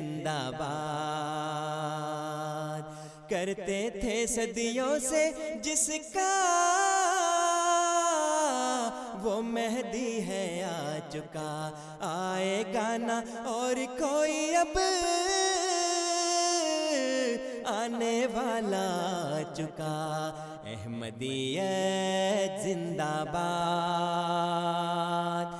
زندہ باد۔ کرتے تھے صدیوں سے جس کا وہ مہدی ہے آ چکا۔ آئے گانا اور کوئی اب آنے والا آ چکا۔ احمدیت زندہ باد۔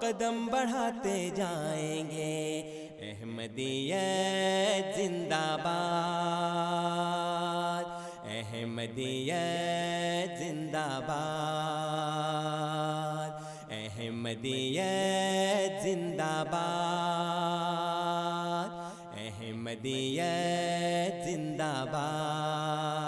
قدم بڑھاتے جائیں گے۔ احمدیت زندہ باد۔ احمدیت زندہ باد۔ احمدیت زندہ باد۔ احمدیت زندہ باد۔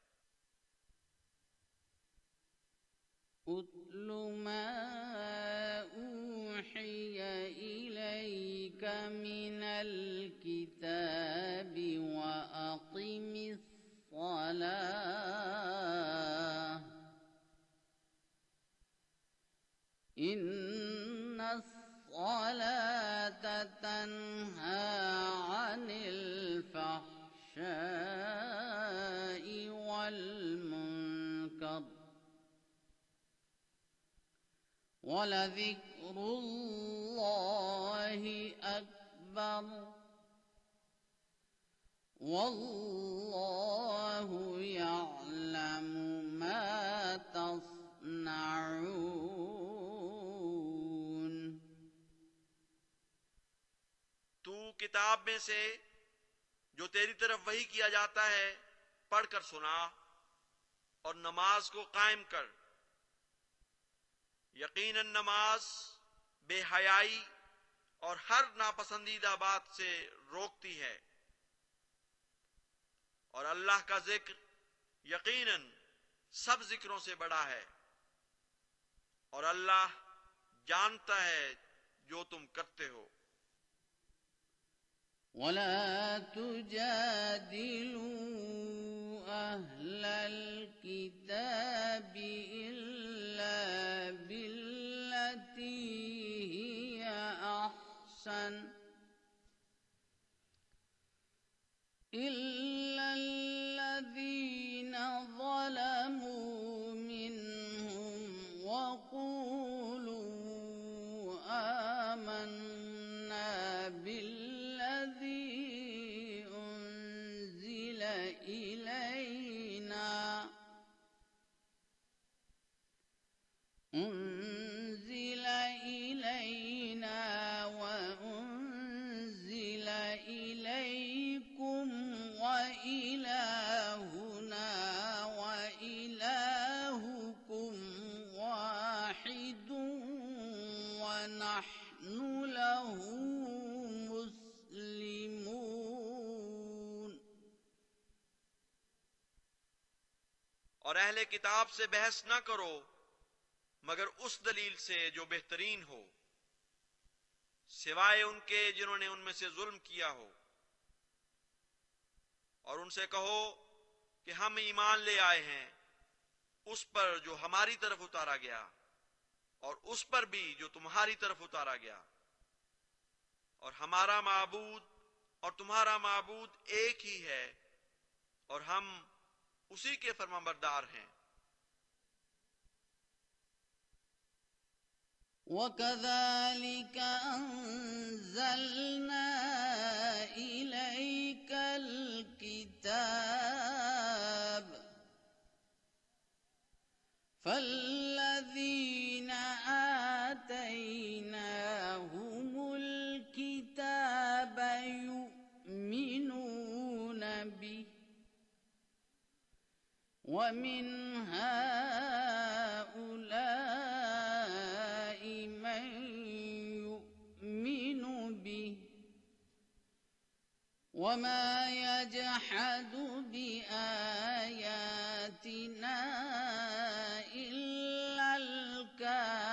واتل ما أوحي إليك من الكتاب وأقم الصلاة إن الصلاة تنهى ولذكر الله أكبر والله يعلم ما تصنعون تو کتاب میں سے جو تیری طرف وہی کیا جاتا ہے، پڑھ کر سنا اور نماز کو قائم کر۔ یقیناً نماز بے حیائی اور ہر ناپسندیدہ بات سے روکتی ہے۔ اور اللہ کا ذکر یقیناً سب ذکروں سے بڑا ہے۔ اور اللہ جانتا ہے جو تم کرتے ہو۔ ولا تجادلوا أهل الكتاب إلا أحسن إلا الذين ظلموا اور اہل کتاب سے بحث نہ کرو، مگر اس دلیل سے جو بہترین ہو۔ سوائے ان کے جنہوں نے ان میں سے ظلم کیا ہو۔ اور ان سے کہو کہ ہم ایمان لے آئے ہیں، اس پر جو ہماری طرف اتارا گیا اور اس پر بھی جو تمہاری طرف اتارا گیا۔ اور ہمارا معبود اور تمہارا معبود ایک ہی ہے اور ہم اسی کے فرمانبردار ہیں۔ وكذلك أنزلنا إليك الكتاب فالذين آتيناهم ومن هؤلاء من يؤمن به وما يجحد بآياتنا إلا الكافرون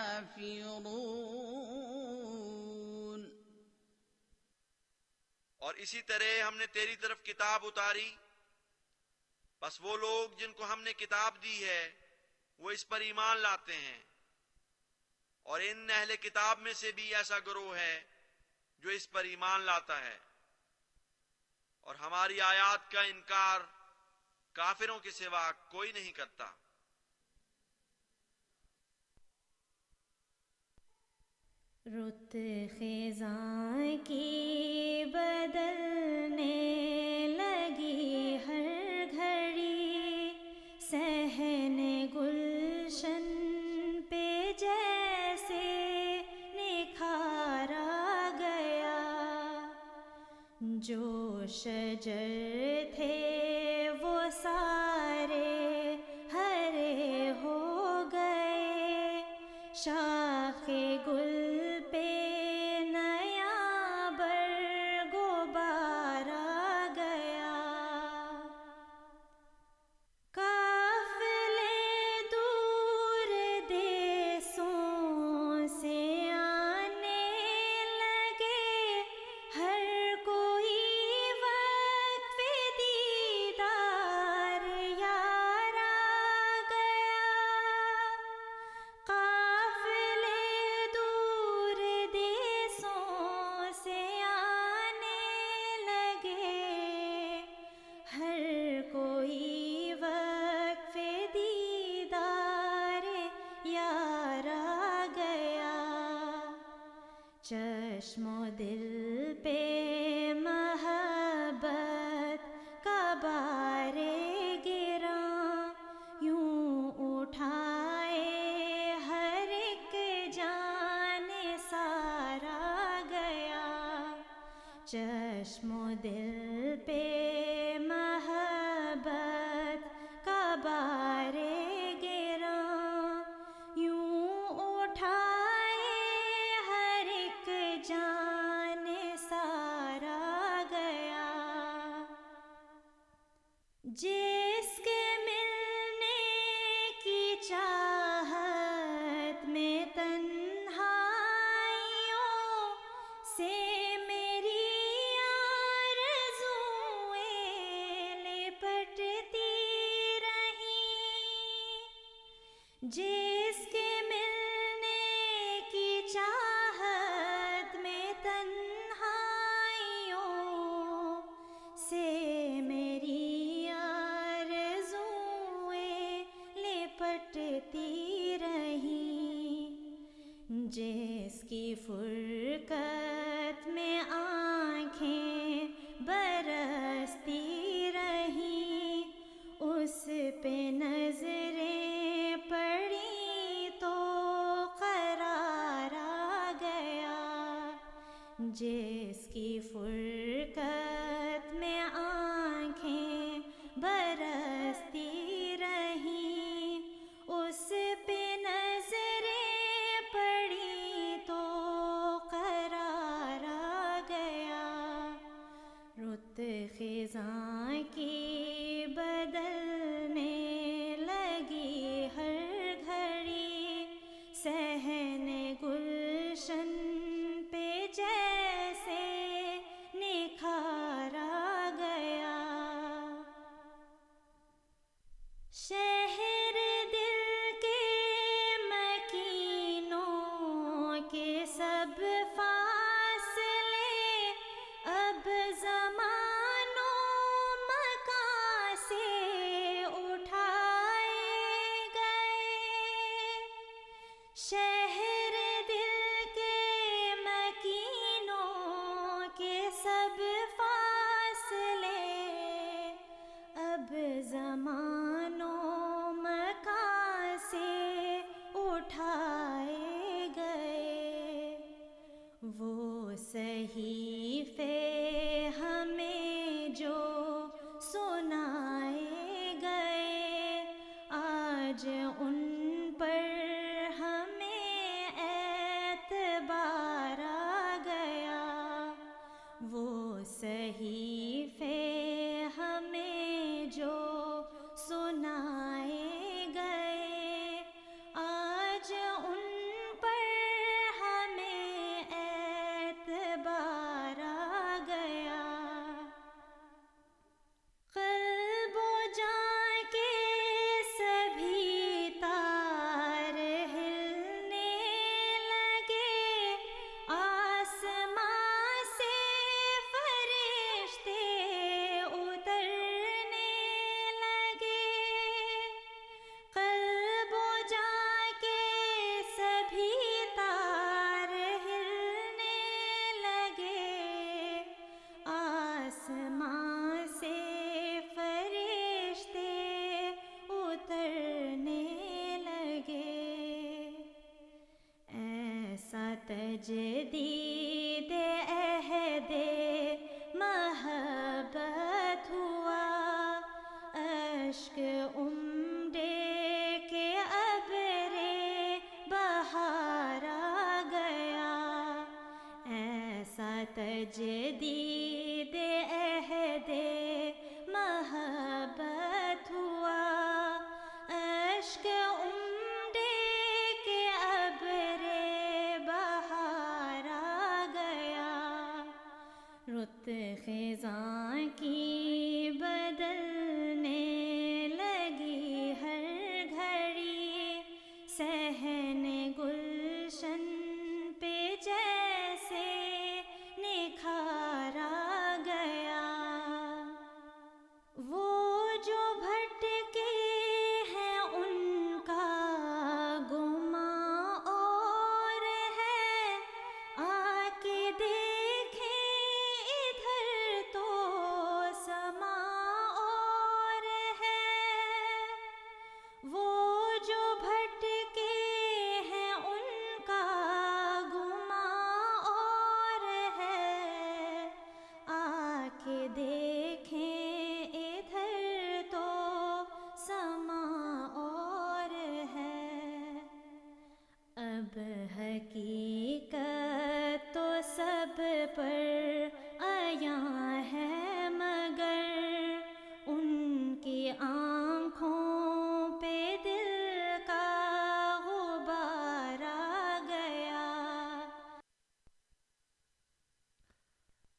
اور اسی طرح ہم نے تیری طرف کتاب اتاری بس وہ لوگ جن کو ہم نے کتاب دی ہے، وہ اس پر ایمان لاتے ہیں۔ اور ان اہل کتاب میں سے بھی ایسا گروہ ہے جو اس پر ایمان لاتا ہے۔ اور ہماری آیات کا انکار کافروں کے سوا کوئی نہیں کرتا۔ رت خزاں کی بدلنے جو شجر جی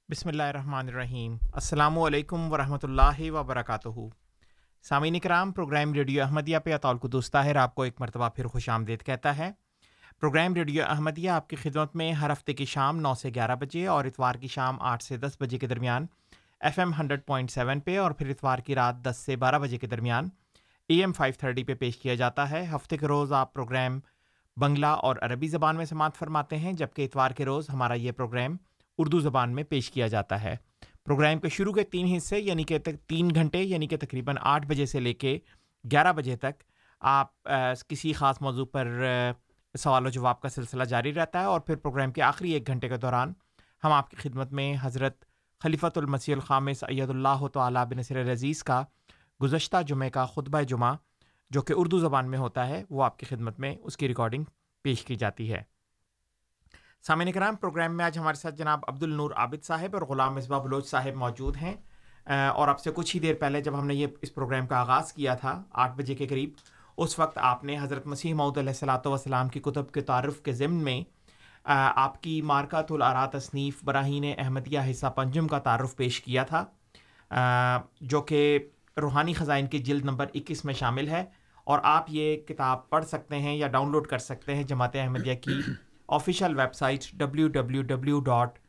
بسم اللہ الرحمن الرحیم۔ السلام علیکم ورحمۃ اللہ وبرکاتہ سامعین کرام پروگرام ریڈیو احمدیہ پہ اطول قدوس طاہر آپ کو ایک مرتبہ پھر خوش آمدید کہتا ہے۔ پروگرام ریڈیو احمدیہ آپ کی خدمت میں ہر ہفتے کی شام نو سے گیارہ بجے اور اتوار کی شام آٹھ سے دس بجے کے درمیان F M hundred point seven پہ اور پھر اتوار کی رات دس سے بارہ بجے کے درمیان اے ایم فائیو تھرٹی پہ پیش کیا جاتا ہے۔ ہفتے کے روز آپ پروگرام بنگلہ اور عربی زبان میں سماعت فرماتے ہیں، جبکہ اتوار کے روز ہمارا یہ پروگرام اردو زبان میں پیش کیا جاتا ہے۔ پروگرام کے شروع کے تین حصے یعنی کہ تین گھنٹے یعنی کہ تقریباً آٹھ بجے سے لے کے گیارہ بجے تک آپ کسی خاص موضوع پر سوال و جواب کا سلسلہ جاری رہتا ہے اور پھر پروگرام کے آخری ایک گھنٹے کے دوران ہم آپ کی خدمت میں حضرت خلیفۃ المسیح الخام سید اللہ تعالیٰ بنصر عزیز کا گزشتہ جمعہ کا خطبہ جمعہ جو کہ اردو زبان میں ہوتا ہے وہ آپ کی خدمت میں اس کی ریکارڈنگ پیش کی جاتی ہے۔ سامعین کرام، پروگرام میں آج ہمارے ساتھ جناب عبد النور عابد صاحب اور غلام مصباح بلوچ صاحب موجود ہیں۔ اور اب سے کچھ ہی دیر پہلے جب ہم نے یہ اس پروگرام کا آغاز کیا تھا، آٹھ بجے کے قریب، اس وقت آپ نے حضرت مسیح محدود علیہ السلاۃ والسلام کی کتب کے تعارف کے ضمن میں آپ کی مارکات العرا تصنیف براہین احمدیہ حصہ پنجم کا تعارف پیش کیا تھا۔ جو کہ روحانی خزائن کی جلد نمبر اکیس میں شامل ہے۔ اور آپ یہ کتاب پڑھ سکتے ہیں یا ڈاؤن لوڈ کر سکتے ہیں جماعت احمدیہ کی official website W W W dot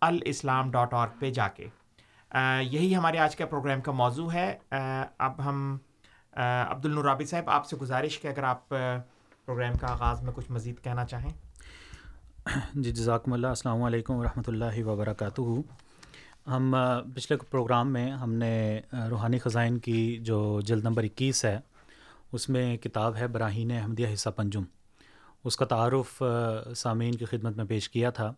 Alislam dot org پہ جا کے۔ یہی ہمارے آج کے پروگرام کا موضوع ہے۔ اب ہم عبد النورابی صاحب، آپ سے گزارش کہ اگر آپ پروگرام کا آغاز میں کچھ مزید کہنا چاہیں۔ جی جزاکم اللہ۔ السلام علیکم ورحمۃ اللہ وبرکاتہ۔ ہم پچھلے پروگرام میں ہم نے روحانی خزائن کی جو جلد نمبر اکیس ہے، اس میں کتاب ہے، براہین احمدیہ حصہ پنجم۔ اس کا تعارف سامعین کی خدمت میں پیش کیا تھا۔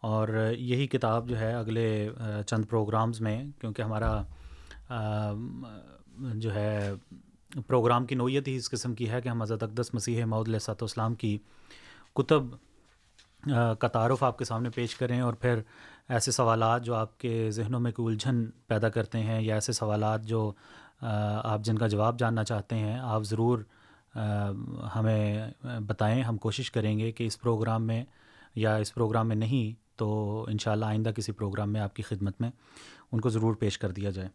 اور یہی کتاب جو ہے اگلے چند پروگرامز میں، کیونکہ ہمارا جو ہے پروگرام کی نوعیت ہی اس قسم کی ہے کہ ہم حضرت اقدس مسیح معود علیہ صاحب اسلام کی کتب کا تعارف آپ کے سامنے پیش کریں اور پھر ایسے سوالات جو آپ کے ذہنوں میں کوئی الجھن پیدا کرتے ہیں یا ایسے سوالات جو آپ جن کا جواب جاننا چاہتے ہیں، آپ ضرور ہمیں بتائیں، ہم کوشش کریں گے کہ اس پروگرام میں یا اس پروگرام میں نہیں تو انشاءاللہ آئندہ کسی پروگرام میں آپ کی خدمت میں ان کو ضرور پیش کر دیا جائے۔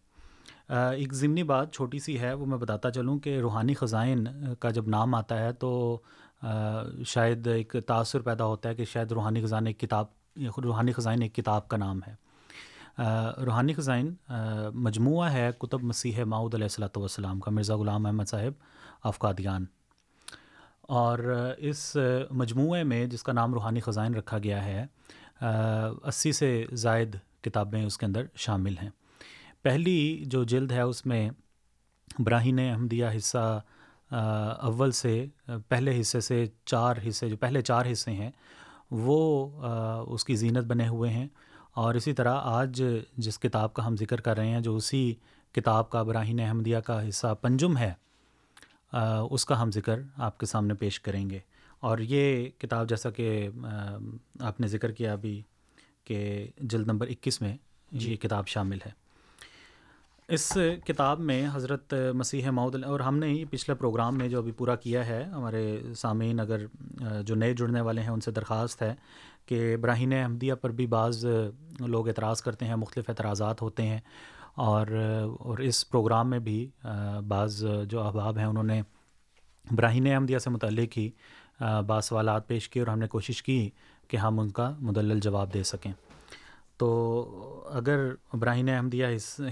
ایک ضمنی بات چھوٹی سی ہے، وہ میں بتاتا چلوں کہ روحانی خزائن کا جب نام آتا ہے تو شاید ایک تاثر پیدا ہوتا ہے کہ شاید روحانی خزائن ایک کتاب، روحانی خزائن ایک کتاب کا نام ہے۔ روحانی خزائن مجموعہ ہے کتب مسیح ماؤد علیہ السلۃ والسلام کا، مرزا غلام احمد صاحب۔ افقادیان اور اس مجموعے میں جس کا نام روحانی خزائن رکھا گیا ہے اسی سے زائد کتابیں اس کے اندر شامل ہیں۔ پہلی جو جلد ہے، اس میں براہین احمدیہ حصہ اول سے، پہلے حصے سے چار حصے، جو پہلے چار حصے ہیں، وہ اس کی زینت بنے ہوئے ہیں۔ اور اسی طرح آج جس کتاب کا ہم ذکر کر رہے ہیں، جو اسی کتاب کا براہین احمدیہ کا حصہ پنجم ہے اس کا ہم ذکر آپ کے سامنے پیش کریں گے۔ اور یہ کتاب جیسا کہ آپ نے ذکر کیا ابھی کہ جلد نمبر اکیس میں یہ کتاب شامل ہے۔ اس کتاب میں حضرت مسیح معود اور ہم نے ہی پچھلے پروگرام میں جو ابھی پورا کیا ہے ہمارے سامعین اگر جو نئے جڑنے والے ہیں ان سے درخواست ہے کہ براہین احمدیہ پر بھی بعض لوگ اعتراض کرتے ہیں مختلف اعتراضات ہوتے ہیں۔ اور اور اس پروگرام میں بھی بعض جو احباب ہیں انہوں نے براہین احمدیہ سے متعلق ہی بعض سوالات پیش کیے اور ہم نے کوشش کی کہ ہم ان کا مدلل جواب دے سکیں۔ تو اگر براہین احمدیہ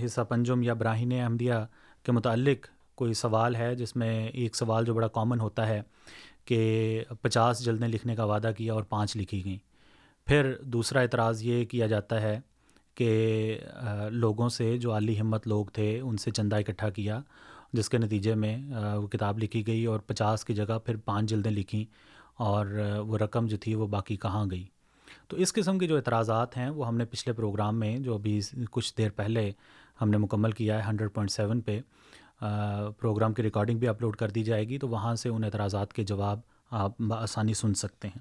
حصہ پنجم یا براہین احمدیہ کے متعلق کوئی سوال ہے، جس میں ایک سوال جو بڑا کامن ہوتا ہے کہ پچاس جلدیں لکھنے کا وعدہ کیا اور پانچ لکھی گئیں، پھر دوسرا اعتراض یہ کیا جاتا ہے کہ لوگوں سے جو عالی ہمت لوگ تھے، ان سے چندہ اکٹھا کیا، جس کے نتیجے میں وہ کتاب لکھی گئی اور پچاس کی جگہ پھر پانچ جلدیں لکھیں اور وہ رقم جو تھی وہ باقی کہاں گئی۔ تو اس قسم کے جو اعتراضات ہیں، وہ ہم نے پچھلے پروگرام میں، جو ابھی کچھ دیر پہلے ہم نے مکمل کیا ہے ہنڈریڈ پوائنٹ سیون پہ پروگرام کی ریکارڈنگ بھی اپلوڈ کر دی جائے گی، تو وہاں سے ان اعتراضات کے جواب آپ بآسانی سن سکتے ہیں۔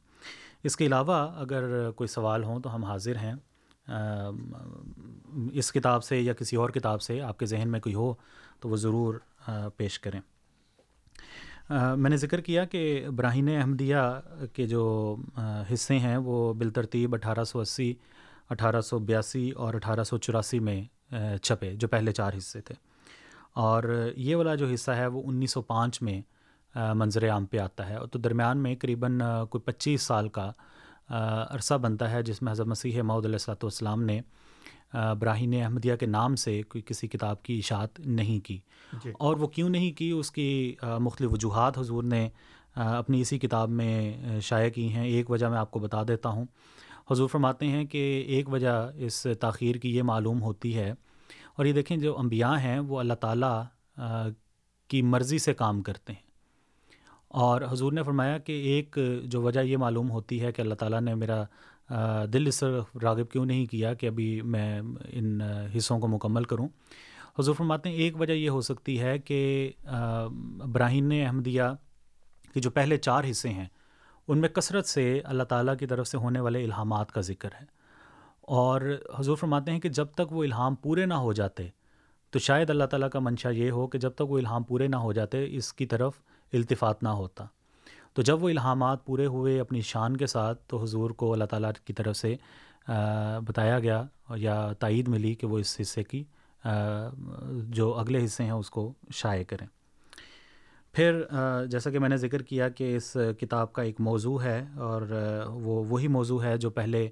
اس کے علاوہ اگر کوئی سوال ہوں تو ہم حاضر ہیں۔ اس کتاب سے یا کسی اور کتاب سے آپ کے ذہن میں کوئی ہو تو وہ ضرور پیش کریں۔ میں نے ذکر کیا کہ براہین احمدیہ کے جو حصے ہیں وہ بالترتیب اٹھارہ سو اسی، اٹھارہ سو بیاسی اور اٹھارہ سو چوراسی میں چھپے، جو پہلے چار حصے تھے۔ اور یہ والا جو حصہ ہے وہ انیس سو پانچ میں منظر عام پہ آتا ہے اور تو درمیان میں قریباً کوئی پچیس سال کا عرصہ بنتا ہے جس میں حضرت مسیح معود علیہ السلۃ والسلام نے براہین احمدیہ کے نام سے کوئی کسی کتاب کی اشاعت نہیں کی۔ جی۔ اور وہ کیوں نہیں کی؟ اس کی مختلف وجوہات حضور نے اپنی اسی کتاب میں شائع کی ہیں۔ ایک وجہ میں آپ کو بتا دیتا ہوں۔ حضور فرماتے ہیں کہ ایک وجہ اس تاخیر کی یہ معلوم ہوتی ہے۔ اور یہ دیکھیں جو انبیاء ہیں وہ اللہ تعالیٰ کی مرضی سے کام کرتے ہیں۔ اور حضور نے فرمایا کہ ایک جو وجہ یہ معلوم ہوتی ہے کہ اللہ تعالیٰ نے میرا دل اس راغب کیوں نہیں کیا کہ ابھی میں ان حصوں کو مکمل کروں۔ حضور فرماتے ہیں ایک وجہ یہ ہو سکتی ہے کہ براہین احمدیہ کے جو پہلے چار حصے ہیں، ان میں کثرت سے اللہ تعالیٰ کی طرف سے ہونے والے الہامات کا ذکر ہے۔ اور حضور فرماتے ہیں کہ جب تک وہ الہام پورے نہ ہو جاتے، تو شاید اللہ تعالیٰ کا منشا یہ ہو کہ جب تک وہ الہام پورے نہ ہو جاتے، اس کی طرف التفات نہ ہوتا۔ تو جب وہ الہامات پورے ہوئے اپنی شان کے ساتھ، تو حضور کو اللہ تعالیٰ کی طرف سے بتایا گیا یا تائید ملی کہ وہ اس حصے کی جو اگلے حصے ہیں، اس کو شائع کریں۔ پھر جیسا کہ میں نے ذکر کیا کہ اس کتاب کا ایک موضوع ہے اور وہ وہی موضوع ہے جو پہلے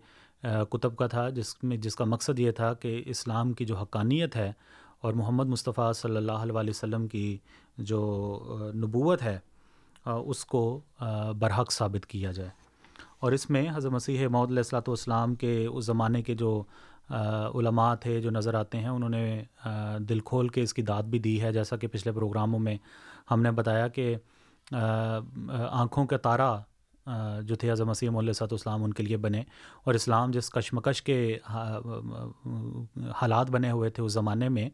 کتب کا تھا، جس میں، جس کا مقصد یہ تھا کہ اسلام کی جو حقانیت ہے اور محمد مصطفیٰ صلی اللہ علیہ وسلم کی جو نبوت ہے اس کو برحق ثابت کیا جائے۔ اور اس میں حضرت مسیح محدود علیہ السلاۃ والسلام کے اس زمانے کے جو علماء تھے جو نظر آتے ہیں، انہوں نے دل کھول کے اس کی داد بھی دی ہے۔ جیسا کہ پچھلے پروگراموں میں ہم نے بتایا کہ آنکھوں کا تارا جو تھے حضرت مسیح علیہ صاحب اسلام ان کے لیے بنے۔ اور اسلام جس کشمکش کے حالات بنے ہوئے تھے اس زمانے میں،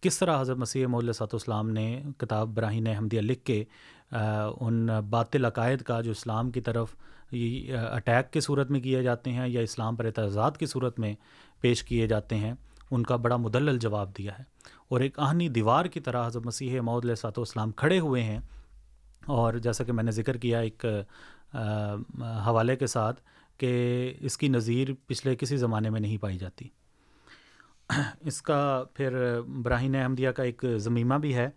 کس طرح حضرت مسیح علیہ صاحب اسلام نے کتاب براہین احمدیہ لکھ کے ان باطل عقائد کا جو اسلام کی طرف اٹیک کی صورت میں کیے جاتے ہیں یا اسلام پر اعتراضات کی صورت میں پیش کیے جاتے ہیں، ان کا بڑا مدلل جواب دیا ہے۔ اور ایک آہنی دیوار کی طرح حضرت مسیح معود علیہ صاحب اسلام کھڑے ہوئے ہیں۔ اور جیسا کہ میں نے ذکر کیا، ایک حوالے کے ساتھ کہ اس کی نظیر پچھلے کسی زمانے میں نہیں پائی جاتی۔ اس کا پھر براہین احمدیہ کا ایک ضمیمہ بھی ہے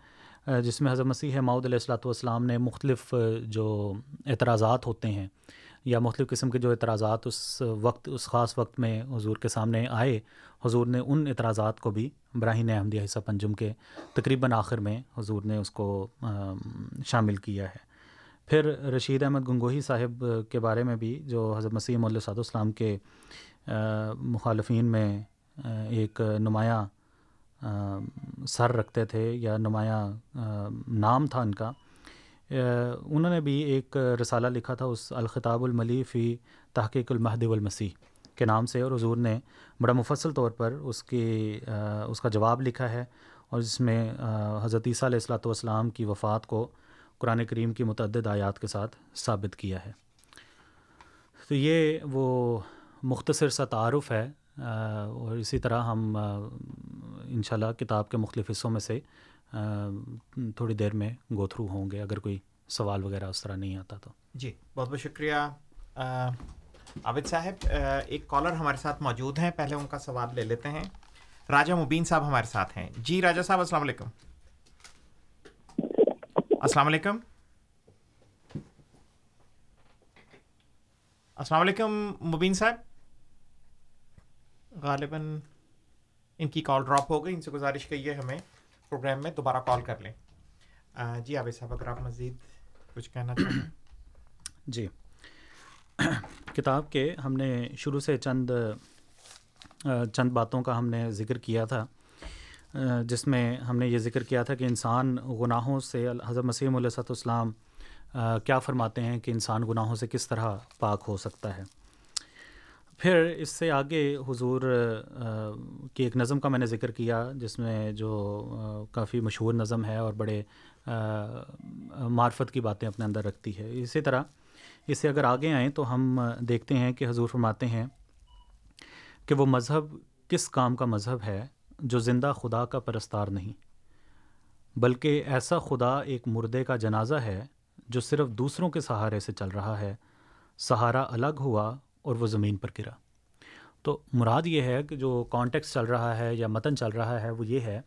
جس میں حضرت مسیح ماؤد علیہ السلاۃ والسلام نے مختلف جو اعتراضات ہوتے ہیں یا مختلف قسم کے جو اعتراضات اس وقت، اس خاص وقت میں حضور کے سامنے آئے، حضور نے ان اعتراضات کو بھی براہین احمدیہ حصہ پنجم کے تقریباً آخر میں حضور نے اس کو شامل کیا ہے۔ پھر رشید احمد گنگوہی صاحب کے بارے میں بھی، جو حضرت مسیح علیہ صاحب السلام کے مخالفین میں ایک نمایاں سر رکھتے تھے یا نمایاں نام تھا ان کا۔ انہوں نے بھی ایک رسالہ لکھا تھا اس الخطاب الملی فی تحقیق المہد المسیح کے نام سے، اور حضور نے بڑا مفصل طور پر اس کی اس کا جواب لکھا ہے، اور جس میں حضرت عیسیٰ علیہ السلاۃ والسلام کی وفات کو قرآن کریم کی متعدد آیات کے ساتھ ثابت کیا ہے۔ تو یہ وہ مختصر سا تعارف ہے اور اسی طرح ہم انشاءاللہ کتاب کے مختلف حصوں میں سے تھوڑی دیر میں گو تھرو ہوں گے، اگر کوئی سوال وغیرہ اس طرح نہیں آتا تو۔ جی بہت بہت شکریہ۔ عابد صاحب ایک کالر ہمارے ساتھ موجود ہیں، پہلے ان کا سوال لے لیتے ہیں۔ راجہ مبین صاحب ہمارے ساتھ ہیں۔ جی راجہ صاحب، السلام علیکم۔ السلام علیکم۔ السلام علیکم مبین صاحب۔ غالباً ان کی کال ڈراپ ہو گئی، ان سے گزارش کہیے ہمیں پروگرام میں دوبارہ کال کر لیں۔ جی عابد صاحب، اگر آپ مزید کچھ کہنا چاہیں۔ جی۔ کتاب کے ہم نے شروع سے چند چند باتوں کا ہم نے ذکر کیا تھا۔ جس میں ہم نے یہ ذکر کیا تھا کہ انسان گناہوں سے، حضرت مسیم علیہ صاحب السلام کیا فرماتے ہیں کہ انسان گناہوں سے کس طرح پاک ہو سکتا ہے؟ پھر اس سے آگے حضور کی ایک نظم کا میں نے ذکر کیا، جس میں جو کافی مشہور نظم ہے اور بڑے معرفت کی باتیں اپنے اندر رکھتی ہے۔ اسی طرح اس سے اگر آگے آئیں تو ہم دیکھتے ہیں کہ حضور فرماتے ہیں کہ وہ مذہب کس کام کا مذہب ہے؟ جو زندہ خدا کا پرستار نہیں۔ بلکہ ایسا خدا ایک مردے کا جنازہ ہے جو صرف دوسروں کے سہارے سے چل رہا ہے۔ سہارا الگ ہوا اور وہ زمین پر گرا۔ تو مراد یہ ہے کہ جو کانٹیکس چل رہا ہے یا متن چل رہا ہے وہ یہ ہے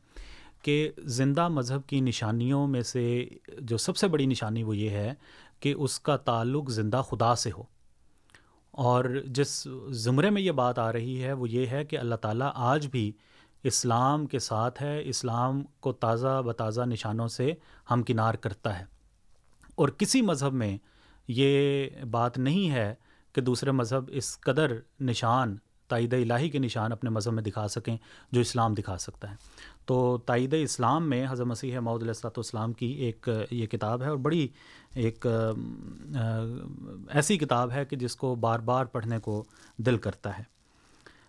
کہ زندہ مذہب کی نشانیوں میں سے جو سب سے بڑی نشانی وہ یہ ہے کہ اس کا تعلق زندہ خدا سے ہو۔ اور جس زمرے میں یہ بات آ رہی ہے وہ یہ ہے کہ اللہ تعالیٰ آج بھی اسلام کے ساتھ ہے، اسلام کو تازہ بتازہ نشانوں سے ہمکنار کرتا ہے۔ اور کسی مذہب میں یہ بات نہیں ہے کہ دوسرے مذہب اس قدر نشان، تائید الہی کے نشان اپنے مذہب میں دکھا سکیں جو اسلام دکھا سکتا ہے۔ تو تائید اسلام میں حضرت مسیح معود علیہ السلاۃ والسلام کی ایک یہ کتاب ہے اور بڑی ایک ایسی کتاب ہے کہ جس کو بار بار پڑھنے کو دل کرتا ہے۔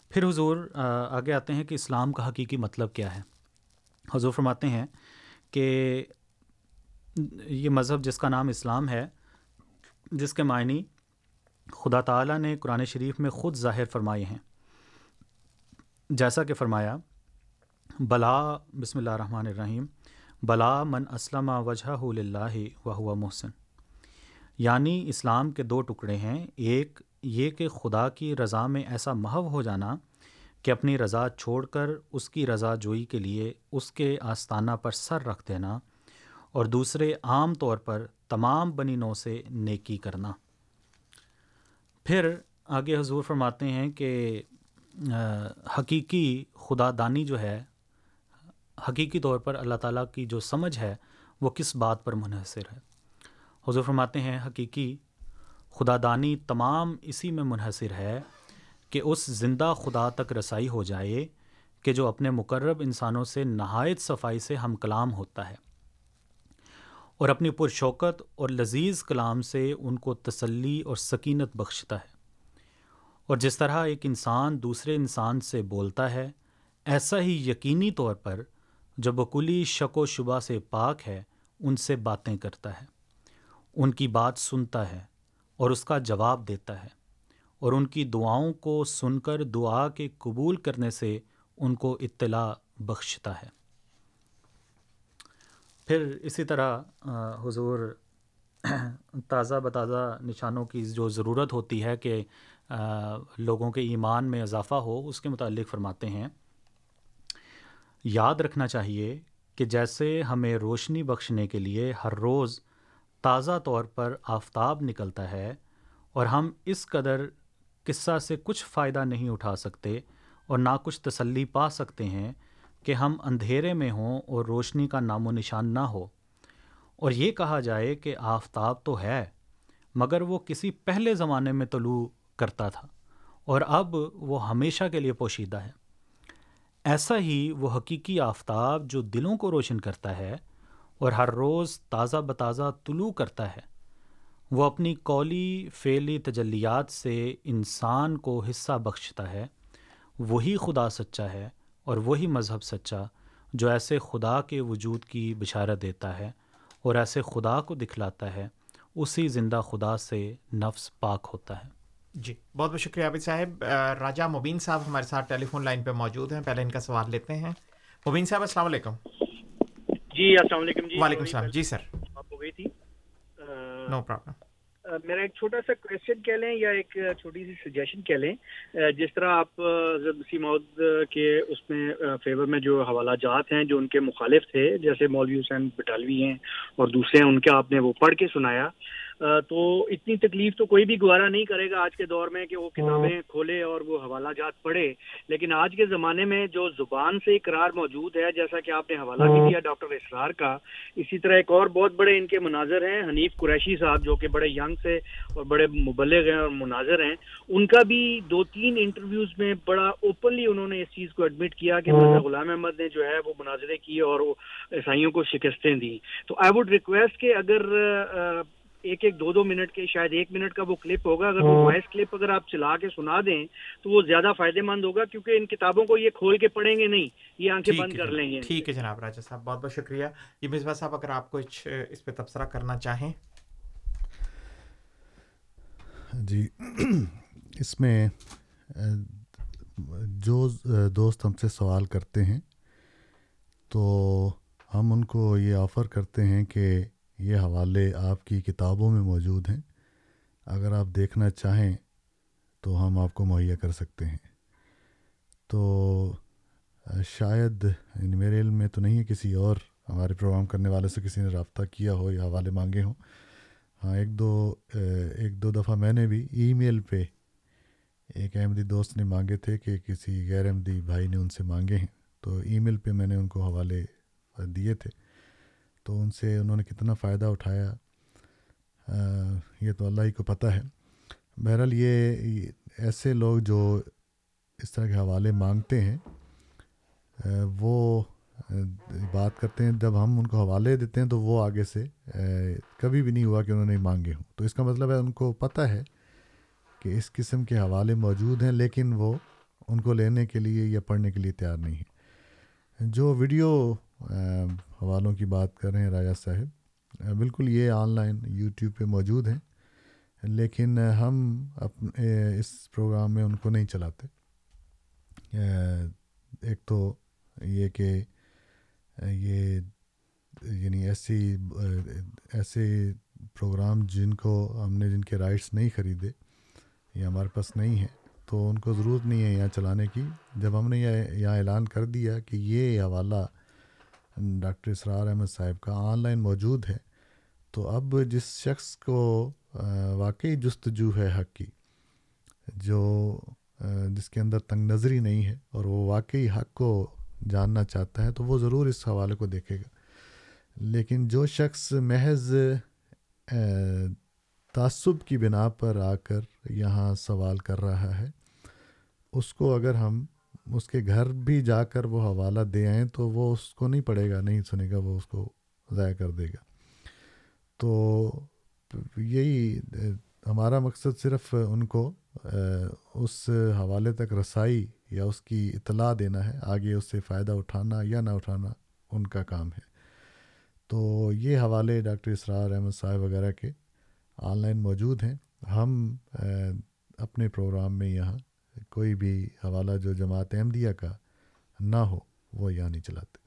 پھر حضور آگے آتے ہیں کہ اسلام کا حقیقی مطلب کیا ہے۔ حضور فرماتے ہیں کہ یہ مذہب جس کا نام اسلام ہے، جس کے معنی خدا تعالیٰ نے قرآن شریف میں خود ظاہر فرمائے ہیں۔ جیسا کہ فرمایا، بلا، بسم اللہ الرحمن الرحیم، بلا من اسلم وجہ اللہ و ہوا محسن۔ یعنی اسلام کے دو ٹکڑے ہیں، ایک یہ کہ خدا کی رضا میں ایسا محو ہو جانا کہ اپنی رضا چھوڑ کر اس کی رضا جوئی کے لیے اس کے آستانہ پر سر رکھ دینا اور دوسرے عام طور پر تمام بنی نو سے نیکی کرنا۔ پھر آگے حضور فرماتے ہیں کہ حقیقی خدا دانی جو ہے، حقیقی طور پر اللہ تعالیٰ کی جو سمجھ ہے، وہ کس بات پر منحصر ہے؟ حضور فرماتے ہیں، حقیقی خدا دانی تمام اسی میں منحصر ہے کہ اس زندہ خدا تک رسائی ہو جائے کہ جو اپنے مقرب انسانوں سے نہایت صفائی سے ہم کلام ہوتا ہے اور اپنی پرشوکت اور لذیذ کلام سے ان کو تسلی اور سکینت بخشتا ہے اور جس طرح ایک انسان دوسرے انسان سے بولتا ہے، ایسا ہی یقینی طور پر جو بکلی شک و شبہ سے پاک ہے، ان سے باتیں کرتا ہے، ان کی بات سنتا ہے اور اس کا جواب دیتا ہے اور ان کی دعاؤں کو سن کر دعا کے قبول کرنے سے ان کو اطلاع بخشتا ہے۔ پھر اسی طرح حضور تازہ بتازہ نشانوں کی جو ضرورت ہوتی ہے کہ لوگوں کے ایمان میں اضافہ ہو، اس کے متعلق فرماتے ہیں۔ یاد رکھنا چاہیے کہ جیسے ہمیں روشنی بخشنے کے لیے ہر روز تازہ طور پر آفتاب نکلتا ہے اور ہم اس قدر قصہ سے کچھ فائدہ نہیں اٹھا سکتے اور نہ کچھ تسلی پا سکتے ہیں کہ ہم اندھیرے میں ہوں اور روشنی کا نام و نشان نہ ہو۔ اور یہ کہا جائے کہ آفتاب تو ہے، مگر وہ کسی پہلے زمانے میں طلوع کرتا تھا اور اب وہ ہمیشہ کے لیے پوشیدہ ہے۔ ایسا ہی وہ حقیقی آفتاب جو دلوں کو روشن کرتا ہے اور ہر روز تازہ بتازہ طلوع کرتا ہے۔ وہ اپنی قولی، فعلی تجلیات سے انسان کو حصہ بخشتا ہے۔ وہی خدا سچا ہے اور وہی مذہب سچا جو ایسے خدا کے وجود کی بشارت دیتا ہے اور ایسے خدا کو دکھلاتا ہے، اسی زندہ خدا سے نفس پاک ہوتا ہے۔ جی بہت بہت شکریہ عابد صاحب۔ راجہ مبین صاحب ہمارے ساتھ ٹیلی فون لائن پہ موجود ہیں۔ پہلے ان کا سوال لیتے ہیں۔ مبین صاحب، السلام علیکم۔ جی السلام علیکم جی وعلیکم السلام۔ جی سر۔ آپ ہو گئی تھی؟ No problem. میرا ایک چھوٹا سا کوشچن کہہ لیں یا ایک چھوٹی سی سجیشن کہہ لیں؟ جس طرح آپ مسیح مود کے اس میں فیور میں جو حوالہ جات ہیں جو ان کے مخالف تھے جیسے مولوی حسین بٹالوی ہیں اور دوسرے ہیں ان کے آپ نے وہ پڑھ کے سنایا۔ تو اتنی تکلیف تو کوئی بھی گوارا نہیں کرے گا آج کے دور میں کہ وہ کتابیں کھولے اور وہ حوالہ جات پڑھے۔ لیکن آج کے زمانے میں جو زبان سے اقرار موجود ہے جیسا کہ آپ نے حوالہ بھی دیا ڈاکٹر اسرار کا اسی طرح ایک اور بہت بڑے ان کے مناظر ہیں حنیف قریشی صاحب جو کہ بڑے ینگ سے اور بڑے مبلغ ہیں اور مناظر ہیں۔ ان کا بھی دو تین انٹرویوز میں بڑا اوپنلی انہوں نے اس چیز کو ایڈمٹ کیا کہ مرزا غلام احمد نے جو ہے وہ مناظرے کیے اور وہ عیسائیوں کو شکستیں دی تو آئی وڈ ریکویسٹ کہ اگر ایک ایک دو دو منٹ کے شاید ایک منٹ کا وہ کلپ ہوگا۔ اگر وہ وائس کلپ اگر آپ چلا کے سنا دیں تو وہ زیادہ فائدہ مند ہوگا کیونکہ ان کتابوں کو یہ کھول کے پڑھیں گے نہیں یہ آنکھیں بند کر لیں گے۔ ٹھیک ہے جناب راجا صاحب بہت بہت شکریہ۔ یہ مصباح صاحب اگر آپ کچھ اس پہ تبصرہ کرنا چاہیں۔ جی اس میں جو دوست ہم سے سوال کرتے ہیں تو ہم ان کو یہ آفر کرتے ہیں کہ یہ حوالے آپ کی کتابوں میں موجود ہیں۔ اگر آپ دیکھنا چاہیں تو ہم آپ کو مہیا کر سکتے ہیں۔ تو، شاید یعنی میرے علم میں تو نہیں ہے کسی اور، ہمارے پروگرام کرنے والے سے کسی نے رابطہ کیا ہو یا حوالے مانگے ہوں۔ ہاں ایک دو ایک دو دفعہ میں نے بھی ای میل پہ ایک احمدی دوست نے مانگے تھے کہ کسی غیر احمدی بھائی نے ان سے مانگے ہیں۔ تو ای میل پہ میں نے ان کو حوالے دیے تھے۔ تو ان سے انہوں نے کتنا فائدہ اٹھایا یہ تو اللہ ہی کو پتہ ہے۔ بہرحال یہ ایسے لوگ جو اس طرح کے حوالے مانگتے ہیں وہ بات کرتے ہیں، جب ہم ان کو حوالے دیتے ہیں تو وہ آگے سے کبھی بھی نہیں ہوا کہ انہوں نے مانگے ہوں۔ تو اس کا مطلب ہے ان کو پتہ ہے کہ اس قسم کے حوالے موجود ہیں، لیکن وہ ان کو لینے کے لیے یا پڑھنے کے لیے تیار نہیں ہیں۔ جو ویڈیو حوالوں کی بات کر رہے ہیں راجہ صاحب۔ بالکل یہ آن لائن یوٹیوب پہ موجود ہیں، لیکن ہم اپنے اس پروگرام میں ان کو نہیں چلاتے۔ ایک تو یہ کہ یہ یعنی ایسی ایسے پروگرام جن کو ہم نے، جن کے رائٹس نہیں خریدے یا ہمارے پاس نہیں ہیں، تو ان کو ضرورت نہیں ہے یہاں چلانے کی۔ جب ہم نے یہاں اعلان کر دیا کہ یہ حوالہ ڈاکٹر اسرار احمد صاحب کا آن لائن موجود ہے، تو اب جس شخص کو واقعی جستجو ہے حق کی، جو جس کے اندر تنگ نظری نہیں ہے اور وہ واقعی حق کو جاننا چاہتا ہے، تو وہ ضرور اس حوالے کو دیکھے گا۔ لیکن جو شخص محض تعصب کی بنا پر آ کر یہاں سوال کر رہا ہے، اس کو اگر ہم اس کے گھر بھی جا کر وہ حوالہ دے آئیں تو وہ اس کو نہیں پڑھے گا، نہیں سنے گا، وہ اس کو ضائع کر دے گا۔ تو یہی، ہمارا مقصد صرف ان کو اس حوالے تک رسائی یا اس کی اطلاع دینا ہے، آگے اس سے فائدہ اٹھانا یا نہ اٹھانا ان کا کام ہے۔ تو یہ حوالے ڈاکٹر اسرار احمد صاحب وغیرہ کے آن لائن موجود ہیں۔ ہم اپنے پروگرام میں یہاں کوئی بھی حوالہ جو جماعت احمدیہ کا نہ ہو وہ یہاں نہیں چلاتے۔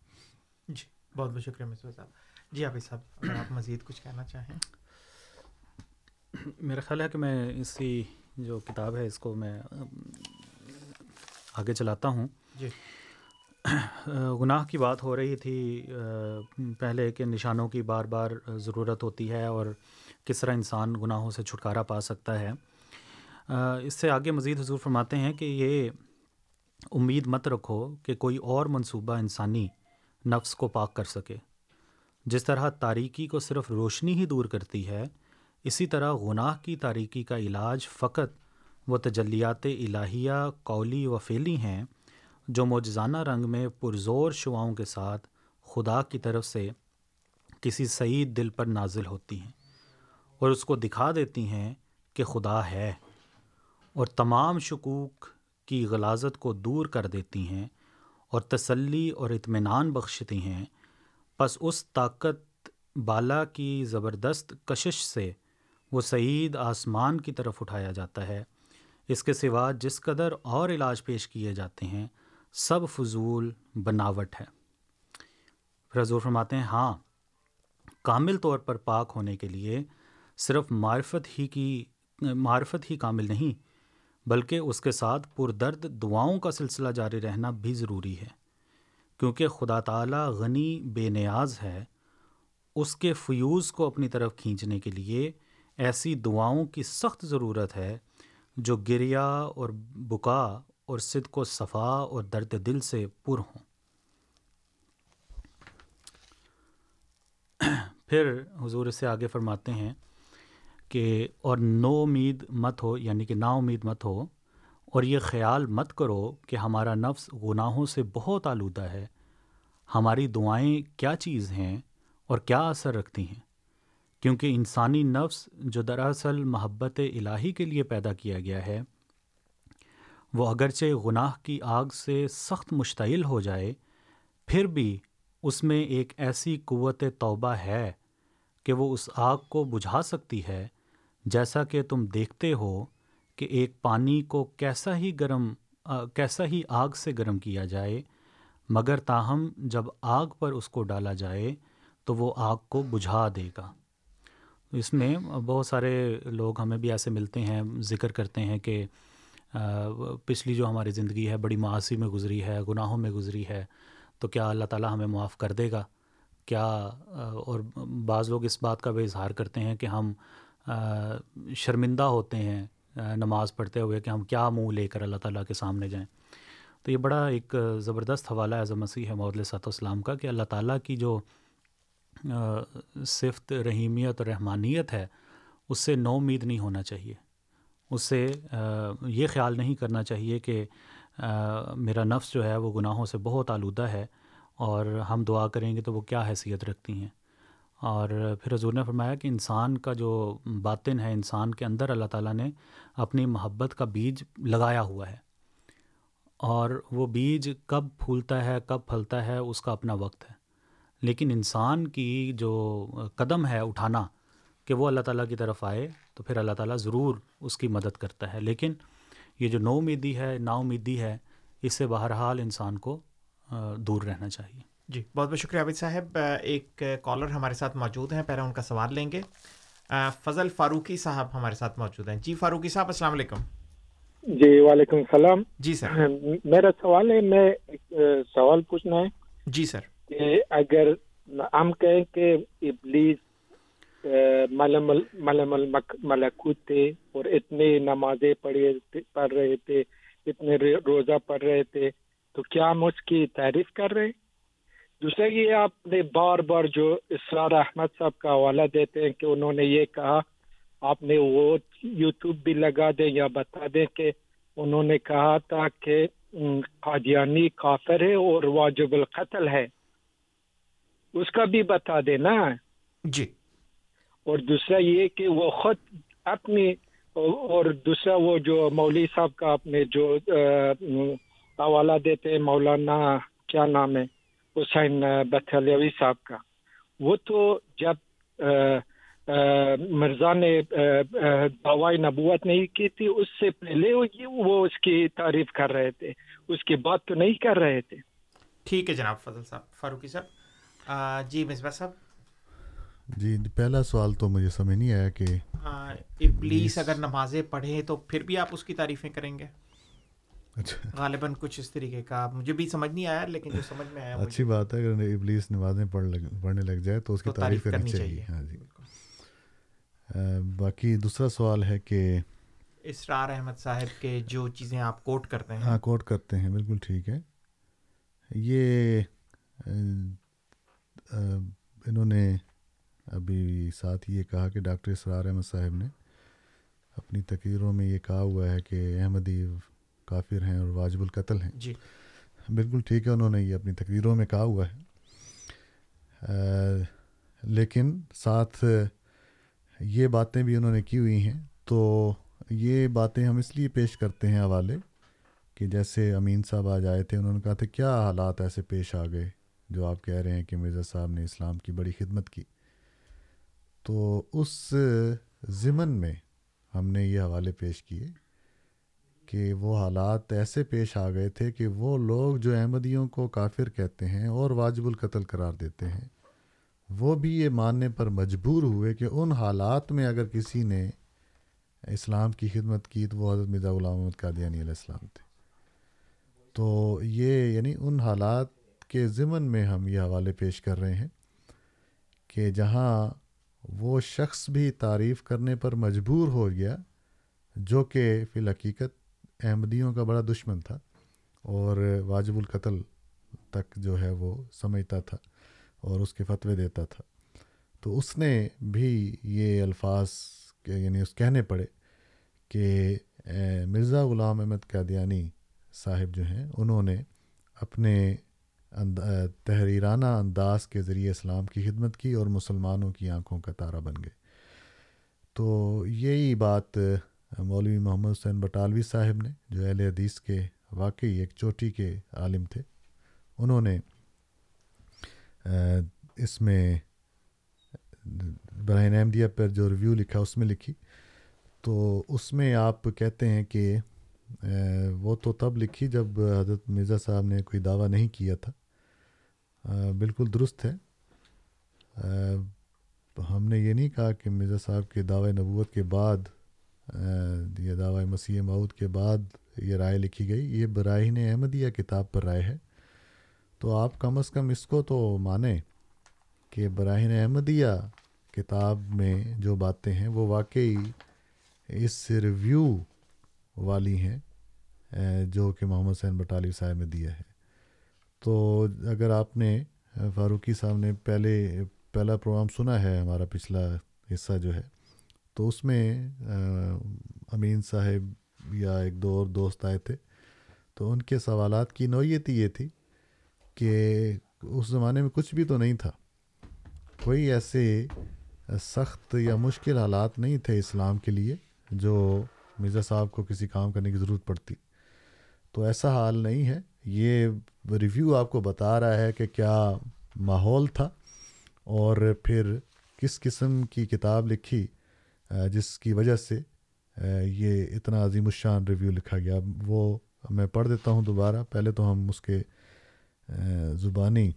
جی بہت بہت شکریہ مصور صاحب۔ جی آپ صاحب اگر آپ مزید کچھ کہنا چاہیں۔ میرا خیال ہے کہ میں اسی جو کتاب ہے اس کو میں آگے چلاتا ہوں۔ جی۔ گناہ کی بات ہو رہی تھی۔ پہلے کے نشانوں کی بار بار ضرورت ہوتی ہے اور کس طرح انسان گناہوں سے چھٹکارا پا سکتا ہے۔ اس سے آگے مزید حضور فرماتے ہیں کہ یہ امید مت رکھو کہ کوئی اور منصوبہ انسانی نفس کو پاک کر سکے۔ جس طرح تاریکی کو صرف روشنی ہی دور کرتی ہے، اسی طرح گناہ کی تاریکی کا علاج فقط وہ تجلیات الہیہ، قولی و فعلی ہیں جو موجزانہ رنگ میں پرزور شعاؤں کے ساتھ خدا کی طرف سے کسی سعید دل پر نازل ہوتی ہیں اور اس کو دکھا دیتی ہیں کہ خدا ہے۔ اور تمام شکوک کی غلازت کو دور کر دیتی ہیں اور تسلی اور اطمینان بخشتی ہیں، پس اس طاقت بالا کی زبردست کشش سے وہ سعید آسمان کی طرف اٹھایا جاتا ہے۔ اس کے سوا جس قدر اور علاج پیش کیے جاتے ہیں، سب فضول بناوٹ ہے۔ پھر حضور فرماتے ہیں ہاں کامل طور پر پاک ہونے کے لیے صرف معرفت ہی کی، معرفت ہی کامل نہیں بلکہ اس کے ساتھ پردرد دعاؤں کا سلسلہ جاری رہنا بھی ضروری ہے۔ کیونکہ خدا تعالیٰ غنی بے نیاز ہے، اس کے فیوز کو اپنی طرف کھینچنے کے لیے ایسی دعاؤں کی سخت ضرورت ہے جو گریا اور بکا اور صدق و صفا اور درد دل سے پر ہوں۔ پھر حضور اس سے آگے فرماتے ہیں کہ اور نو امید مت ہو یعنی کہ نا امید مت ہو، اور یہ خیال مت کرو کہ ہمارا نفس گناہوں سے بہت آلودہ ہے۔ ہماری دعائیں کیا چیز ہیں اور کیا اثر رکھتی ہیں؟ کیونکہ انسانی نفس جو دراصل محبت الہی کے لیے پیدا کیا گیا ہے، وہ اگرچہ گناہ کی آگ سے سخت مشتعل ہو جائے، پھر بھی اس میں ایک ایسی قوت توبہ ہے کہ وہ اس آگ کو بجھا سکتی ہے جیسا کہ تم دیکھتے ہو کہ ایک پانی کو کیسا ہی گرم کیسا ہی آگ سے گرم کیا جائے، مگر تاہم جب آگ پر اس کو ڈالا جائے تو وہ آگ کو بجھا دے گا۔ اس میں بہت سارے لوگ ہمیں بھی ایسے ملتے ہیں، ذکر کرتے ہیں کہ پچھلی جو ہماری زندگی ہے بڑی معاشی میں گزری ہے، گناہوں میں گزری ہے، تو کیا اللہ تعالیٰ ہمیں معاف کر دے گا؟ کیا اور بعض لوگ اس بات کا بھی اظہار کرتے ہیں کہ ہم شرمندہ ہوتے ہیں نماز پڑھتے ہوئے کہ ہم کیا منہ لے کر اللہ تعالیٰ کے سامنے جائیں۔ تو یہ بڑا ایک زبردست حوالہ ہے مسیح ہے محدود صاحب السلام کا کہ اللہ تعالیٰ کی جو صفت، رحیمیت اور رحمانیت ہے، اس سے نو امید نہیں ہونا چاہیے۔ اس سے یہ خیال نہیں کرنا چاہیے کہ میرا نفس جو ہے وہ گناہوں سے بہت آلودہ ہے اور ہم دعا کریں گے تو وہ کیا حیثیت رکھتی ہیں۔ اور پھر حضور نے فرمایا کہ انسان کا جو باطن ہے، انسان کے اندر اللہ تعالیٰ نے اپنی محبت کا بیج لگایا ہوا ہے۔ اور وہ بیج کب پھولتا ہے، کب پھلتا ہے، اس کا اپنا وقت ہے۔ لیکن انسان کی جو قدم ہے اٹھانا، کہ وہ اللہ تعالیٰ کی طرف آئے، تو پھر اللہ تعالیٰ ضرور اس کی مدد کرتا ہے۔ لیکن یہ جو نو امیدی ہے نا امیدی ہے، اس سے بہرحال انسان کو دور رہنا چاہیے۔ جی بہت بہت شکریہ عابد صاحب۔ ایک کالر ہمارے ساتھ موجود ہیں پہلے ان کا سوال لیں گے۔ فضل فاروقی صاحب ہمارے ساتھ موجود ہیں۔ جی فاروقی صاحب السلام علیکم۔ جی وعلیکم السلام۔ جی سر۔ میرا سوال ہے میں سوال پوچھنا ہے۔ جی سر۔ کہ اگر ہم کہیں کہ ابلیس ملم الملکوت تھے اور اتنے نمازیں پڑھے پڑھ رہے تھے اتنے روزہ پڑھ رہے تھے تو کیا ہم اس کی تعریف کر رہے دوسرا یہ آپ نے بار بار جو اسرار احمد صاحب کا حوالہ دیتے ہیں کہ انہوں نے یہ کہا آپ نے وہ یوٹیوب بھی لگا دیں یا بتا دیں کہ انہوں نے کہا تھا کہ قادیانی کافر ہے اور واجب القتل ہے۔ اس کا بھی بتا دینا۔ جی۔ اور دوسرا یہ کہ وہ خود اپنی اور دوسرا وہ جو مولوی صاحب کا اپنے جو حوالہ دیتے ہیں مولانا کیا نام ہے؟ حسین بطلوی صاحب کا۔ وہ تو جب مرزا نے دعوی نبوت نہیں کی تھی اس سے پہلے وہ اس کی تعریف کر رہے تھے۔ اس کی بات تو نہیں کر رہے تھے۔ ٹھیک ہے جناب فضل صاحب فاروقی صاحب۔ جی مصباح صاحب۔ جی پہلا سوال تو مجھے سمجھ نہیں آیا کہ ابلیس اگر نمازیں پڑھے تو پھر بھی آپ اس کی تعریفیں کریں گے؟ غالباً کچھ اس طریقے کا مجھے بھی سمجھ نہیں آیا لیکن جو سمجھ میں آیا اچھی بات ہے اگر ابلیس نمازیں پڑھ لگ پڑھنے لگ جائے تو اس کی تعریف کرنی چاہیے۔ ہاں جی۔ باقی دوسرا سوال ہے کہ اسرار احمد صاحب کے جو چیزیں آپ کوٹ کرتے ہیں۔ ہاں کوٹ کرتے ہیں بالکل ٹھیک ہے۔ یہ انہوں نے ابھی ساتھ یہ کہا کہ ڈاکٹر اسرار احمد صاحب نے اپنی تقریروں میں یہ کہا ہوا ہے کہ احمدی کافر ہیں اور واجب القتل ہیں۔ جی۔ بالکل ٹھیک ہے انہوں نے یہ اپنی تقریروں میں کہا ہوا ہے۔ لیکن ساتھ یہ باتیں بھی انہوں نے کی ہوئی ہیں۔ تو یہ باتیں ہم اس لیے پیش کرتے ہیں حوالے کہ جیسے امین صاحب آج آئے تھے انہوں نے کہا تھا کیا حالات ایسے پیش آ گئے جو آپ کہہ رہے ہیں کہ مرزا صاحب نے اسلام کی بڑی خدمت کی؟ تو اس ضمن میں ہم نے یہ حوالے پیش کیے کہ وہ حالات ایسے پیش آ گئے تھے کہ وہ لوگ جو احمدیوں کو کافر کہتے ہیں اور واجب القتل قرار دیتے ہیں۔ وہ بھی یہ ماننے پر مجبور ہوئے کہ ان حالات میں اگر کسی نے اسلام کی خدمت کی تو وہ حضرت مرزا غلام محمد قادیانی علیہ السلام تھے۔ تو یہ یعنی ان حالات کے ضمن میں ہم یہ حوالے پیش کر رہے ہیں کہ جہاں وہ شخص بھی تعریف کرنے پر مجبور ہو گیا جو کہ فی الحقیقت احمدیوں کا بڑا دشمن تھا اور واجب القتل تک جو ہے وہ سمجھتا تھا اور اس کے فتوے دیتا تھا۔ تو اس نے بھی یہ الفاظ یعنی اس کہنے پڑے کہ مرزا غلام احمد قادیانی صاحب جو ہیں، انہوں نے اپنے تحریرانہ انداز کے ذریعے اسلام کی خدمت کی اور مسلمانوں کی آنکھوں کا تارہ بن گئے۔ تو یہی بات مولوی محمد حسین بٹالوی صاحب نے، جو اہل حدیث کے واقعی ایک چوٹی کے عالم تھے، انہوں نے اس میں برائن احمدیہ پر جو ریویو لکھا، اس میں لکھی۔ تو اس میں آپ کہتے ہیں کہ وہ تو تب لکھی جب حضرت مرزا صاحب نے کوئی دعویٰ نہیں کیا تھا۔ بالکل درست ہے۔ ہم نے یہ نہیں کہا کہ مرزا صاحب کے دعوی نبوت کے بعد یہ دعوی مسیح مود کے بعد یہ رائے لکھی گئی۔ یہ براہین احمدیہ کتاب پر رائے ہے۔ تو آپ کم از کم اس کو تو مانیں کہ براہین احمدیہ کتاب میں جو باتیں ہیں وہ واقعی اس ریویو والی ہیں جو کہ محمد حسین بٹالی صاحب نے دیا ہے۔ تو اگر آپ نے فاروقی صاحب نے پہلے، پہلا پروگرام سنا ہے، ہمارا پچھلا حصہ جو ہے تو اس میں امین صاحب یا ایک دو اور دوست آئے تھے۔ تو ان کے سوالات کی نوعیت یہ تھی کہ اس زمانے میں کچھ بھی تو نہیں تھا۔ کوئی ایسے سخت یا مشکل حالات نہیں تھے اسلام کے لیے جو مرزا صاحب کو کسی کام کرنے کی ضرورت پڑتی۔ تو ایسا حال نہیں ہے۔ یہ ریویو آپ کو بتا رہا ہے کہ کیا ماحول تھا اور پھر کس قسم کی کتاب لکھی۔ جس کی وجہ سے یہ اتنا عظیم الشان ریویو لکھا گیا۔ وہ میں پڑھ دیتا ہوں دوبارہ۔ پہلے تو ہم اس کے زبانی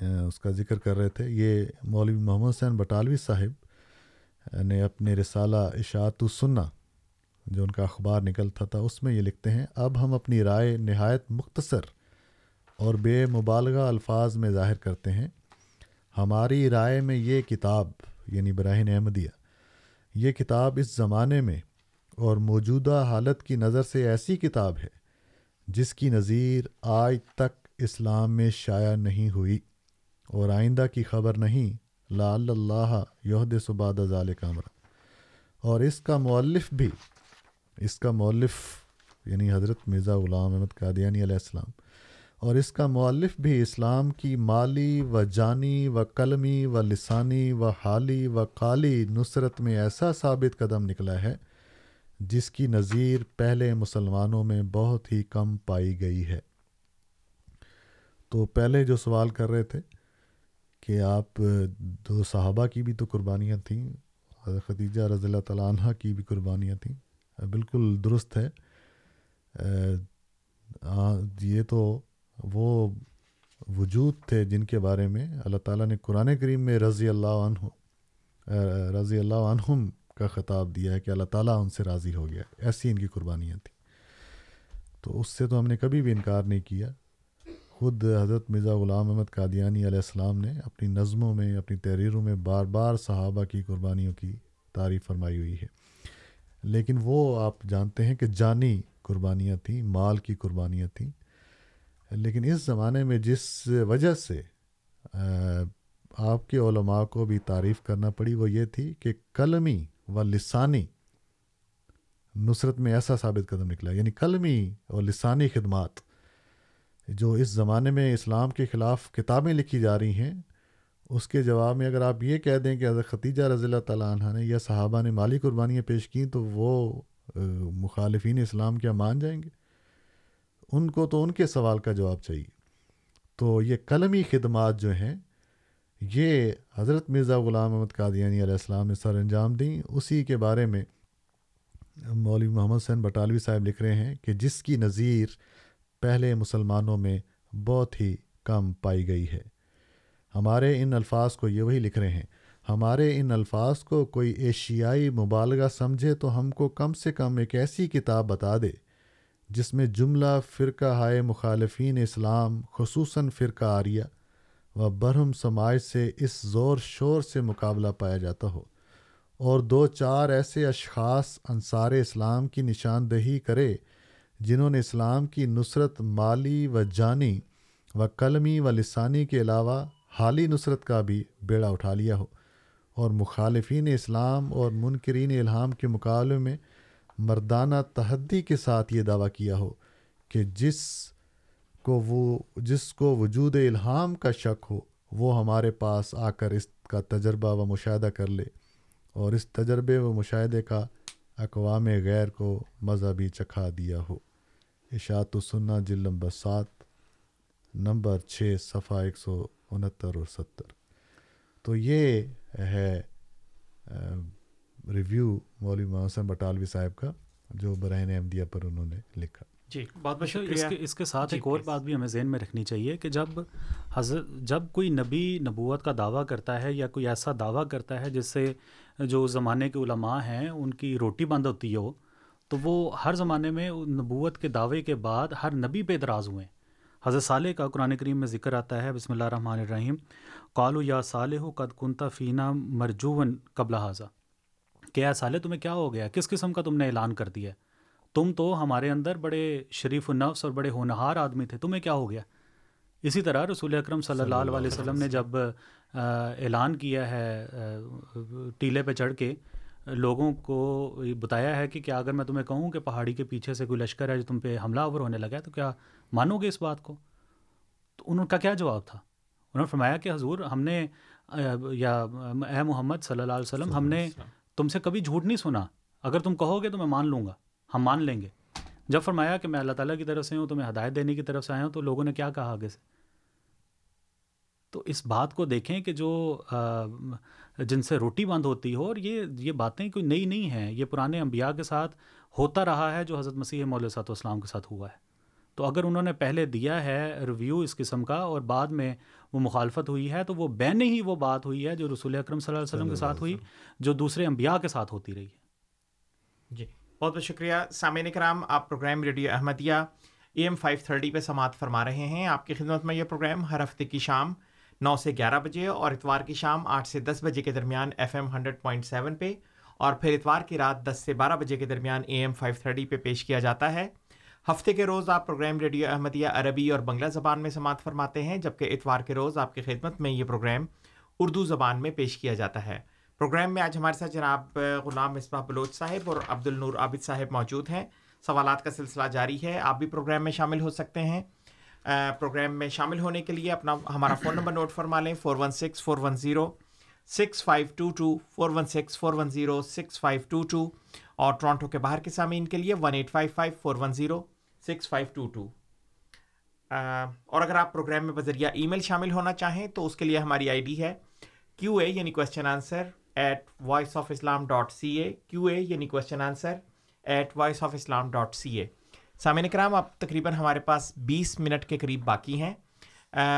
اس کا ذکر کر رہے تھے۔ یہ مولوی محمد حسین بٹالوی صاحب نے اپنے رسالہ اشاعت السنہ، جو ان کا اخبار نکلتا تھا، اس میں یہ لکھتے ہیں، اب ہم اپنی رائے نہایت مختصر اور بے مبالغہ الفاظ میں ظاہر کرتے ہیں۔ ہماری رائے میں یہ کتاب یعنی براہین احمدیہ یہ کتاب اس زمانے میں اور موجودہ حالت کی نظر سے ایسی کتاب ہے، جس کی نظیر آج تک اسلام میں شائع نہیں ہوئی اور آئندہ کی خبر نہیں۔ لا اللہ یہد سباد ظال کامرہ اور اس کا مؤلف بھی، اس کا مؤلف یعنی حضرت مرزا غلام احمد قادیانی علیہ السلام۔ اور اس کا مؤلف بھی اسلام کی مالی و جانی و قلمی و لسانی و حالی و قالی نصرت میں ایسا ثابت قدم نکلا ہے جس کی نظیر پہلے مسلمانوں میں بہت ہی کم پائی گئی ہے۔ تو پہلے جو سوال کر رہے تھے کہ آپ دو صحابہ کی بھی تو قربانیاں تھیں خدیجہ رضی اللہ تعالیٰ عنہ کی بھی قربانیاں تھیں۔ بالکل درست ہے۔ یہ تو وہ وجود تھے جن کے بارے میں اللہ تعالیٰ نے قرآن کریم میں رضی اللہ عنہ رضی اللہ عنہم کا خطاب دیا ہے کہ اللہ تعالیٰ ان سے راضی ہو گیا۔ ایسی ان کی قربانیاں تھیں۔ تو اس سے تو ہم نے کبھی بھی انکار نہیں کیا۔ خود حضرت مرزا غلام احمد قادیانی علیہ السلام نے اپنی نظموں میں، اپنی تحریروں میں بار بار صحابہ کی قربانیوں کی تعریف فرمائی ہوئی ہے۔ لیکن وہ آپ جانتے ہیں کہ جانی قربانیاں تھیں، مال کی قربانیاں تھیں۔ لیکن اس زمانے میں جس وجہ سے آپ کے علماء کو بھی تعریف کرنا پڑی وہ یہ تھی کہ قلمی و لسانی نصرت میں ایسا ثابت قدم نکلا یعنی قلمی اور لسانی خدمات جو اس زمانے میں اسلام کے خلاف کتابیں لکھی جا رہی ہیں، اس کے جواب میں اگر آپ یہ کہہ دیں کہ حضرت ختیجہ رضی اللہ تعالیٰ عنہ نے یا صحابہ نے مالی قربانیاں پیش کیں تو وہ مخالفین اسلام کیا مان جائیں گے؟ ان کو تو ان کے سوال کا جواب چاہیے۔ تو یہ قلمی خدمات جو ہیں، یہ حضرت مرزا غلام احمد قادیانی علیہ السلام نے سر انجام دیں۔ اسی کے بارے میں مولوی محمد حسین بٹالوی صاحب لکھ رہے ہیں کہ جس کی نظیر پہلے مسلمانوں میں بہت ہی کم پائی گئی ہے۔ ہمارے ان الفاظ کو یہ وہی لکھ رہے ہیں، ہمارے ان الفاظ کو کوئی ایشیائی مبالغہ سمجھے تو ہم کو کم سے کم ایک ایسی کتاب بتا دے۔ جس میں جملہ فرقہ ہائے مخالفین اسلام، خصوصاً فرقہ آریہ، و برہم سماج سے اس زور شور سے مقابلہ پایا جاتا ہو، اور دو چار ایسے اشخاص انصار اسلام کی نشاندہی کرے جنہوں نے اسلام کی نصرت مالی و جانی و قلمی و لسانی کے علاوہ حالی نصرت کا بھی بیڑا اٹھا لیا ہو، اور مخالفین اسلام اور منکرین الہام کے مقابلے میں مردانہ تحدی کے ساتھ یہ دعویٰ کیا ہو کہ جس کو وہ، جس کو وجود الہام کا شک ہو، وہ ہمارے پاس آ کر اس کا تجربہ و مشاہدہ کر لے اور اس تجربے و مشاہدے کا اقوام غیر کو مذہبی چکھا دیا ہو۔ اشاعت و سننا نمبر سات، نمبر چھ، صفحہ ایک سو انہتر اور ستر۔ تو یہ ہے ریویو مولوی محسن بٹالوی صاحب کا جو برائن احمدیہ پر انہوں نے لکھا۔ جی بہت بہت اچھا، اس شکریہ کے اس کے ساتھ جی، ایک اور. بات بھی ہمیں ذہن میں رکھنی چاہیے کہ جب حضرت جب کوئی نبی نبوت کا دعویٰ کرتا ہے یا کوئی ایسا دعویٰ کرتا ہے جس سے جو اس زمانے کے علماء ہیں ان کی روٹی بند ہوتی ہو تو وہ ہر زمانے میں نبوت کے دعوے کے بعد ہر نبی پہ اعتراض ہوئے۔ حضرت صالح کا قرآن کریم میں ذکر آتا ہے بسم اللہ الرحمن الرحیم قالو یا صالح قد کنتا فینا مرجون قبل حاضہ کہ اے صالح تمہیں کیا ہو گیا؟ کس قسم کا تم نے اعلان کر دیا؟ تم تو ہمارے اندر بڑے شریف النفس اور بڑے ہونہار آدمی تھے تمہیں کیا ہو گیا؟ اسی طرح رسول اکرم صلی اللہ علیہ وسلم نے جب اعلان کیا ہے ٹیلے پہ چڑھ کے لوگوں کو بتایا ہے کہ کیا اگر میں تمہیں کہوں کہ پہاڑی کے پیچھے سے کوئی لشکر ہے جو تم پہ حملہ آور ہونے لگا ہے تو کیا مانو گے اس بات کو؟ تو ان کا کیا جواب تھا؟ انہوں نے فرمایا کہ حضور ہم نے یا اے محمد صلی اللہ علیہ وسلم ہم نے تم سے کبھی جھوٹ نہیں سنا۔ اگر تم کہو گے تو میں مان لوں گا۔ ہم مان لیں گے۔ جب فرمایا کہ میں اللہ تعالیٰ کی طرف سے ہوں تمہیں ہدایت دینے کی طرف سے آیا ہوں تو لوگوں نے کیا کہا آگے سے؟ تو اس بات کو دیکھیں کہ جو جن سے روٹی بند ہوتی ہو، اور یہ یہ باتیں کوئی نئی نہیں ہیں۔ یہ پرانے انبیاء کے ساتھ ہوتا رہا ہے جو حضرت مسیح مول صاحب والسلام کے ساتھ ہوا ہے۔ تو اگر انہوں نے پہلے دیا ہے ریویو اس قسم کا اور بعد میں وہ مخالفت ہوئی ہے تو وہ بین ہی وہ بات ہوئی ہے جو رسول اکرم صلی اللہ علیہ وسلم کے ساتھ ہوئی جو دوسرے انبیاء کے ساتھ ہوتی رہی ہے۔ جی بہت بہت شکریہ۔ سامعین کرام آپ program radio Ahmadiyya A M five thirty پہ سماعت فرما رہے ہیں۔ آپ کی خدمت میں یہ پروگرام ہر ہفتے کی شام نو سے گیارہ بجے اور اتوار کی شام آٹھ سے دس بجے کے درمیان F M hundred point seven پہ اور پھر اتوار کی رات دس سے بارہ بجے کے درمیان اے ایم فائیو تھرٹی پہ پیش کیا جاتا ہے۔ ہفتے کے روز آپ پروگرام ریڈیو احمدیہ عربی اور بنگلہ زبان میں سماعت فرماتے ہیں، جبکہ اتوار کے روز آپ کی خدمت میں یہ پروگرام اردو زبان میں پیش کیا جاتا ہے۔ پروگرام میں آج ہمارے ساتھ جناب غلام مصباح بلوچ صاحب اور عبد النور عابد صاحب موجود ہیں۔ سوالات کا سلسلہ جاری ہے، آپ بھی پروگرام میں شامل ہو سکتے ہیں۔ پروگرام میں شامل ہونے کے لیے اپنا ہمارا فون نمبر نوٹ فرما لیں، four one six, four one zero, six five two two, four one six, four one zero, six five two two اور ٹورانٹو کے باہر کے سامعین کے لیے one eight five five, four one zero six five two two. اور اگر آپ پروگرام میں بذریعہ ای میل شامل ہونا چاہیں تو اس کے لیے ہماری آئی ڈی ہے کیو اے یعنی question answer at voice of Islam dot C A Q A یعنی question answer at voice of Islam dot C A سامعین کرام، اب تقریباً ہمارے پاس بیس منٹ کے قریب باقی ہیں۔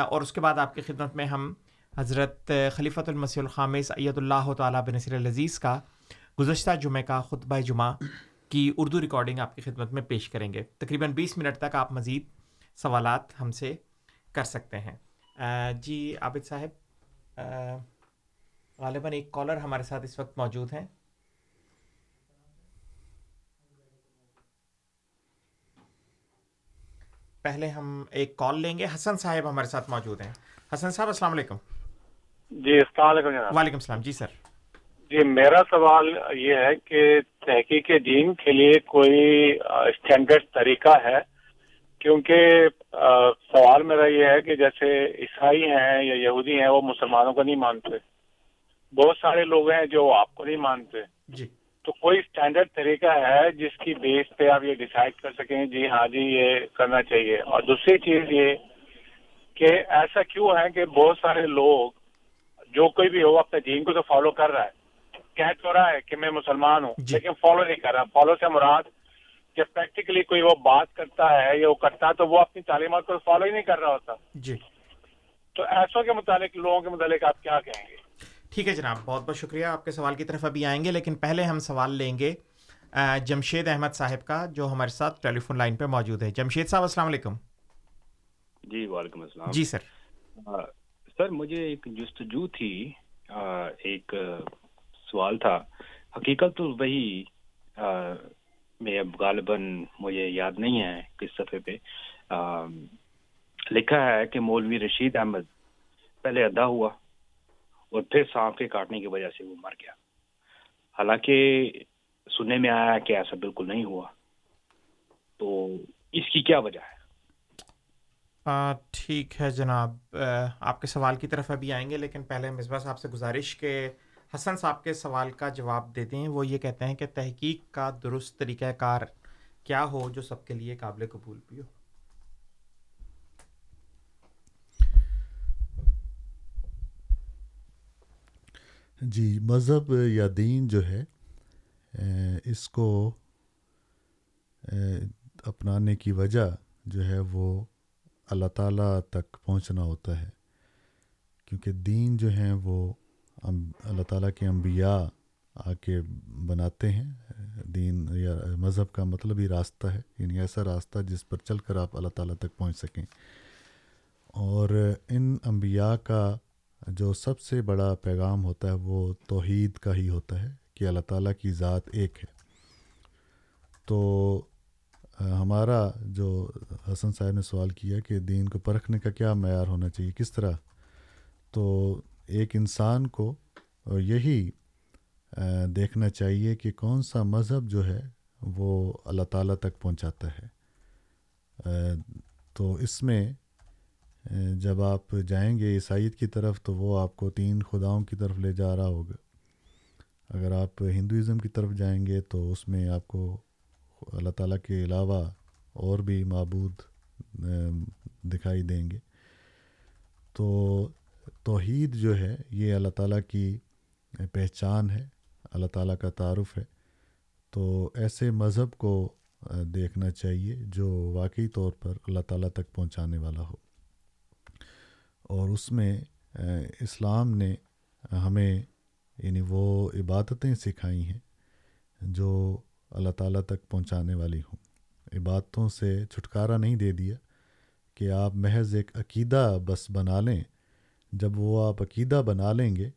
اور اس کے بعد آپ کی خدمت میں ہم حضرت خلیفۃ المسیح الخامس ایت اللہ تعالیٰ بنصر العزیز کا گزشتہ جمعہ کا خطبہ جمعہ کی اردو ریکارڈنگ آپ کی خدمت میں پیش کریں گے۔ تقریباً بیس منٹ تک آپ مزید سوالات ہم سے کر سکتے ہیں۔ جی عابد صاحب غالباً ایک کالر ہمارے ساتھ اس وقت موجود ہیں۔ پہلے ہم ایک کال لیں گے۔ حسن صاحب ہمارے ساتھ موجود ہیں۔ حسن صاحب السلام علیکم۔ جی السلام علیکم وعلیکم السلام۔ جی سر۔ جی میرا سوال یہ ہے کہ تحقیق دین کے لیے کوئی اسٹینڈرڈ طریقہ ہے؟ کیونکہ سوال میرا یہ ہے کہ جیسے عیسائی ہیں یا یہودی ہیں وہ مسلمانوں کو نہیں مانتے۔ بہت سارے لوگ ہیں جو آپ کو نہیں مانتے۔ جی۔ تو کوئی اسٹینڈرڈ طریقہ ہے جس کی بیس پہ آپ یہ ڈیسائیڈ کر سکیں جی ہاں جی یہ کرنا چاہیے؟ اور دوسری چیز یہ کہ ایسا کیوں ہے کہ بہت سارے لوگ جو کوئی بھی ہو اپنے دین کو تو فالو کر رہا ہے۔ کہہ تو رہا ہے کہ میں مسلمان ہوں جی۔ لیکن فالو نہیں کر رہا۔ فالو سے مراد کہ پریکٹیکلی کوئی وہ بات کرتا ہے یا وہ کرتا ہے تو وہ اپنی تعلیمات کو فالو ہی نہیں کر رہا ہوتا۔ جی۔ تو ایسوں کے متعلق لوگوں کے متعلق آپ کیا کہیں گے؟ ٹھیک ہے جناب بہت بہت شکریہ۔ آپ کے سوال کی طرف ابھی آئیں گے لیکن پہلے ہم سوال لیں گے جمشید احمد صاحب کا جو ہمارے ساتھ ٹیلی فون لائن پہ موجود ہے۔ جمشید صاحب السلام علیکم۔ جی وعلیکم السلام۔ جی سر۔ آ، سر مجھے ایک جستجو تھی آ، ایک سوال تھا۔ حقیقت تو وہی میں اب غالباً مجھے یاد نہیں ہے کس صفحے پہ۔ لکھا ہے کہ مولوی رشید احمد پہلے ادا ہوا اور پھر سانپ کے کاٹنے کی وجہ سے وہ مر گیا۔ حالانکہ سننے میں آیا کہ ایسا بالکل نہیں ہوا۔ تو اس کی کیا وجہ ہے؟ ٹھیک ہے جناب۔ آپ کے سوال کی طرف ابھی آئیں گے، لیکن پہلے مصباح صاحب سے گزارش کہ حسن صاحب کے سوال کا جواب دیتے ہیں۔ وہ یہ کہتے ہیں کہ تحقیق کا درست طریقہ کار کیا ہو جو سب کے لیے قابل قبول بھی ہو؟ جی مذہب یا دین جو ہے اس کو اپنانے کی وجہ جو ہے وہ اللہ تعالیٰ تک پہنچنا ہوتا ہے۔ کیونکہ دین جو ہیں وہ اللہ تعالیٰ کے انبیاء آ کے بناتے ہیں۔ دین یا مذہب کا مطلب ہی راستہ ہے یعنی ایسا راستہ جس پر چل کر آپ اللہ تعالیٰ تک پہنچ سکیں۔ اور ان انبیاء کا جو سب سے بڑا پیغام ہوتا ہے، وہ توحید کا ہی ہوتا ہے کہ اللہ تعالیٰ کی ذات ایک ہے۔ تو ہمارا جو حسن صاحب نے سوال کیا کہ دین کو پرکھنے کا کیا معیار ہونا چاہیے، کس طرح؟ تو ایک انسان کو یہی دیکھنا چاہیے کہ کون سا مذہب جو ہے وہ اللہ تعالیٰ تک پہنچاتا ہے۔ تو اس میں جب آپ جائیں گے عیسائیت کی طرف تو وہ آپ کو تین خداؤں کی طرف لے جا رہا ہوگا۔ اگر آپ ہندوازم کی طرف جائیں گے تو اس میں آپ کو اللہ تعالیٰ کے علاوہ اور بھی معبود دکھائی دیں گے۔ تو توحید جو ہے، یہ اللہ تعالیٰ کی پہچان ہے، اللہ تعالیٰ کا تعارف ہے۔ تو ایسے مذہب کو دیکھنا چاہیے جو واقعی طور پر اللہ تعالیٰ تک پہنچانے والا ہو۔ اور اس میں اسلام نے ہمیں یعنی وہ عبادتیں سکھائی ہیں جو اللہ تعالیٰ تک پہنچانے والی ہوں۔ عبادتوں سے چھٹکارا نہیں دے دیا کہ آپ محض ایک عقیدہ بس بنا لیں جب وہ آپ عقیدہ بنا لیں گے،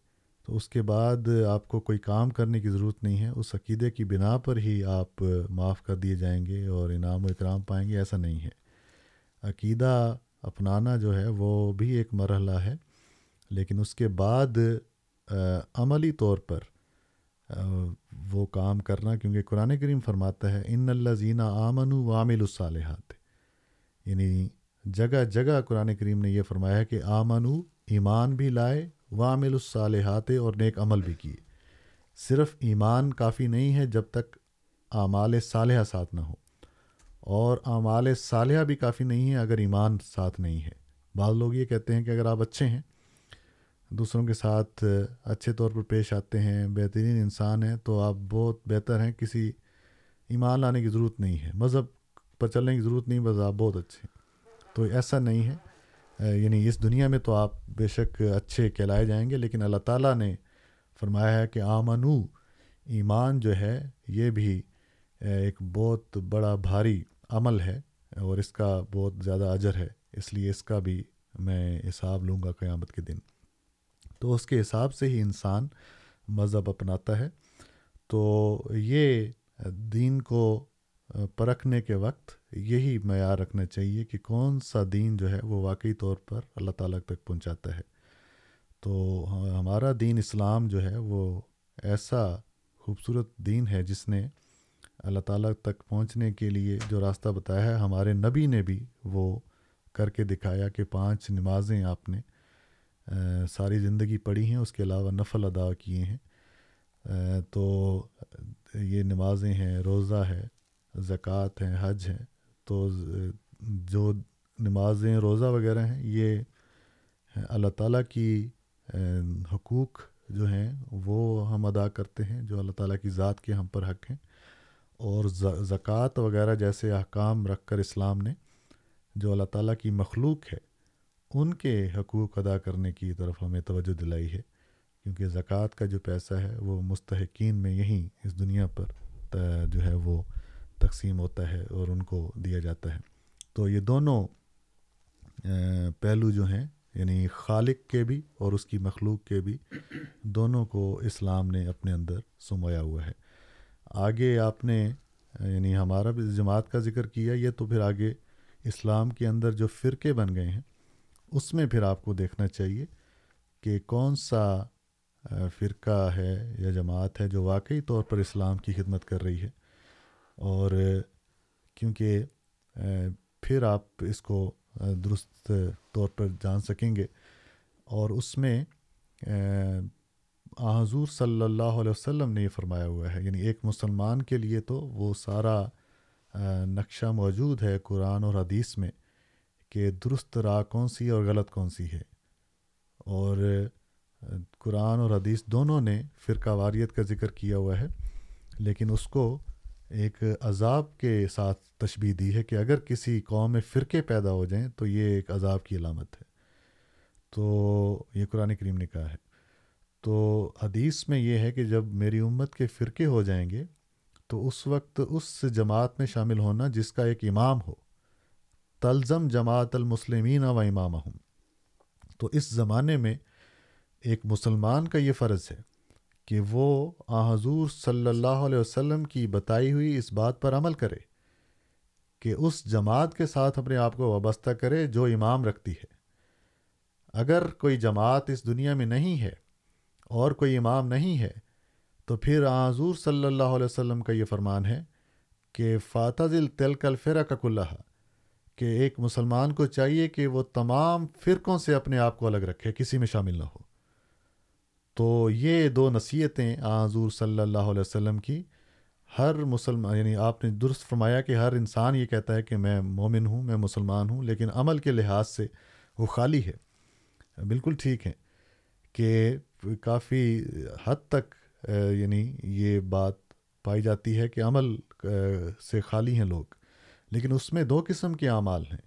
تو اس کے بعد آپ کو کوئی کام کرنے کی ضرورت نہیں ہے۔ اس عقیدے کی بنا پر ہی آپ معاف کر دیے جائیں گے اور انعام و اکرام پائیں گے، ایسا نہیں ہے۔ عقیدہ اپنانا جو ہے، وہ بھی ایک مرحلہ ہے، لیکن اس کے بعد عملی طور پر وہ کام کرنا، کیونکہ قرآن کریم فرماتا ہے، ان اللہ زینہ آمن و عامل الصالحات یعنی جگہ جگہ قرآن کریم نے یہ فرمایا ہے کہ آمن ایمان بھی لائے، وامل الصالحات اور نیک عمل بھی کیے۔ صرف ایمان کافی نہیں ہے جب تک اعمال صالحہ ساتھ نہ ہو۔ اور اعمال صالحہ بھی کافی نہیں ہے اگر ایمان ساتھ نہیں ہے۔ بعض لوگ یہ کہتے ہیں کہ اگر آپ اچھے ہیں، دوسروں کے ساتھ اچھے طور پر پیش آتے ہیں، بہترین انسان ہیں، تو آپ بہت بہتر ہیں، کسی ایمان لانے کی ضرورت نہیں ہے۔ مذہب پر چلنے کی ضرورت نہیں، بس آپ بہت اچھے ہیں۔ تو ایسا نہیں ہے۔ یعنی اس دنیا میں تو آپ بے شک اچھے کہلائے جائیں گے، لیکن اللہ تعالیٰ نے فرمایا ہے کہ آمنو، ایمان جو ہے یہ بھی ایک بہت بڑا بھاری عمل ہے اور اس کا بہت زیادہ اجر ہے، اس لیے اس کا بھی میں حساب لوں گا قیامت کے دن۔ تو اس کے حساب سے ہی انسان مذہب اپناتا ہے۔ تو یہ دین کو پرکھنے کے وقت یہی معیار رکھنا چاہیے کہ کون سا دین جو ہے وہ واقعی طور پر اللہ تعالیٰ تک پہنچاتا ہے۔ تو ہمارا دین اسلام جو ہے وہ ایسا خوبصورت دین ہے جس نے اللہ تعالیٰ تک پہنچنے کے لیے جو راستہ بتایا ہے، ہمارے نبی نے بھی وہ کر کے دکھایا کہ پانچ نمازیں آپ نے ساری زندگی پڑھی ہیں، اس کے علاوہ نفل ادا کیے ہیں۔ تو یہ نمازیں ہیں، روزہ ہے زکوٰۃ ہیں، حج ہیں، تو جو نمازیں، روزہ وغیرہ ہیں، یہ اللہ تعالیٰ کی حقوق جو ہیں، وہ ہم ادا کرتے ہیں، جو اللہ تعالیٰ کی ذات کے ہم پر حق ہیں۔ اور زکوٰۃ وغیرہ جیسے احکام رکھ کر اسلام نے جو اللہ تعالیٰ کی مخلوق ہے، ان کے حقوق ادا کرنے کی طرف ہمیں توجہ دلائی ہے۔ کیونکہ زکوٰۃ کا جو پیسہ ہے، وہ مستحقین میں یہیں اس دنیا پر جو ہے، وہ تقسیم ہوتا ہے اور ان کو دیا جاتا ہے۔ تو یہ دونوں پہلو جو ہیں یعنی خالق کے بھی اور اس کی مخلوق کے بھی، دونوں کو اسلام نے اپنے اندر سمایا ہوا ہے۔ آگے آپ نے یعنی ہمارا بھی جماعت کا ذکر کیا، یہ تو پھر آگے اسلام کے اندر جو فرقے بن گئے ہیں، اس میں پھر آپ کو دیکھنا چاہیے کہ کون سا فرقہ ہے یا جماعت ہے جو واقعی طور پر اسلام کی خدمت کر رہی ہے۔ اور کیونکہ پھر آپ اس کو درست طور پر جان سکیں گے۔ اور اس میں حضور صلی اللہ علیہ وسلم نے یہ فرمایا ہوا ہے۔ یعنی ایک مسلمان کے لیے تو وہ سارا نقشہ موجود ہے قرآن اور حدیث میں کہ درست راہ کون سی اور غلط کون سی ہے۔ اور قرآن اور حدیث دونوں نے فرقہ واریت کا ذکر کیا ہوا ہے، لیکن اس کو ایک عذاب کے ساتھ تشبیح دی ہے کہ اگر کسی قوم میں فرقے پیدا ہو جائیں تو یہ ایک عذاب کی علامت ہے۔ تو یہ قرآن کریم نے کہا ہے۔ تو حدیث میں یہ ہے کہ جب میری امت کے فرقے ہو جائیں گے تو اس وقت اس جماعت میں شامل ہونا جس کا ایک امام ہو۔ تلزم جماعت المسلمین و امام ہوں تو اس زمانے میں ایک مسلمان کا یہ فرض ہے۔ کہ وہ آ حضور صلی اللہ علیہ وسلم کی بتائی ہوئی اس بات پر عمل کرے کہ اس جماعت کے ساتھ اپنے آپ کو وابستہ کرے جو امام رکھتی ہے۔ اگر کوئی جماعت اس دنیا میں نہیں ہے اور کوئی امام نہیں ہے تو پھر آ حضور صلی اللہ علیہ وسلم کا یہ فرمان ہے کہ فاتح تل کل فرا کا کہ ایک مسلمان کو چاہیے کہ وہ تمام فرقوں سے اپنے آپ کو الگ رکھے، کسی میں شامل نہ ہو۔ تو یہ دو نصیحتیں حضور صلی اللہ علیہ وسلم کی۔ ہر مسلمان یعنی آپ نے درست فرمایا کہ ہر انسان یہ کہتا ہے کہ میں مومن ہوں، میں مسلمان ہوں، لیکن عمل کے لحاظ سے وہ خالی ہے۔ بالکل ٹھیک ہے کہ کافی حد تک یعنی یہ بات پائی جاتی ہے کہ عمل سے خالی ہیں لوگ۔ لیکن اس میں دو قسم کے اعمال ہیں۔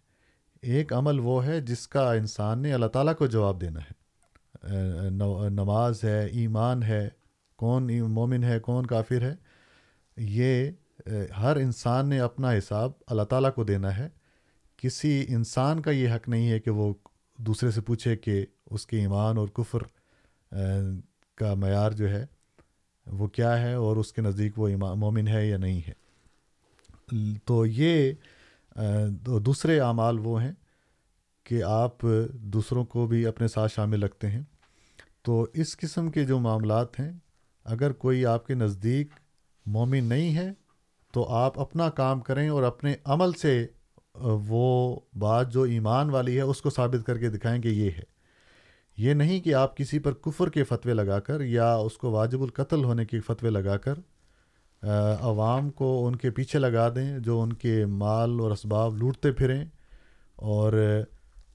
ایک عمل وہ ہے جس کا انسان نے اللہ تعالیٰ کو جواب دینا ہے۔ نماز ہے، ایمان ہے، کون مومن ہے، کون کافر ہے، یہ ہر انسان نے اپنا حساب اللہ تعالیٰ کو دینا ہے۔ کسی انسان کا یہ حق نہیں ہے کہ وہ دوسرے سے پوچھے کہ اس کے ایمان اور کفر کا معیار جو ہے، وہ کیا ہے اور اس کے نزدیک وہ مومن ہے یا نہیں ہے۔ تو یہ دوسرے اعمال وہ ہیں کہ آپ دوسروں کو بھی اپنے ساتھ شامل رکھتے ہیں۔ تو اس قسم کے جو معاملات ہیں، اگر کوئی آپ کے نزدیک مومن نہیں ہے، تو آپ اپنا کام کریں اور اپنے عمل سے وہ بات جو ایمان والی ہے، اس کو ثابت کر کے دکھائیں کہ یہ ہے۔ یہ نہیں کہ آپ کسی پر کفر کے فتوے لگا کر یا اس کو واجب القتل ہونے کے فتوے لگا کر عوام کو ان کے پیچھے لگا دیں جو ان کے مال اور اسباب لوٹتے پھریں اور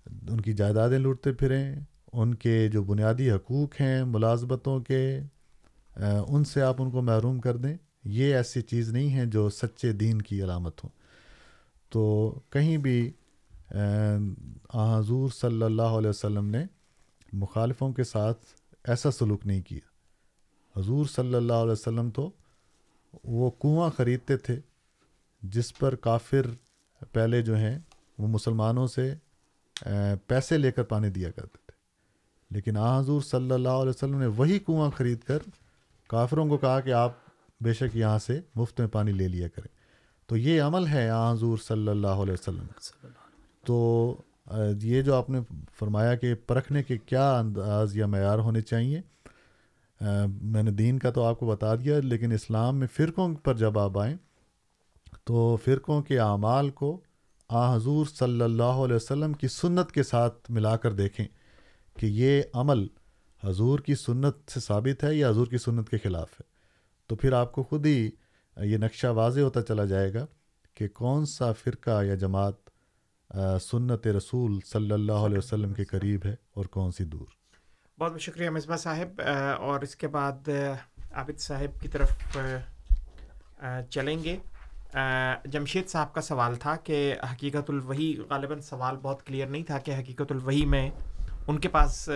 ان کی جائیدادیں لوٹتے پھریں، ان کے جو بنیادی حقوق ہیں، ملازمتوں کے ان سے آپ ان کو محروم کر دیں۔ یہ ایسی چیز نہیں ہے جو سچے دین کی علامت ہو۔ تو کہیں بھی حضور صلی اللہ علیہ وسلم نے مخالفوں کے ساتھ ایسا سلوک نہیں کیا۔ حضور صلی اللہ علیہ وسلم تو وہ کنواں خریدتے تھے، جس پر کافر پہلے جو ہیں، وہ مسلمانوں سے پیسے لے کر پانی دیا کرتے تھے۔ لیکن آ حضور صلی اللہ علیہ وسلم نے وہی کنواں خرید کر کافروں کو کہا کہ آپ بے شک یہاں سے مفت میں پانی لے لیا کریں۔ تو یہ عمل ہے آ حضور صلی اللہ علیہ وسلم۔ تو یہ جو آپ نے فرمایا کہ پرکھنے کے کیا انداز یا معیار ہونے چاہیے میں نے دین کا تو آپ کو بتا دیا، لیکن اسلام میں فرقوں پر جب آپ آئیں، تو فرقوں کے اعمال کو آ حضور صلی اللہ علیہ وسلم کی سنت کے ساتھ ملا کر دیکھیں کہ یہ عمل حضور کی سنت سے ثابت ہے یا حضور کی سنت کے خلاف ہے۔ تو پھر آپ کو خود ہی یہ نقشہ واضح ہوتا چلا جائے گا کہ کون سا فرقہ یا جماعت سنت رسول صلی اللہ علیہ وسلم کے قریب ہے اور کون سی دور۔ بہت بہت شکریہ مصباح صاحب اور اس کے بعد عابد صاحب کی طرف چلیں گے۔ جمشید صاحب کا سوال تھا کہ حقیقت الوحی غالباً سوال بہت کلیئر نہیں تھا کہ حقیقت الوحی میں ان کے پاس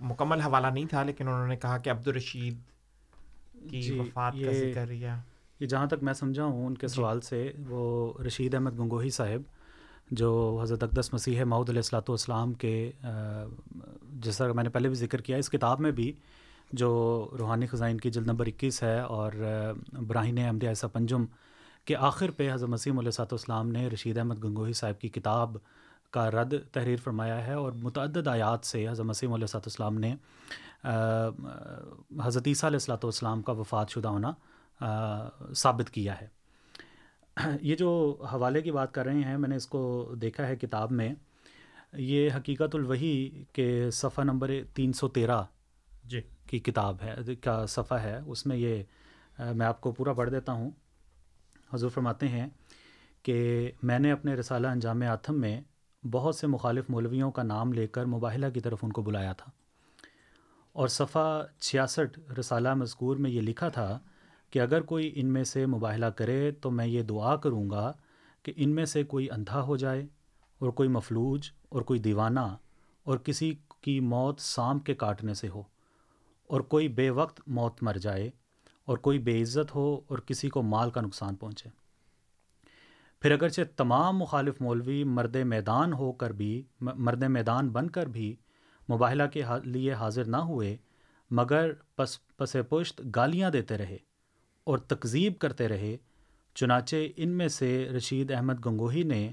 مکمل حوالہ نہیں تھا لیکن انہوں نے کہا کہ عبد الرشید کی جی وفات کا ذکر یا یہ جہاں تک میں سمجھا ہوں ان کے جی۔ سوال سے وہ رشید احمد گنگوہی صاحب جو حضرت اقدس مسیح ماؤد علیہ السلاۃ والسلام کے جس طرح میں نے پہلے بھی ذکر کیا اس کتاب میں بھی جو روحانی خزائن کی جلد نمبر اکیس ہے اور براہین احمد ایسا پنجم کے آخر پہ حضرت مسیم علیہ صاحب والسلام نے رشید احمد گنگوہی صاحب کی کتاب کا رد تحریر فرمایا ہے اور متعدد آیات سے حضرت مسیم علیہ صاحب والسلام نے حضرت عیسیٰ علیہ السلاۃ والسلام کا وفات شدہ ہونا ثابت کیا ہے۔ یہ جو حوالے کی بات کر رہے ہیں، میں نے اس کو دیکھا ہے کتاب میں، یہ حقیقت الوحی کے صفحہ نمبر تین سو تیرہ۔ جی۔ کی کتاب ہے، کا صفحہ ہے، اس میں یہ میں آپ کو پورا پڑھ دیتا ہوں۔ حضور فرماتے ہیں کہ میں نے اپنے رسالہ انجام آتھم میں بہت سے مخالف مولویوں کا نام لے کر مباحلہ کی طرف ان کو بلایا تھا۔ اور صفحہ چھیاسٹھ رسالہ مذکور میں یہ لکھا تھا کہ اگر کوئی ان میں سے مباہلہ کرے تو میں یہ دعا کروں گا کہ ان میں سے کوئی اندھا ہو جائے اور کوئی مفلوج اور کوئی دیوانہ اور کسی کی موت سانپ کے کاٹنے سے ہو۔ اور کوئی بے وقت موت مر جائے اور کوئی بے عزت ہو اور کسی کو مال کا نقصان پہنچے۔ پھر اگرچہ تمام مخالف مولوی مرد میدان ہو کر بھی، مرد میدان بن کر بھی مباہلہ کے لیے حاضر نہ ہوئے، مگر پس پس پشت گالیاں دیتے رہے اور تکذیب کرتے رہے، چنانچہ ان میں سے رشید احمد گنگوہی نے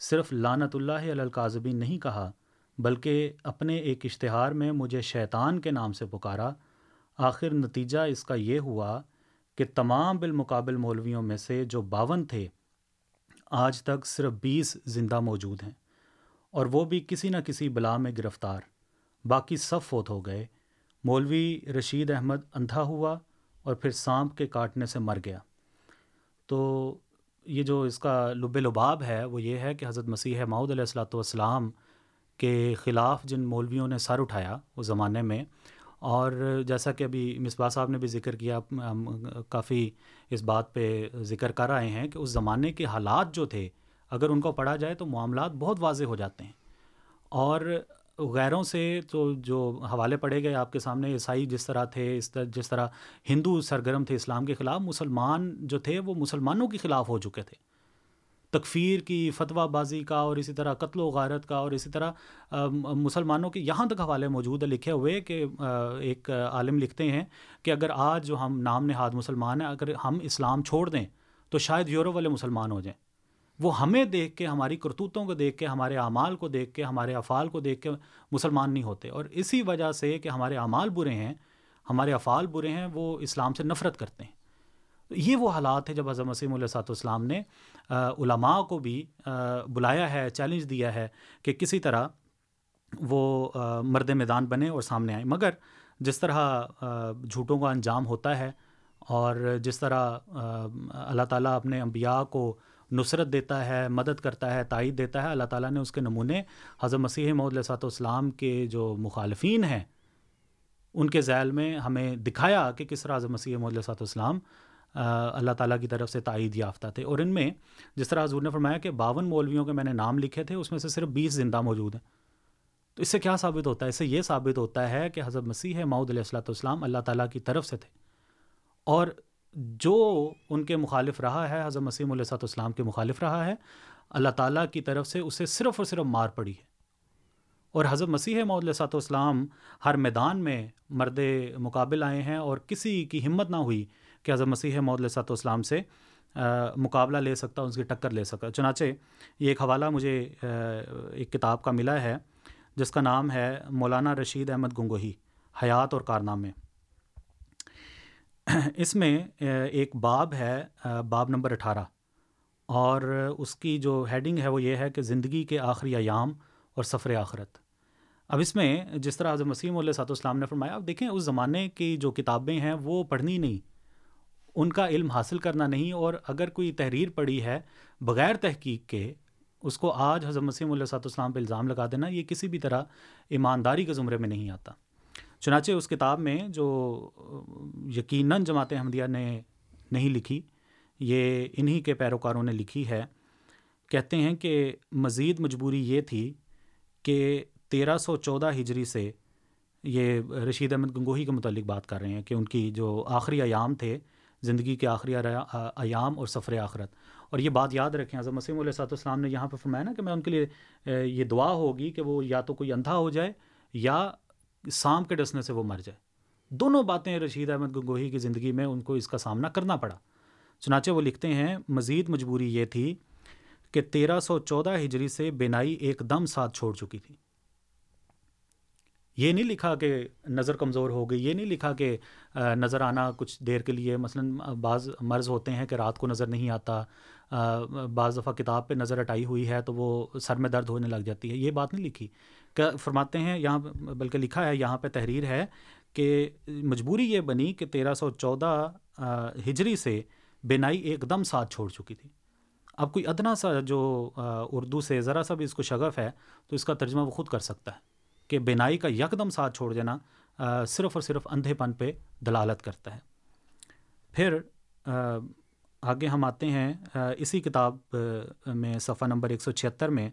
صرف لانت اللہ القاظبی نہیں کہا بلکہ اپنے ایک اشتہار میں مجھے شیطان کے نام سے پکارا۔ آخر نتیجہ اس کا یہ ہوا کہ تمام بالمقابل مولویوں میں سے جو باون تھے، آج تک صرف بیس زندہ موجود ہیں اور وہ بھی کسی نہ کسی بلا میں گرفتار۔ باقی سب فوت ہو گئے۔ مولوی رشید احمد اندھا ہوا اور پھر سانپ کے کاٹنے سے مر گیا۔ تو یہ جو اس کا لب لباب ہے، وہ یہ ہے کہ حضرت مسیح معود علیہ السلاۃ والسلام کے خلاف جن مولویوں نے سر اٹھایا اس زمانے میں، اور جیسا کہ ابھی مصباح صاحب نے بھی ذکر کیا کافی اس بات پہ ذکر کر رہے ہیں کہ اس زمانے کے حالات جو تھے، اگر ان کو پڑھا جائے تو معاملات بہت واضح ہو جاتے ہیں۔ اور غیروں سے تو جو حوالے پڑے گئے آپ کے سامنے، عیسائی جس طرح تھے، اس طرح، جس طرح ہندو سرگرم تھے اسلام کے خلاف، مسلمان جو تھے وہ مسلمانوں کے خلاف ہو چکے تھے۔ تکفیر کی، فتویٰ بازی کا اور اسی طرح قتل و غارت کا اور اسی طرح مسلمانوں کے یہاں تک حوالے موجود ہیں، لکھے ہوئے کہ ایک عالم لکھتے ہیں کہ اگر آج جو ہم نام نہاد مسلمان ہیں، اگر ہم اسلام چھوڑ دیں تو شاید یورو والے مسلمان ہو جائیں۔ وہ ہمیں دیکھ کے، ہماری کرتوتوں کو دیکھ کے، ہمارے اعمال کو دیکھ کے، ہمارے افعال کو دیکھ کے مسلمان نہیں ہوتے۔ اور اسی وجہ سے کہ ہمارے اعمال برے ہیں، ہمارے افعال برے ہیں، وہ اسلام سے نفرت کرتے ہیں۔ یہ وہ حالات ہیں جب حضرت مسیم علیہ صاحب اسلام نے علماء کو بھی بلایا ہے، چیلنج دیا ہے کہ کسی طرح وہ مرد میدان بنے اور سامنے آئیں مگر جس طرح جھوٹوں کا انجام ہوتا ہے اور جس طرح اللہ تعالیٰ اپنے انبیاء کو نصرت دیتا ہے، مدد کرتا ہے، تائید دیتا ہے، اللہ تعالیٰ نے اس کے نمونے حضرت مسیح محدود صاحب اسلام کے جو مخالفین ہیں، ان کے ذیل میں ہمیں دکھایا کہ کس طرح حضرت مسیح محدود صاحب اسلام اللہ تعالیٰ کی طرف سے تائید یافتہ تھے۔ اور ان میں جس طرح حضور نے فرمایا کہ باون مولویوں کے میں نے نام لکھے تھے، اس میں سے صرف بیس زندہ موجود ہیں۔ تو اس سے کیا ثابت ہوتا ہے؟ اس سے یہ ثابت ہوتا ہے کہ حضرت مسیح معود علیہ السلاۃ والسلام اللہ تعالیٰ کی طرف سے تھے۔ اور جو ان کے مخالف رہا ہے، حضرت مسیم علیہ صلاۃ والسلام کے مخالف رہا ہے، اللہ تعالیٰ کی طرف سے اسے صرف اور صرف مار پڑی ہے۔ اور حضرت مسیح معود علیہ صاحب والسلام ہر میدان میں مرد مقابل آئے ہیں اور کسی کی ہمت نہ ہوئی کہ حضرت مسیح علیہ صاحب اسلام سے مقابلہ لے سکتا اس کی ٹکر لے سکتا۔ چنانچہ یہ ایک حوالہ مجھے ایک کتاب کا ملا ہے، جس کا نام ہے مولانا رشید احمد گنگوہی، حیات اور کارنامے۔ اس میں ایک باب ہے باب نمبر اٹھارہ۔ اور اس کی جو ہیڈنگ ہے وہ یہ ہے کہ زندگی کے آخری ایام اور سفر آخرت۔ اب اس میں جس طرح حضرت مسیم علیہ صاحب السلام نے فرمایا، اب دیکھیں اس زمانے کی جو کتابیں ہیں وہ پڑھنی نہیں۔ ان کا علم حاصل کرنا نہیں اور اگر کوئی تحریر پڑی ہے بغیر تحقیق کے، اس کو آج حضرت مسیم علیہ صاحب السلام پہ الزام لگا دینا، یہ کسی بھی طرح ایمانداری کے زمرے میں نہیں آتا۔ چنانچہ اس کتاب میں جو یقیناً جماعت احمدیہ نے نہیں لکھی، یہ انہی کے پیروکاروں نے لکھی ہے۔ کہتے ہیں کہ مزید مجبوری یہ تھی کہ تیرہ سو چودہ ہجری سے یہ رشید احمد گنگوہی کے متعلق بات کر رہے ہیں کہ ان کی جو آخری ایام تھے زندگی کے آخری ایام اور سفر آخرت۔ اور یہ بات یاد رکھیں، حضرت مسیم علیہ صاحب السلام نے یہاں پہ فرمایا نا کہ میں ان کے لیے یہ دعا ہوگی کہ وہ یا تو کوئی اندھا ہو جائے یا سام کے ڈسنے سے وہ مر جائے۔ دونوں باتیں رشید احمد گنگوہی کی زندگی میں ان کو اس کا سامنا کرنا پڑا۔ چنانچہ وہ لکھتے ہیں، مزید مجبوری یہ تھی کہ تیرہ سو چودہ ہجری سے بینائی ایک دم ساتھ چھوڑ چکی تھی۔ یہ نہیں لکھا کہ نظر کمزور ہو گئی، یہ نہیں لکھا کہ نظر آنا کچھ دیر کے لیے مثلا بعض مرض ہوتے ہیں کہ رات کو نظر نہیں آتا بعض دفعہ کتاب پہ نظر ہٹائی ہوئی ہے تو وہ سر میں درد ہونے لگ جاتی ہے۔ یہ بات نہیں لکھی۔ کہ فرماتے ہیں، یہاں بلکہ لکھا ہے، یہاں پہ تحریر ہے کہ مجبوری یہ بنی کہ تیرہ سو چودہ ہجری سے بینائی ایک دم ساتھ چھوڑ چکی تھی۔ اب کوئی ادنا سا جو اردو سے ذرا سا بھی اس کو شغف ہے تو اس کا ترجمہ وہ خود کر سکتا ہے کہ بینائی کا یک دم ساتھ چھوڑ دینا صرف اور صرف اندھے پن پہ دلالت کرتا ہے۔ پھر آگے ہم آتے ہیں اسی کتاب میں صفحہ نمبر ایک سو چھہتر میں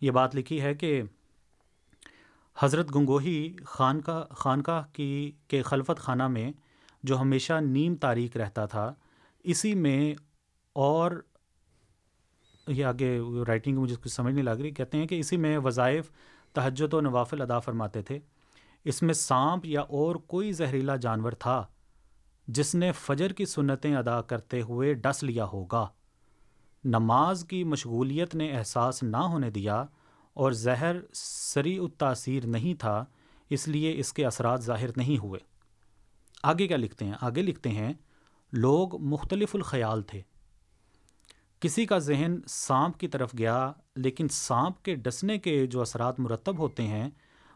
یہ بات لکھی ہے کہ حضرت گنگوہی خانقاہ خانقاہ کی، کے خلفت خانہ میں جو ہمیشہ نیم تاریخ رہتا تھا، اسی میں اور یہ آگے رائٹنگ مجھے کچھ سمجھ نہیں لگ رہی، کہتے ہیں کہ اسی میں وظائف، تہجد و نوافل ادا فرماتے تھے۔ اس میں سانپ یا اور کوئی زہریلا جانور تھا، جس نے فجر کی سنتیں ادا کرتے ہوئے ڈس لیا ہوگا۔ نماز کی مشغولیت نے احساس نہ ہونے دیا اور زہر سری التاثیر نہیں تھا، اس لیے اس کے اثرات ظاہر نہیں ہوئے۔ آگے کیا لکھتے ہیں؟ آگے لکھتے ہیں، لوگ مختلف الخیال تھے۔ کسی کا ذہن سانپ کی طرف گیا، لیکن سانپ کے ڈسنے کے جو اثرات مرتب ہوتے ہیں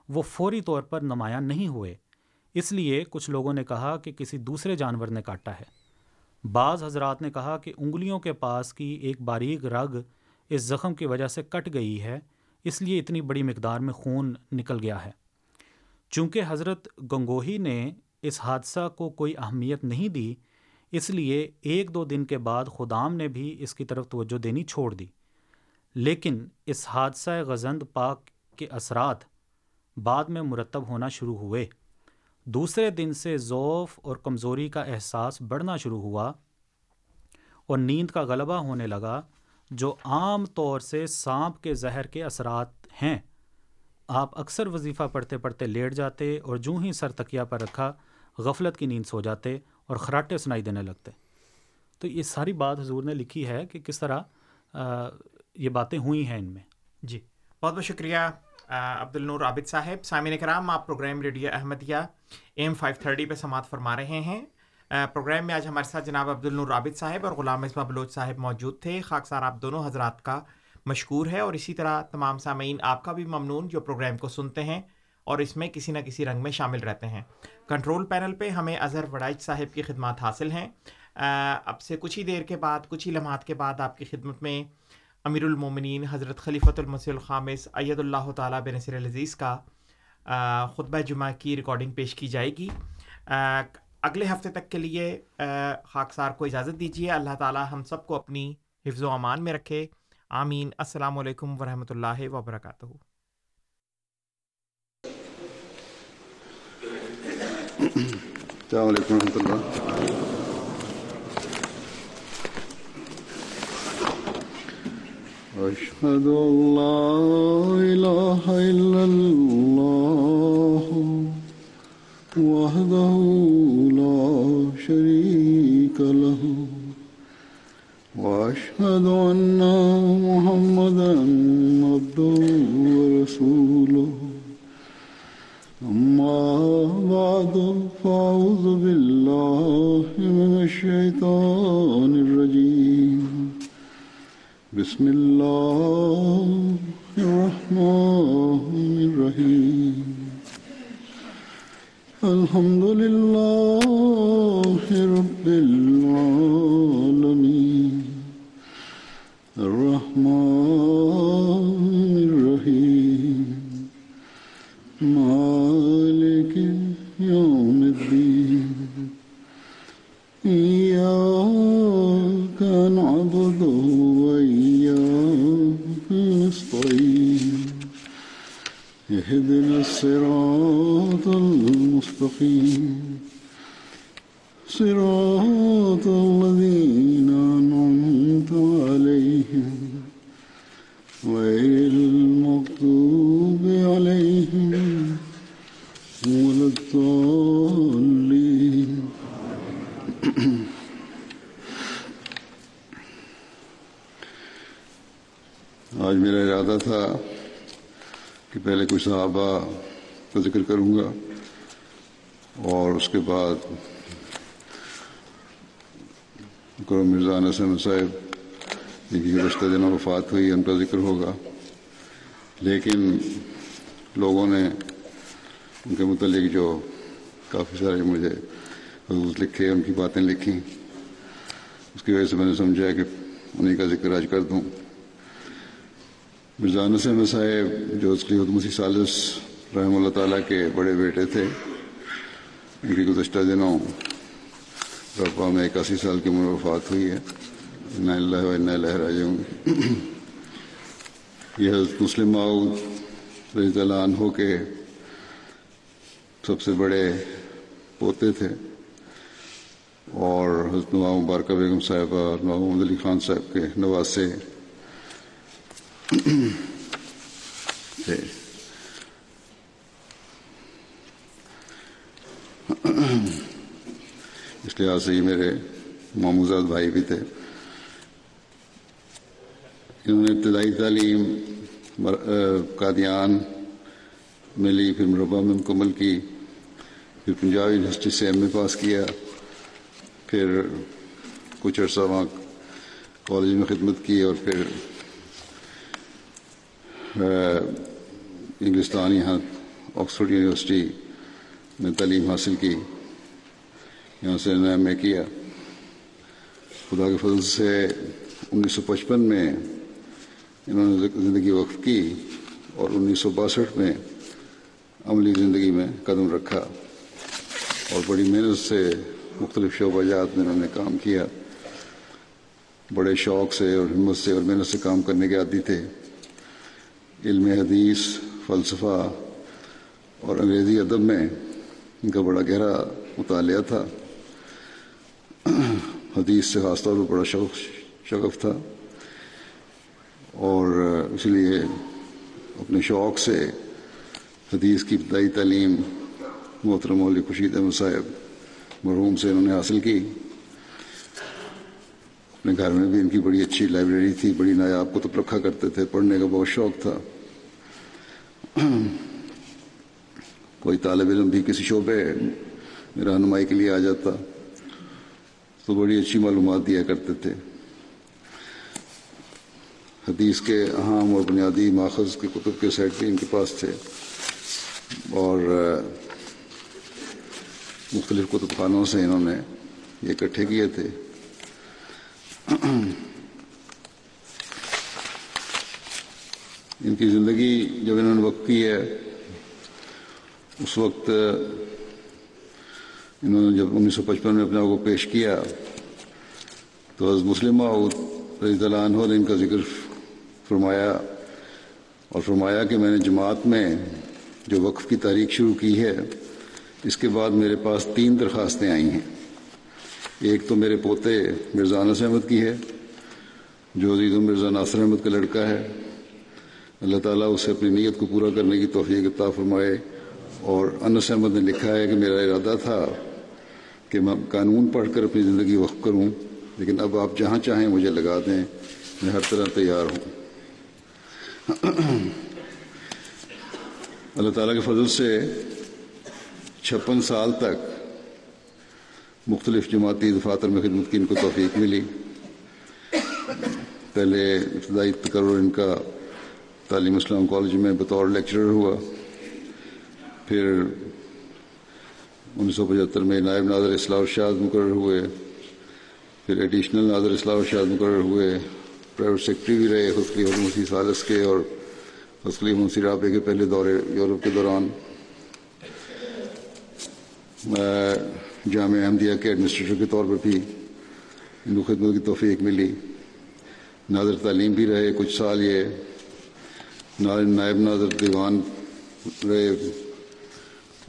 وہ فوری طور پر نمایاں نہیں ہوئے۔ اس لیے کچھ لوگوں نے کہا کہ کسی دوسرے جانور نے کاٹا ہے۔ بعض حضرات نے کہا کہ انگلیوں کے پاس کی ایک باریک رگ اس زخم کی وجہ سے کٹ گئی ہے، اس لیے اتنی بڑی مقدار میں خون نکل گیا ہے۔ چونکہ حضرت گنگوہی نے اس حادثہ کو کوئی اہمیت نہیں دی، اس لیے ایک دو دن کے بعد خدام نے بھی اس کی طرف توجہ دینی چھوڑ دی۔ لیکن اس حادثہ غزند پاک کے اثرات بعد میں مرتب ہونا شروع ہوئے۔ دوسرے دن سے ذوف اور کمزوری کا احساس بڑھنا شروع ہوا اور نیند کا غلبہ ہونے لگا، جو عام طور سے سانپ کے زہر کے اثرات ہیں۔ آپ اکثر وظیفہ پڑھتے پڑھتے لیٹ جاتے اور جو ہی سر تکیا پر رکھا، غفلت کی نیند سو جاتے اور خراٹے سنائی دینے لگتے۔ تو یہ ساری بات حضور نے لکھی ہے کہ کس طرح یہ باتیں ہوئی ہیں ان میں۔ جی۔ بہت بہت شکریہ۔ عبد النور عابد صاحب، سامعین کرام، آپ program radio Ahmadiyya M five thirty پہ سماعت فرما رہے ہیں۔ پروگرام میں آج ہمارے ساتھ جناب عبد النور عابد صاحب اور غلام اصبا بلوچ صاحب موجود تھے۔ خاک سار آپ دونوں حضرات کا مشکور ہے اور اسی طرح تمام سامعین آپ کا بھی ممنون جو پروگرام کو سنتے ہیں اور اس میں کسی نہ کسی رنگ میں شامل رہتے ہیں۔ کنٹرول پینل پہ ہمیں اظہر وڈائچ صاحب کی خدمات حاصل ہیں۔ اب سے کچھ ہی دیر کے بعد، کچھ ہی لمحات کے بعد آپ کی خدمت میں امیر المومنین حضرت خلیفۃ المسیح الخامس اید اللہ تعالیٰ بن نصر العزیز کا خطبہ جمعہ کی ریکارڈنگ پیش کی جائے گی۔ اگلے ہفتے تک کے لیے خاکسار کو اجازت دیجیے۔ اللہ تعالیٰ ہم سب کو اپنی حفظ و امان میں رکھے۔ آمین۔ السلام علیکم ورحمۃ اللہ وبرکاتہ۔ السلام علیکم ورحمۃ اللہ أشهد أن لا إله إلا الله وحده لا شريك له وأشهد أن محمدا عبده ورسوله. أما بعد، فأعوذ بالله من الشيطان الرجيم. بسم الله الرحمن الرحيم الحمد لله رب العالمين الرحمن اهدنا الصراط المستقيم. صراط الذين أنعمت عليهم. غير المغضوب عليهم ولا الضالين. آج میرا ارادہ تھا کہ پہلے کچھ صحابہ کا ذکر کروں گا اور اس کے بعد کرم مرزا نسم صاحب، جن کی گزشتہ دنوں وفات ہوئی، ان کا ذکر ہوگا۔ لیکن لوگوں نے ان کے متعلق جو کافی سارے مجھے حضوط لکھے، ان کی باتیں لکھی اس کی وجہ سے میں نے سمجھا کہ انہیں کا ذکر آج کر دوں۔ مرزا نسم صاحب، جو اس کی مسیح سالس رحم اللہ تعالیٰ کے بڑے بیٹے تھے، ان کی گزشتہ دنوں رقبہ میں اکاسی سال کی عمر وفات ہوئی ہے۔ نہ اللہ و نہ لہرا یہ حضرت مسلم معود رضی اللہ عنہ کے سب سے بڑے پوتے تھے۔ اور حضرت نواب مبارکہ بیگم صاحبہ اور نواب محمد علی خان صاحب کے نواسے تھے اس لحاظ سے یہ میرے ماموزاد بھائی بھی تھے۔ انہوں نے ابتدائی تعلیم قادیان میں لی، پھر مربع میں مکمل کی، پھر پنجاب یونیورسٹی سے ایم اے پاس کیا، پھر کچھ عرصہ وہاں کالج میں خدمت کی اور پھر انگلستان یہاں آکسفورڈ یونیورسٹی میں تعلیم حاصل کی۔ یہاں سے ایم اے کیا۔ خدا کے فضل سے انیس سو پچپن میں انہوں نے زندگی وقف کی اور انیس سو باسٹھ میں عملی زندگی میں قدم رکھا اور بڑی محنت سے مختلف شعبہ جات میں انہوں نے کام کیا۔ بڑے شوق سے اور ہمت سے اور محنت سے کام کرنے کے عادی تھے۔ علم حدیث، فلسفہ اور انگریزی ادب میں ان کا بڑا گہرا مطالعہ تھا۔ حدیث سے خاص طور پر بڑا شوق، شغف تھا۔ اور اس لیے اپنے شوق سے حدیث کی ابتدائی تعلیم محترم علی خشید احمد صاحب مرحوم سے انہوں نے حاصل کی۔ اپنے گھر میں بھی ان کی بڑی اچھی لائبریری تھی، بڑی نایاب کتب رکھا کرتے تھے، پڑھنے کا بہت شوق تھا۔ کوئی طالب علم بھی کسی شعبے رہنمائی کے لیے آ جاتا تو بڑی اچھی معلومات دیا کرتے تھے۔ حدیث کے اہم اور بنیادی ماخذ کے کتب کے سیٹ بھی ان کے پاس تھے۔ اور، مختلف کتب خانوں سے انہوں نے یہ اکٹھے کیے تھے۔ ان کی زندگی جب انہوں نے وقت کی ہے، اس وقت انہوں نے جب انیس سو پچپن میں اپنے آپ کو پیش کیا، تو حضرت مسلمہ رضی اللہ عنہ نے ان کا ذکر فرمایا اور فرمایا کہ میں نے جماعت میں جو وقف کی تاریخ شروع کی ہے، اس کے بعد میرے پاس تین درخواستیں آئی ہیں۔ ایک تو میرے پوتے مرزا انس احمد کی ہے، جو عزیز مرزا ناصر احمد کا لڑکا ہے۔ اللہ تعالیٰ اسے اپنی نیت کو پورا کرنے کی توفیق عطا فرمائے۔ اور انس احمد نے لکھا ہے کہ میرا ارادہ تھا کہ میں قانون پڑھ کر اپنی زندگی وقف کروں، لیکن اب آپ جہاں چاہیں مجھے لگا دیں، میں ہر طرح تیار ہوں۔ اللہ تعالیٰ کے فضل سے چھپن سال تک مختلف جماعتی دفاتر میں خدمت کی ان کو توفیق ملی۔ پہلے ابتدائی تقرر ان کا تعلیم اسلام کالج میں بطور لیکچرر ہوا۔ پھر انیس سو پچہتر میں نائب نادر اصلاح ارشاد مقرر ہوئے۔ پھر ایڈیشنل نادر اصلاح ارشاد مقرر ہوئے۔ پرائیویٹ سیکرٹری بھی رہے خسلی حکومتی سالس کے اور خسلی منصی رابع کے پہلے دورے یورپ کے دوران۔ جامعہ احمدیہ کے ایڈمنسٹریٹر کے طور پر بھی ان کو خدمت کی توفیق ملی۔ ناظر تعلیم بھی رہے کچھ سال یہ۔ نائب ناظر دیوان رہے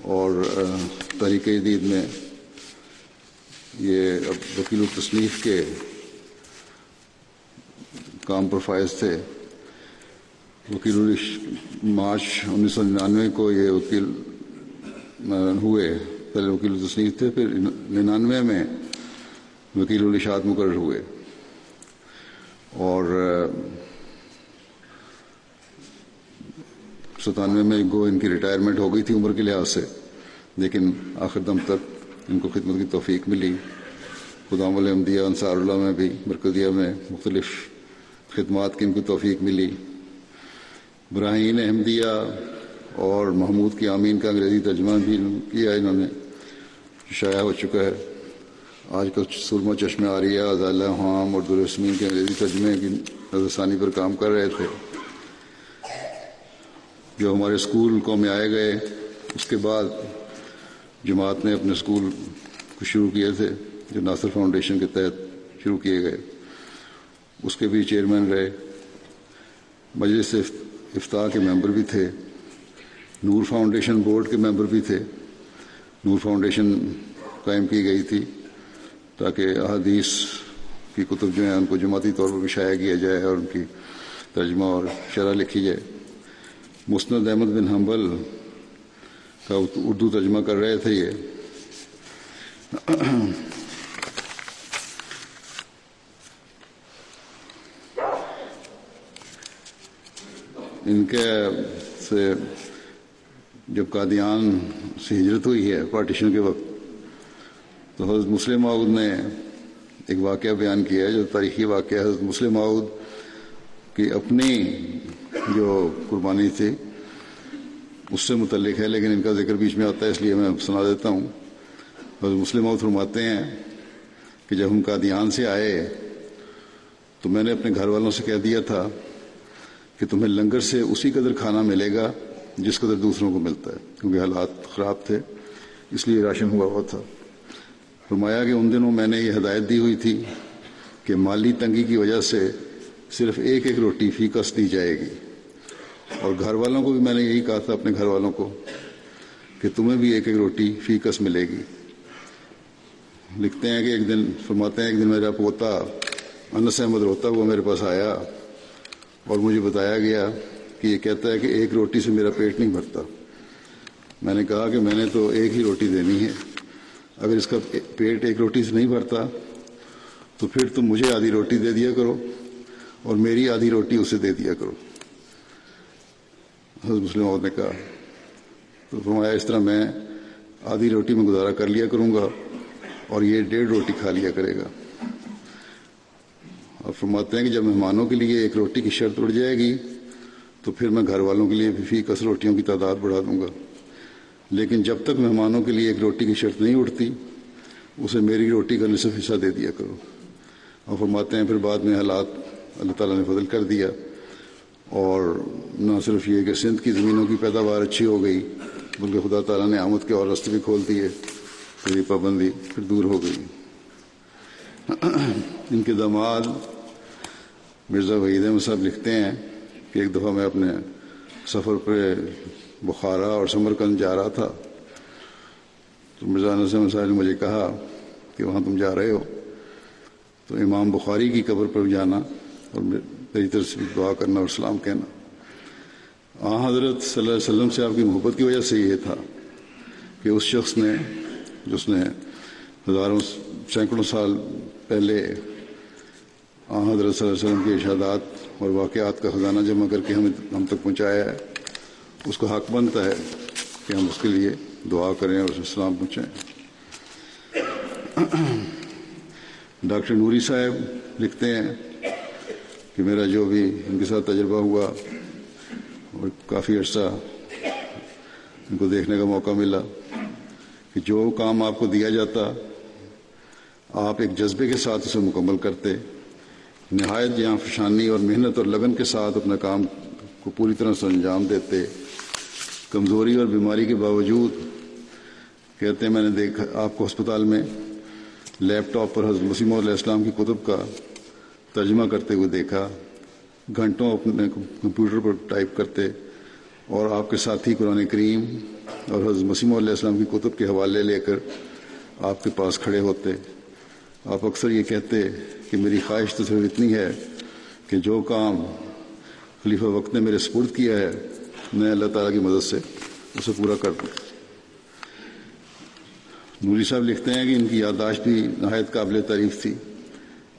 اور تحریک جدید میں یہ اب وکیل التصنیف کے کام پر فائز تھے۔ وکیل مارچ انیس سو ننانوے کو یہ وکیل ہوئے۔ پہلے وکیل التصنیف تھے، پھر ننانوے میں وکیل الاشاد مقرر ہوئے۔ اور ستانوے میں گو ان کی ریٹائرمنٹ ہو گئی تھی عمر کے لحاظ سے، لیکن آخر دم تک ان کو خدمت کی توفیق ملی۔ خدام الحمدیہ، انصار اللہ میں بھی مرکزیہ میں مختلف خدمات کی ان کو توفیق ملی۔ براہین احمدیہ اور محمود کی آمین کا انگریزی ترجمہ بھی کیا انہوں نے، شائع ہو چکا ہے۔ آج کل سرما چشمے آ رہی ہے ازالہ حام اور درسمین کے انگریزی ترجمے کی نظر ثانی پر کام کر رہے تھے۔ جو ہمارے اسکول کو میں آئے گئے، اس کے بعد جماعت نے اپنے اسکول کو شروع کیے تھے، جو ناصر فاؤنڈیشن کے تحت شروع کیے گئے۔ اس کے بھی چیئرمین رہے۔ مجلس افتاح کے ممبر بھی تھے۔ نور فاؤنڈیشن بورڈ کے ممبر بھی تھے۔ نور فاؤنڈیشن قائم کی گئی تھی تاکہ احادیث کی کتب جو ہیں ان کو جماعتی طور پر بھی شائع کیا جائے اور ان کی ترجمہ اور شرح لکھی جائے۔ مسند احمد بن حنبل کا اردو ترجمہ کر رہے تھے یہ۔ ان کے سے جب قادیان سے ہجرت ہوئی ہے پارٹیشن کے وقت، تو حضرت مسلم معود نے ایک واقعہ بیان کیا ہے، جو تاریخی واقعہ حضرت مسلم معود کی اپنی جو قربانی تھی، اس سے متعلق ہے، لیکن ان کا ذکر بیچ میں آتا ہے، اس لیے میں سنا دیتا ہوں۔ حضرت مسلم معود فرماتے ہیں کہ جب ہم قادیان سے آئے، تو میں نے اپنے گھر والوں سے کہہ دیا تھا کہ تمہیں لنگر سے اسی قدر کھانا ملے گا جس قدر دوسروں کو ملتا ہے، کیونکہ حالات خراب تھے، اس لیے راشن ہوا ہوا تھا۔ فرمایا کہ ان دنوں میں نے یہ ہدایت دی ہوئی تھی کہ مالی تنگی کی وجہ سے صرف ایک ایک روٹی فی کس دی جائے گی۔ اور گھر والوں کو بھی میں نے یہی کہا تھا، اپنے گھر والوں کو، کہ تمہیں بھی ایک ایک روٹی فی کس ملے گی۔ لکھتے ہیں کہ ایک دن، فرماتے ہیں، ایک دن میرا پوتا انس احمد روتا ہوا میرے پاس آیا اور مجھے بتایا گیا کہ یہ کہتا ہے کہ ایک روٹی سے میرا پیٹ نہیں بھرتا۔ میں نے کہا کہ میں نے تو ایک ہی روٹی دینی ہے۔ اگر اس کا پیٹ ایک روٹی سے نہیں بھرتا، تو پھر تم مجھے آدھی روٹی دے دیا کرو اور میری آدھی روٹی اسے دے دیا کرو۔ حضرت مسلم عورت نے کہا، تو فرمایا، اس طرح میں آدھی روٹی میں گزارا کر لیا کروں گا اور یہ ڈیڑھ روٹی کھا لیا کرے گا۔ اور فرماتے ہیں کہ جب مہمانوں کے لیے ایک روٹی کی شرط اڑ جائے گی تو پھر میں گھر والوں کے لیے بھی فی کس روٹیوں کی تعداد بڑھا دوں گا۔ لیکن جب تک مہمانوں کے لیے ایک روٹی کی شرط نہیں اٹھتی، اسے میری روٹی کا نصف حصہ دے دیا کرو۔ اور فرماتے ہیں، پھر بعد میں حالات اللہ تعالیٰ نے فضل کر دیا۔ اور نہ صرف یہ کہ سندھ کی زمینوں کی پیداوار اچھی ہو گئی، بلکہ خدا تعالیٰ نے آمد کے اور رستے بھی کھول دیے۔ پھر یہ پابندی پھر دور ہو گئی۔ ان کے دماد مرزا وحید احمد صاحب لکھتے ہیں کہ ایک دفعہ میں اپنے سفر پہ بخارا اور سمرکند جا رہا تھا، تو مرزا نسم صاحب نے مجھے کہا کہ وہاں تم جا رہے ہو، تو امام بخاری کی قبر پر جانا اور میری طرف سے دعا کرنا اور سلام کہنا۔ آ، حضرت صلی اللہ علیہ وسلم سے آپ کی محبت کی وجہ سے یہ تھا کہ اس شخص نے، جس نے ہزاروں سینکڑوں سال پہلے آ، حضرت صلی اللہ علیہ وسلم کے ارشادات اور واقعات کا خزانہ جمع کر کے ہمیں ہم تک پہنچایا ہے۔ اس کو حق بنتا ہے کہ ہم اس کے لیے دعا کریں اور اسے سلام پہنچائیں ڈاکٹر نوری صاحب لکھتے ہیں کہ میرا جو بھی ان کے ساتھ تجربہ ہوا اور کافی عرصہ ان کو دیکھنے کا موقع ملا کہ جو کام آپ کو دیا جاتا، آپ ایک جذبے کے ساتھ اسے مکمل کرتے۔ نہایت جہاں فشانی اور محنت اور لگن کے ساتھ اپنا کام کو پوری طرح سے انجام دیتے، کمزوری اور بیماری کے باوجود، کہتے ہیں، میں نے دیکھا، آپ کو ہسپتال میں لیپ ٹاپ پر حضرت مسیم علیہ السلام کی کتب کا ترجمہ کرتے ہوئے دیکھا، گھنٹوں اپنے کمپیوٹر پر ٹائپ کرتے اور آپ کے ساتھی قرآن کریم اور حضرت مسیم علیہ السلام کی کتب کے حوالے لے کر آپ کے پاس کھڑے ہوتے۔ آپ اکثر یہ کہتے کہ میری خواہش تو صرف اتنی ہے کہ جو کام خلیفہ وقت نے میرے سپرد کیا ہے، میں اللہ تعالیٰ کی مدد سے اسے پورا کر دوں۔ نوری صاحب لکھتے ہیں کہ ان کی یادداشت بھی نہایت قابل تعریف تھی۔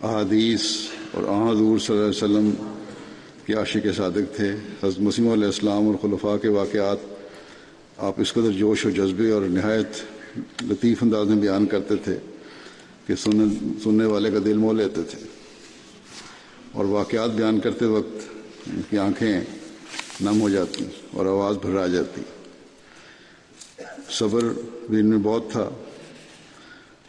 احادیث اور حضور صلی اللہ علیہ وسلم کے عاشق صادق تھے۔ حضرت مسیم علیہ السلام اور خلفاء کے واقعات آپ اس قدر جوش و جذبے اور نہایت لطیف انداز میں بیان کرتے تھے۔ کہ سننے سننے والے کا دل مو لیتے تھے اور واقعات بیان کرتے وقت ان کی آنکھیں نم ہو جاتی اور آواز بھر آ جاتی۔ صبر بھی ان میں بہت تھا۔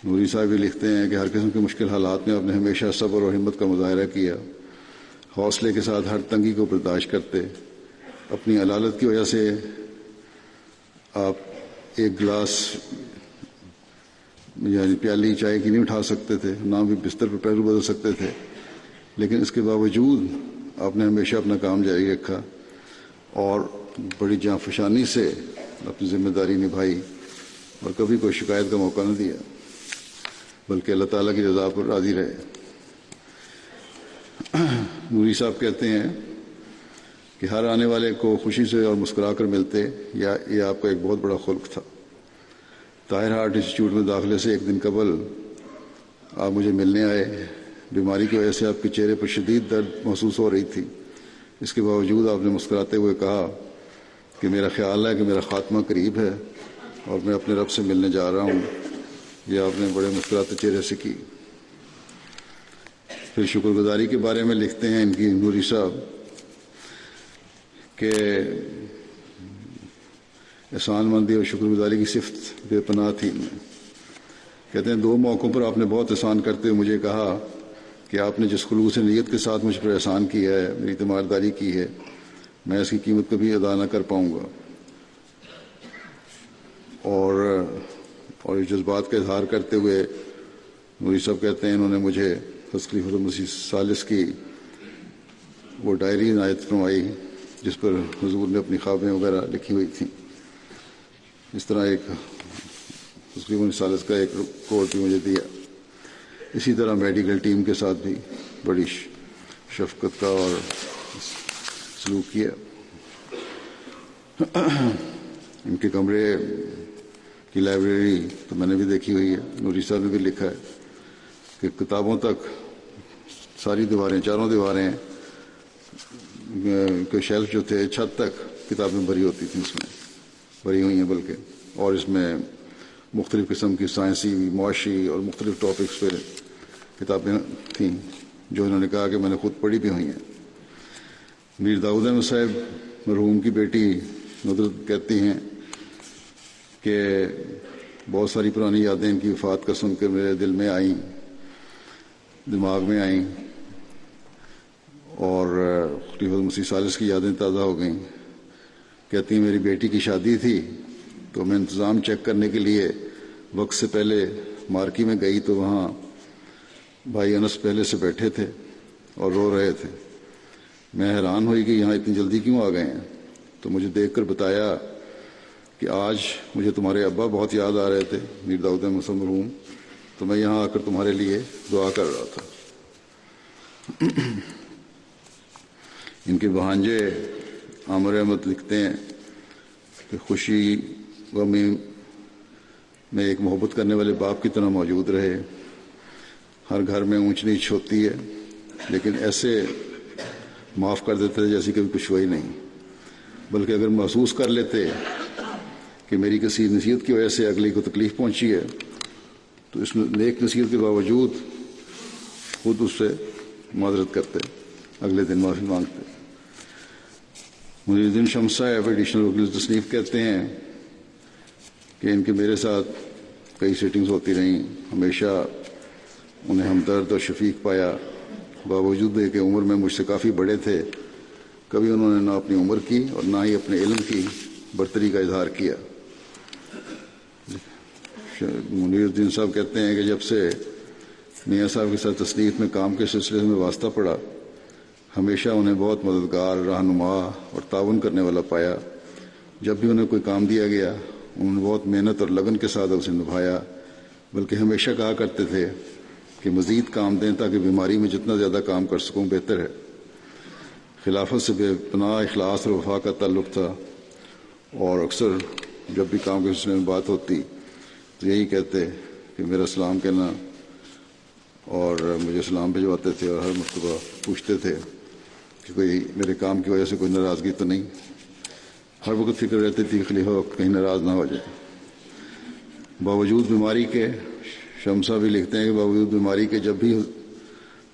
نوری صاحب بھی لکھتے ہیں کہ ہر قسم کے مشکل حالات میں آپ نے ہمیشہ صبر اور ہمت کا مظاہرہ کیا۔ حوصلے کے ساتھ ہر تنگی کو برداشت کرتے۔ اپنی علالت کی وجہ سے آپ ایک گلاس یعنی پیالی چائے کی نہیں اٹھا سکتے تھے، نہ بھی بستر پہ پہلو بدل سکتے تھے۔ لیکن اس کے باوجود آپ نے ہمیشہ اپنا کام جاری رکھا اور بڑی جاں فشانی سے اپنی ذمہ داری نبھائی اور کبھی کوئی شکایت کا موقع نہ دیا، بلکہ اللہ تعالیٰ کی رضا پر راضی رہے۔ نوری صاحب کہتے ہیں کہ ہر آنے والے کو خوشی سے اور مسکرا کر ملتے یا یہ آپ کا ایک بہت بڑا خلق تھا۔ طاہر ہارٹ انسٹیٹیوٹ میں داخلے سے ایک دن قبل آپ مجھے ملنے آئے۔ بیماری کی وجہ سے آپ کے چہرے پر شدید درد محسوس ہو رہی تھی۔ اس کے باوجود آپ نے مسکراتے ہوئے کہا کہ میرا خیال ہے کہ میرا خاتمہ قریب ہے اور میں اپنے رب سے ملنے جا رہا ہوں۔ یہ آپ نے بڑے مسکراتے چہرے سے کی۔ پھر شکر گزاری کے بارے میں لکھتے ہیں ان کی نوری صاحب کہ احسان مندی اور شکر گزاری کی صفت بے پناہ تھی میں۔ کہتے ہیں، دو موقعوں پر آپ نے بہت احسان کرتے ہوئے مجھے کہا کہ آپ نے جس خلوص نیت کے ساتھ مجھ پر احسان کیا ہے، میری تمارداری کی ہے، میں اس کی قیمت کبھی ادا نہ کر پاؤں گا۔ اور اور اس جذبات کا اظہار کرتے ہوئے نوری صاحب کہتے ہیں، انہوں نے مجھے خلیفۃ مسیح سالس کی وہ ڈائری عنایت فرمائی، جس پر حضور نے اپنی خوابیں وغیرہ لکھی ہوئی تھیں۔ اس طرح ایک تقریباً سالس کا ایک کوڈ بھی مجھے دیا۔ اسی طرح میڈیکل ٹیم کے ساتھ بھی بڑی شفقت کا اور سلوک کیا۔ ان کے کمرے کی لائبریری تو میں نے بھی دیکھی ہوئی ہے۔ نوری صاحب نے بھی لکھا ہے کہ کتابوں تک ساری دیواریں، چاروں دیواریں کے شیلف جو تھے، چھت تک کتابیں بھری ہوتی تھیں اس میں۔ بھری ہوئی ہیں بلکہ اور اس میں مختلف قسم کی سائنسی معاشی اور مختلف ٹاپکس پہ کتابیں تھیں جو انہوں نے کہا کہ میں نے خود پڑھی بھی ہوئی ہیں۔ میر داؤد احمد صاحب مرحوم کی بیٹی ندرت کہتی ہیں کہ بہت ساری پرانی یادیں ان کی وفات کا سن کے میرے دل میں آئیں، دماغ میں آئیں اور خلیفت مسیح سالس کی یادیں تازہ ہو گئیں۔ کہتی ہیں، میری بیٹی کی شادی تھی، تو میں انتظام چیک کرنے کے لیے وقت سے پہلے مارکی میں گئی تو وہاں بھائی انس پہلے سے بیٹھے تھے اور رو رہے تھے۔ میں حیران ہوئی کہ یہاں اتنی جلدی کیوں آ گئے ہیں؟ تو مجھے دیکھ کر بتایا کہ آج مجھے تمہارے ابا بہت یاد آ رہے تھے، میر داؤد مسلم مرحوم تو میں یہاں آ کر تمہارے لیے دعا کر رہا تھا۔ ان کے بہانجے عامر احمد لکھتے ہیں کہ خوشی غمی میں ایک محبت کرنے والے باپ کی طرح موجود رہے۔ ہر گھر میں اونچ نیچ ہوتی ہے، لیکن ایسے معاف کر دیتے تھے جیسے کبھی کچھ ہوا ہی نہیں۔ بلکہ اگر محسوس کر لیتے کہ میری کسی نصیحت کی وجہ سے اگلی کو تکلیف پہنچی ہے، تو اس نیک نصیحت کے باوجود خود اس سے معذرت کرتے، اگلے دن معافی مانگتے۔ الدین شمسا ایڈیشنل وکیل تصنیف کہتے ہیں کہ ان کے میرے ساتھ کئی سیٹنگز ہوتی رہیں۔ ہمیشہ انہیں ہمدرد اور شفیق پایا۔ باوجود کہ عمر میں مجھ سے کافی بڑے تھے۔ کبھی انہوں نے نہ اپنی عمر کی اور نہ ہی اپنے علم کی برتری کا اظہار کیا۔ منیر الدین صاحب کہتے ہیں کہ جب سے میاں صاحب کے ساتھ تصنیف میں کام کے سلسلے میں واسطہ پڑا ہمیشہ انہیں بہت مددگار، رہنما اور تعاون کرنے والا پایا۔ جب بھی انہیں کوئی کام دیا گیا، انہوں نے بہت محنت اور لگن کے ساتھ اسے نبھایا، بلکہ ہمیشہ کہا کرتے تھے کہ مزید کام دیں تاکہ بیماری میں جتنا زیادہ کام کر سکوں بہتر ہے۔ خلافت سے بے پناہ اخلاص اور وفا کا تعلق تھا۔ اور اکثر جب بھی کام کے سلسلے میں بات ہوتی، تو یہی کہتے کہ میرا سلام کہنا اور مجھے سلام بھجواتے تھے اور ہر مرتبہ پوچھتے تھے۔ کہ کوئی میرے کام کی وجہ سے کوئی ناراضگی تو نہیں۔ ہر وقت فکر رہتی تھی خلیفہ کہیں ناراض نہ ہو جائے۔ باوجود بیماری کے شمسا بھی لکھتے ہیں کہ باوجود بیماری کے جب بھی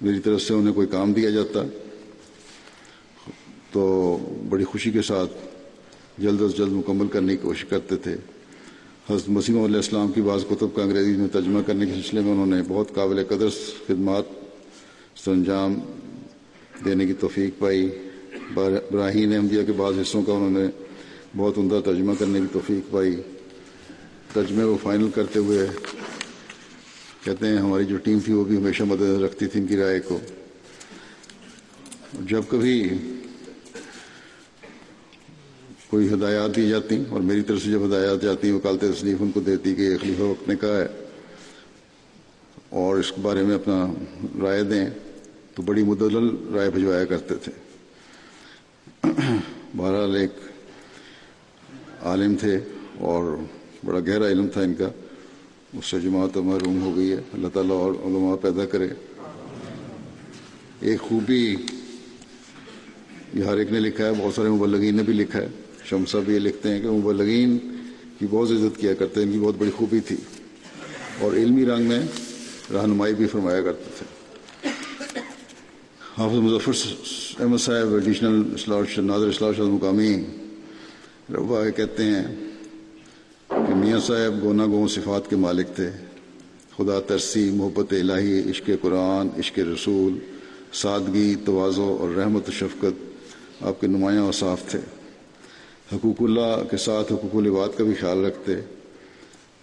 میری طرف سے انہیں کوئی کام دیا جاتا، تو بڑی خوشی کے ساتھ جلد از جلد مکمل کرنے کی کوشش کرتے تھے۔ حضرت مسیم علیہ السلام کی بعض کتب کا انگریزی میں ترجمہ کرنے کے سلسلے میں انہوں نے بہت قابل قدر خدمات سر انجام دینے کی توفیق پائی۔ براہین احمدیہ کے بعض حصوں کا انہوں نے بہت عمدہ ترجمہ کرنے کی توفیق پائی۔ ترجمے کو فائنل کرتے ہوئے کہتے ہیں ہماری جو ٹیم تھی وہ بھی ہمیشہ مدد رکھتی تھی ان کی رائے کو۔ جب کبھی کوئی ہدایات دی جاتی اور میری طرف سے جب ہدایات جاتی وکالت تصنیف ان کو دیتی کہ خلیفہ وقت نے کہا ہے اور اس کے بارے میں اپنا رائے دیں۔ تو بڑی مدلل رائے بھجوایا کرتے تھے۔ بہرحال ایک عالم تھے اور بڑا گہرا علم تھا ان کا۔ اس سے جماعت محروم ہو گئی ہے۔ اللہ تعالیٰ اور علماء پیدا کرے۔ ایک خوبی یہ ہر ایک نے لکھا ہے، بہت سارے مبلغین نے بھی لکھا ہے۔ شمسا بھی یہ لکھتے ہیں کہ مبلغین کی بہت عزت کیا کرتے ہیں، ان کی بہت بڑی خوبی تھی۔ اور علمی رنگ میں رہنمائی بھی فرمایا کرتے تھے۔ حافظ مظفر احمد صاحب ایڈیشنل نادر اصلاح شاہ مقامی. ربا کہتے ہیں کہ میاں صاحب گونا گو صفات کے مالک تھے۔ خدا ترسی، محبت الہی، عشق قرآن، عشق رسول، سادگی توازو اور رحمت و شفقت آپ کے نمایاں اور صاف تھے۔ حقوق اللہ کے ساتھ حقوق العباد کا بھی خیال رکھتے۔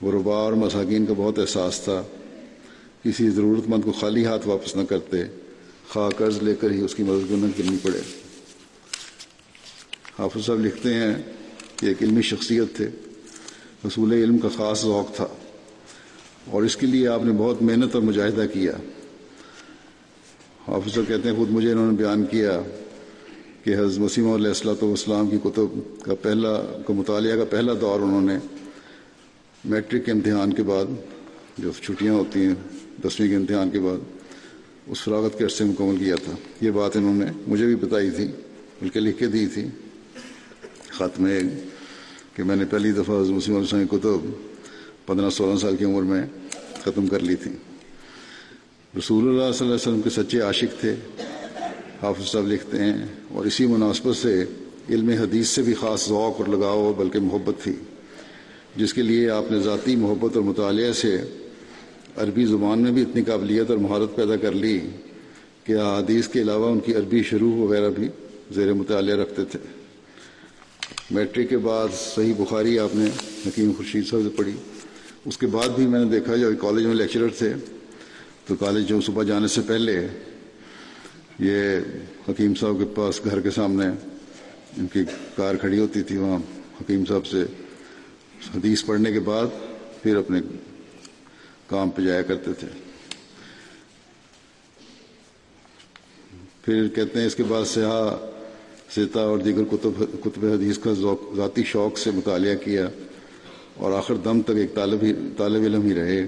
وہ ربا اور مساکین کا بہت احساس تھا۔ کسی ضرورت مند کو خالی ہاتھ واپس نہ کرتے۔ خواہ قرض لے کر ہی اس کی مدد نہ کرنی پڑے۔ حافظ صاحب لکھتے ہیں کہ ایک علمی شخصیت تھے۔ حصول علم کا خاص ذوق تھا۔ اور اس کے لیے آپ نے بہت محنت اور مجاہدہ کیا۔ حافظ صاحب کہتے ہیں، خود مجھے انہوں نے بیان کیا کہ حضرت مسیم علیہ السلۃ والسلام کی کتب کا پہلا، کا مطالعہ کا پہلا دور انہوں نے میٹرک کے امتحان کے بعد، جو چھٹیاں ہوتی ہیں، دسویں کے امتحان کے بعد۔ اس فراغت کے عرصے مکمل کیا تھا۔ یہ بات انہوں نے مجھے بھی بتائی تھی، بلکہ لکھ کے دی تھی۔ خط میں کہ میں نے پہلی دفعہ حضرت مسیم علیہ السلام کی کتب پندرہ سولہ سال کی عمر میں ختم کر لی تھی۔ رسول اللہ صلی اللہ علیہ وسلم کے سچے عاشق تھے، حافظ صاحب لکھتے ہیں، اور اسی مناسبت سے علم حدیث سے بھی خاص ذوق اور لگاؤ، بلکہ محبت تھی، جس کے لیے آپ نے ذاتی محبت اور مطالعہ سے عربی زبان میں بھی اتنی قابلیت اور مہارت پیدا کر لی کہ حدیث کے علاوہ ان کی عربی شروع وغیرہ بھی زیر مطالعہ رکھتے تھے۔ میٹرک کے بعد صحیح بخاری آپ نے حکیم خورشید صاحب سے پڑھی۔ اس کے بعد بھی میں نے دیکھا جب کالج میں لیکچرر تھے، تو کالج جو صبح جانے سے پہلے یہ حکیم صاحب کے پاس گھر کے سامنے ان کی کار کھڑی ہوتی تھی، وہاں حکیم صاحب سے حدیث پڑھنے کے بعد پھر اپنے کام پہ جایا کرتے تھے۔ پھر کہتے ہیں اس کے بعد سیاح، سیتا اور دیگر کتب کتب حدیث کا ذاتی شوق سے مطالعہ کیا اور آخر دم تک ایک طالب طالب علم ہی رہے۔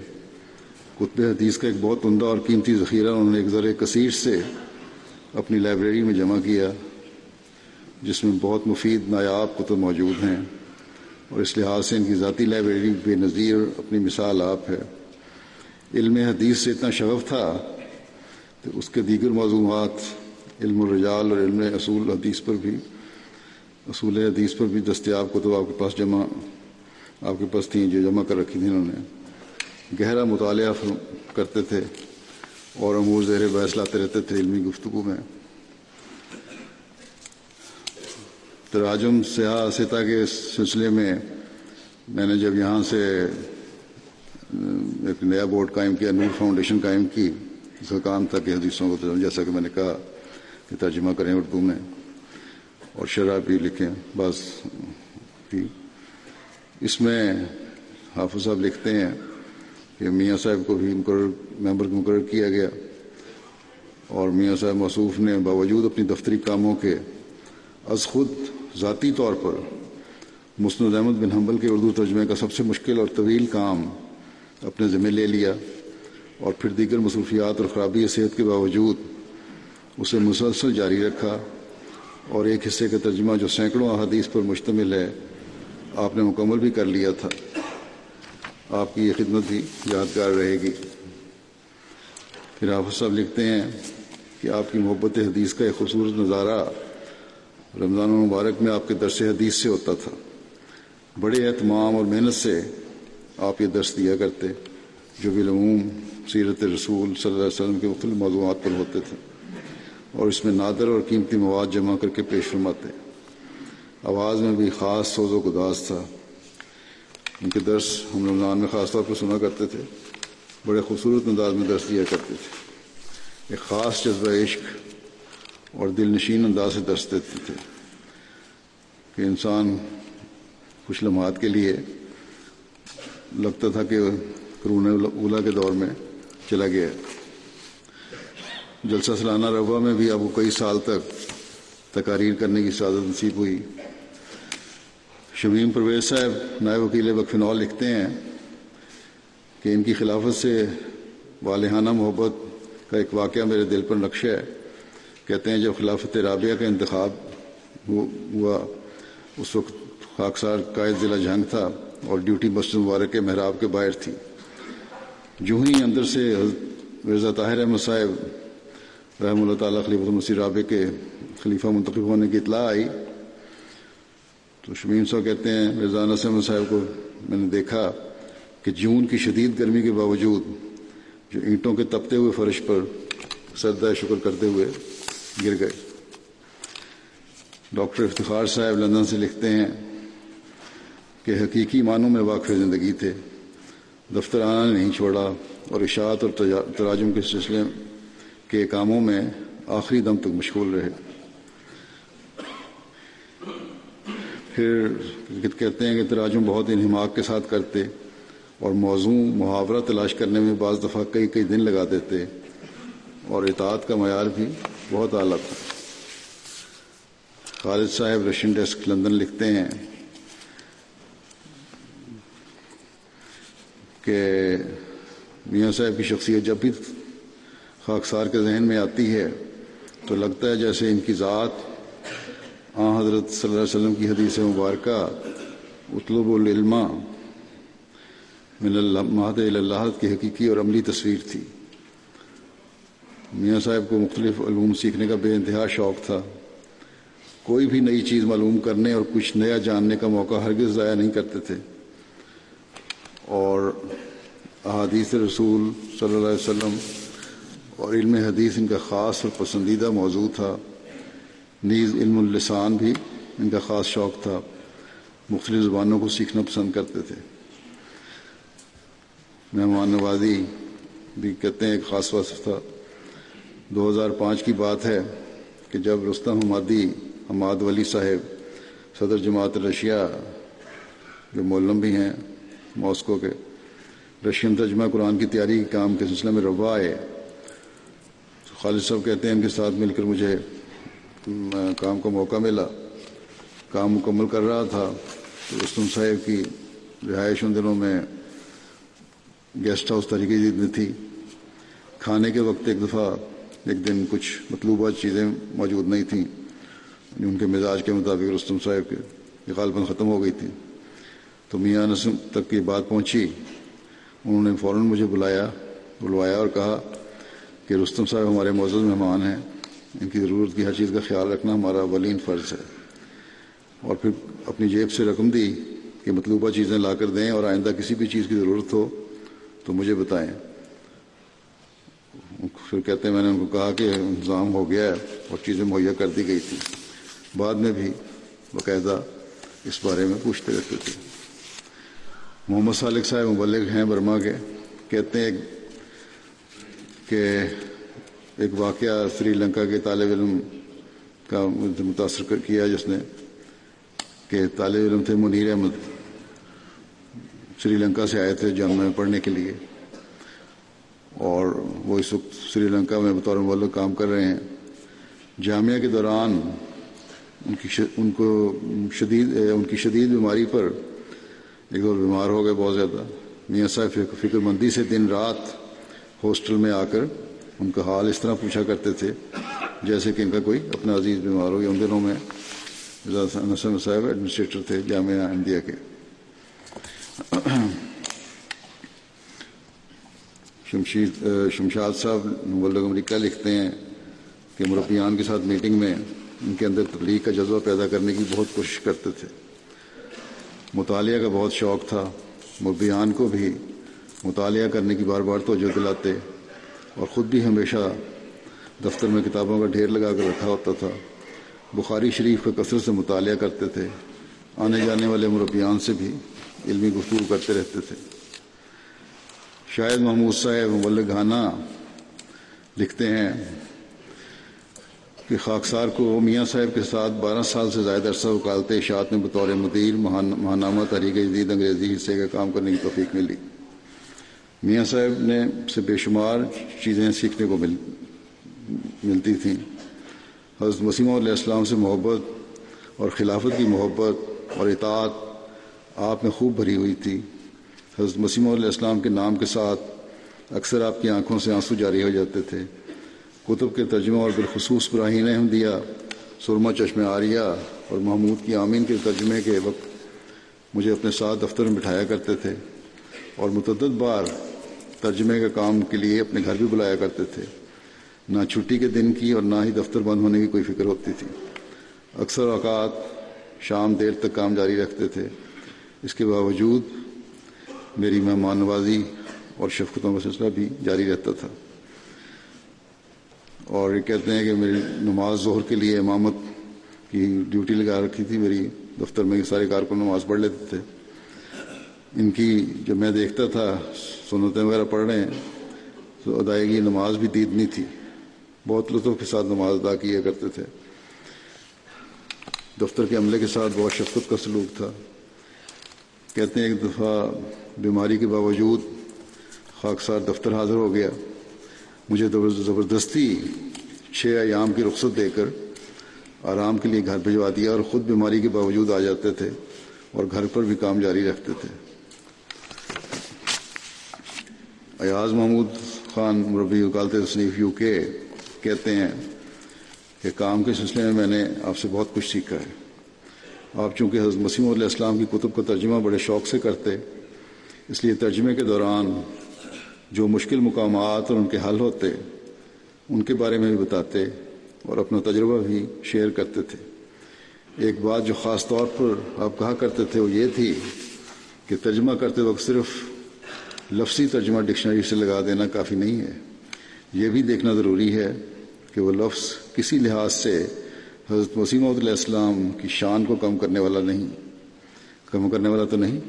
کتب حدیث کا ایک بہت عمدہ اور قیمتی ذخیرہ انہوں نے ایک ذرے کثیر سے اپنی لائبریری میں جمع کیا، جس میں بہت مفید نایاب کتب موجود ہیں اور اس لحاظ سے ان کی ذاتی لائبریری بے نظیر، اپنی مثال آپ ہے۔ علم حدیث سے اتنا شغف تھا کہ اس کے دیگر موضوعات علم الرجال اور علم اصول حدیث پر بھی، اصول حدیث پر بھی دستیاب کتب آپ کے پاس جمع، آپ کے پاس تھیں جو جمع کر رکھی تھیں انہوں نے۔ گہرا مطالعہ کرتے تھے اور امور زیر بحث لاتے رہتے تھے علمی گفتگو میں۔ تراجم سیاح ستا کے سلسلے میں میں نے جب یہاں سے ایک نیا بورڈ قائم کیا نور فاؤنڈیشن قائم کی اس کا کام تھا کہ حدیثوں کو جیسا کہ میں نے کہا کہ ترجمہ کریں اردو میں اور شرح بھی لکھیں، بس بھی اس میں حافظ صاحب لکھتے ہیں کہ میاں صاحب کو بھی مقرر، ممبر مقرر کیا گیا اور میاں صاحب موصوف نے باوجود اپنی دفتری کاموں کے از خود ذاتی طور پر مسند احمد بن حنبل کے اردو ترجمے کا سب سے مشکل اور طویل کام اپنے ذمہ لے لیا اور پھر دیگر مصروفیات اور خرابی صحت کے باوجود اسے مسلسل جاری رکھا اور ایک حصے کا ترجمہ جو سینکڑوں احادیث پر مشتمل ہے، آپ نے مکمل بھی کر لیا تھا۔ آپ کی یہ خدمت بھی یادگار رہے گی۔ پھر آپ صاحب لکھتے ہیں کہ آپ کی محبت حدیث کا ایک خوبصورت نظارہ رمضان المبارک میں آپ کے درس حدیث سے ہوتا تھا۔ بڑے اہتمام اور محنت سے آپ یہ درس دیا کرتے جو بالعموم سیرت رسول صلی اللہ علیہ وسلم کے مختلف موضوعات پر ہوتے تھے اور اس میں نادر اور قیمتی مواد جمع کر کے پیش فرماتے۔ آواز میں بھی خاص سوز و گداز تھا۔ ان کے درس ہم رمضان میں خاص طور پر سنا کرتے تھے۔ بڑے خوبصورت انداز میں درس دیا کرتے تھے۔ ایک خاص جذبہ عشق اور دل نشین انداز سے درس دیتے تھے کہ انسان کچھ لمحات کے لیے لگتا تھا کہ قرون اولا کے دور میں چلا گیا جلسہ سالانہ روا میں بھی اب کئی سال تک تقاریر کرنے کی سعادت نصیب ہوئی۔ شمیم پرویز صاحب نائب وکیل بکفنول لکھتے ہیں کہ ان کی خلافت سے والہانہ محبت کا ایک واقعہ میرے دل پر نقشہ ہے۔ کہتے ہیں جب خلافت رابعہ کا انتخاب ہوا، اس وقت خاکسار قائد ضلع جھنگ تھا۔ اور ڈیوٹی مسجد مبارک کے محراب کے باہر تھی۔ جو ہی اندر سے مرزا طاہر احمد صاحب رحم اللہ تعالیٰ خلیفۃ المسیح رابع کے خلیفہ منتخب ہونے کی اطلاع آئی، تو شمیم صاحب کہتے ہیں، مرزا انس احمد صاحب کو میں نے دیکھا کہ جون کی شدید گرمی کے باوجود جو اینٹوں کے تپتے ہوئے فرش پر سردہ شکر کرتے ہوئے گر گئے۔ ڈاکٹر افتخار صاحب لندن سے لکھتے ہیں کہ حقیقی معنوں میں واقف زندگی تھے۔ دفتر آنا نہیں چھوڑا اور اشاعت اور تراجم کے سلسلے کے کاموں میں آخری دم تک مشغول رہے۔ پھر کہتے ہیں کہ تراجم بہت انہماک کے ساتھ کرتے اور موضوع محاورہ تلاش کرنے میں بعض دفعہ کئی کئی دن لگا دیتے اور اطاعت کا معیار بھی بہت اعلیٰ تھا۔ خالد صاحب رشین ڈیسک لندن لکھتے ہیں۔ کہ میاں صاحب کی شخصیت جب بھی خاکسار کے ذہن میں آتی ہے تو لگتا ہے جیسے ان کی ذات آ حضرت صلی اللہ علیہ وسلم کی حدیث مبارکہ، اطلب العلما من اللہ اللہ کی حقیقی اور عملی تصویر تھی۔ میاں صاحب کو مختلف علوم سیکھنے کا بے انتہا شوق تھا۔ کوئی بھی نئی چیز معلوم کرنے اور کچھ نیا جاننے کا موقع ہرگز ضائع نہیں کرتے تھے۔ اور احادیث رسول صلی اللہ علیہ وسلم اور علم حدیث ان کا خاص اور پسندیدہ موضوع تھا۔ نیز علم اللسان بھی ان کا خاص شوق تھا۔ مختلف زبانوں کو سیکھنا پسند کرتے تھے۔ مہمان نوازی بھی کہتے ہیں ایک خاص وصف تھا۔ دو ہزار پانچ کی بات ہے کہ جب رستم حمادی، حماد ولی صاحب، صدر جماعت رشیا جو مولم بھی ہیں ماسکو کے۔ رشین ترجمہ قرآن کی تیاری کے کام کے سلسلے میں روا آئے خالد صاحب کہتے ہیں ان کے ساتھ مل کر مجھے کام کا موقع ملا۔ کام مکمل کر رہا تھا۔ تو رستم صاحب کی رہائش ان دنوں میں گیسٹ ہاؤس طریقے جتنی تھی۔ کھانے کے وقت ایک دفعہ ایک دن کچھ مطلوبہ چیزیں موجود نہیں تھیں۔ یعنی ان کے مزاج کے مطابق رستم صاحب کے غالباً ختم ہو گئی تھی تو میاں نسم تک کی بات پہنچی۔ انہوں نے فوراً مجھے بلایا، بلوایا اور کہا کہ رستم صاحب ہمارے معزز مہمان ہیں، ان کی ضرورت کی ہر چیز کا خیال رکھنا ہمارا ولین فرض ہے۔ اور پھر اپنی جیب سے رقم دی کہ مطلوبہ چیزیں لا کر دیں اور آئندہ کسی بھی چیز کی ضرورت ہو تو مجھے بتائیں۔ پھر کہتے ہیں، میں نے ان کو کہا کہ انتظام ہو گیا ہے اور چیزیں مہیا کر دی گئی تھی بعد میں بھی باقاعدہ اس بارے میں پوچھتے رہتے تھے۔ محمد صالق صاحب مبلغ ہیں برما کے، کہتے ہیں کہ ایک واقعہ سری لنکا کے طالب علم کا متاثر کیا، جس نے کہ طالب علم تھے منیر احمد، سری لنکا سے آئے تھے جامعہ میں پڑھنے کے لیے۔ اور وہ اس وقت سری لنکا میں بطور مبلغ کام کر رہے ہیں۔ جامعہ کے دوران ان کی ان کو شدید ان کی شدید بیماری پر ایک دور بیمار ہو گئے بہت زیادہ۔ میاں صاحب فکر مندی سے دن رات ہاسٹل میں آ کر ان کا حال اس طرح پوچھا کرتے تھے، جیسے کہ ان کا کوئی اپنا عزیز بیمار ہو گیا۔ ان دنوں میں نسم صاحب ایڈمنسٹریٹر تھے جامعہ انڈیا کے۔ شمشید شمشاد صاحب مبلغ امریکہ لکھتے ہیں کہ مربیان کے ساتھ میٹنگ میں ان کے اندر تبلیغ کا جذبہ پیدا کرنے کی بہت کوشش کرتے تھے۔ مطالعہ کا بہت شوق تھا مربیان کو بھی مطالعہ کرنے کی بار بار توجہ دلاتے اور خود بھی ہمیشہ دفتر میں کتابوں کا ڈھیر لگا کر رکھا ہوتا تھا۔ بخاری شریف کا کثرت سے مطالعہ کرتے تھے، آنے جانے والے مربیان سے بھی علمی گفتگو کرتے رہتے تھے۔ شاہد محمود صاحب مبلغ لکھتے ہیں کہ خاکسار کو میاں صاحب کے ساتھ بارہ سال سے زائد عرصہ وکالت اشاعت میں بطور مدیر ماہنامہ تحریک جدید انگریزی حصے کا کام کرنے کی توفیق ملی۔ میاں صاحب نے سے بے شمار چیزیں سیکھنے کو مل ملتی تھیں۔ حضرت وسیم علیہ السلام سے محبت اور خلافت کی محبت اور اطاعت آپ میں خوب بھری ہوئی تھی۔ حضرت مسیم علیہ السلام کے نام کے ساتھ اکثر آپ کی آنکھوں سے آنسو جاری ہو جاتے تھے۔ کتب کے ترجمہ اور بالخصوص براہین احمدیہ سرما چشم عاریہ اور محمود کی آمین کے ترجمے کے وقت مجھے اپنے ساتھ دفتر میں بٹھایا کرتے تھے اور متعدد بار ترجمے کے کام کے لیے اپنے گھر بھی بلایا کرتے تھے۔ نہ چھٹی کے دن کی اور نہ ہی دفتر بند ہونے کی کوئی فکر ہوتی تھی۔ اکثر اوقات شام دیر تک کام جاری رکھتے تھے۔ اس کے باوجود میری مہمان نوازی اور شفقتوں کا سلسلہ بھی جاری رہتا تھا۔ اور یہ کہتے ہیں کہ میری نماز ظہر کے لیے امامت کی ڈیوٹی لگا رکھی تھی، میری دفتر میں سارے کارکن نماز پڑھ لیتے تھے۔ ان کی جب میں دیکھتا تھا، سنتیں وغیرہ پڑھ رہے ہیں، تو ادائیگی نماز بھی دیدنی تھی۔ بہت لطف کے ساتھ نماز ادا کیا کرتے تھے۔ دفتر کے عملے کے ساتھ بہت شفقت کا سلوک تھا۔ کہتے ہیں ایک دفعہ بیماری کے باوجود خاکسار دفتر حاضر ہو گیا۔ مجھے زبردستی چھ ایام کی رخصت دے کر آرام کے لیے گھر بھجوا دیا اور خود بیماری کے باوجود آ جاتے تھے اور گھر پر بھی کام جاری رکھتے تھے۔ ایاز محمود خان مربی وکالت تصنیف یو کے کہتے ہیں کہ کام کے سلسلے میں میں نے آپ سے بہت کچھ سیکھا ہے۔ آپ چونکہ حضرت مسیم علیہ السلام کی کتب کا ترجمہ بڑے شوق سے کرتے، اس لیے ترجمے کے دوران جو مشکل مقامات اور ان کے حل ہوتے، ان کے بارے میں بھی بتاتے اور اپنا تجربہ بھی شیئر کرتے تھے۔ ایک بات جو خاص طور پر آپ کہا کرتے تھے وہ یہ تھی کہ ترجمہ کرتے وقت صرف لفظی ترجمہ ڈکشنری سے لگا دینا کافی نہیں ہے۔ یہ بھی دیکھنا ضروری ہے کہ وہ لفظ کسی لحاظ سے حضرت وسیم علیہ السلام کی شان کو کم کرنے والا نہیں۔ کم کرنے والا تو نہیں۔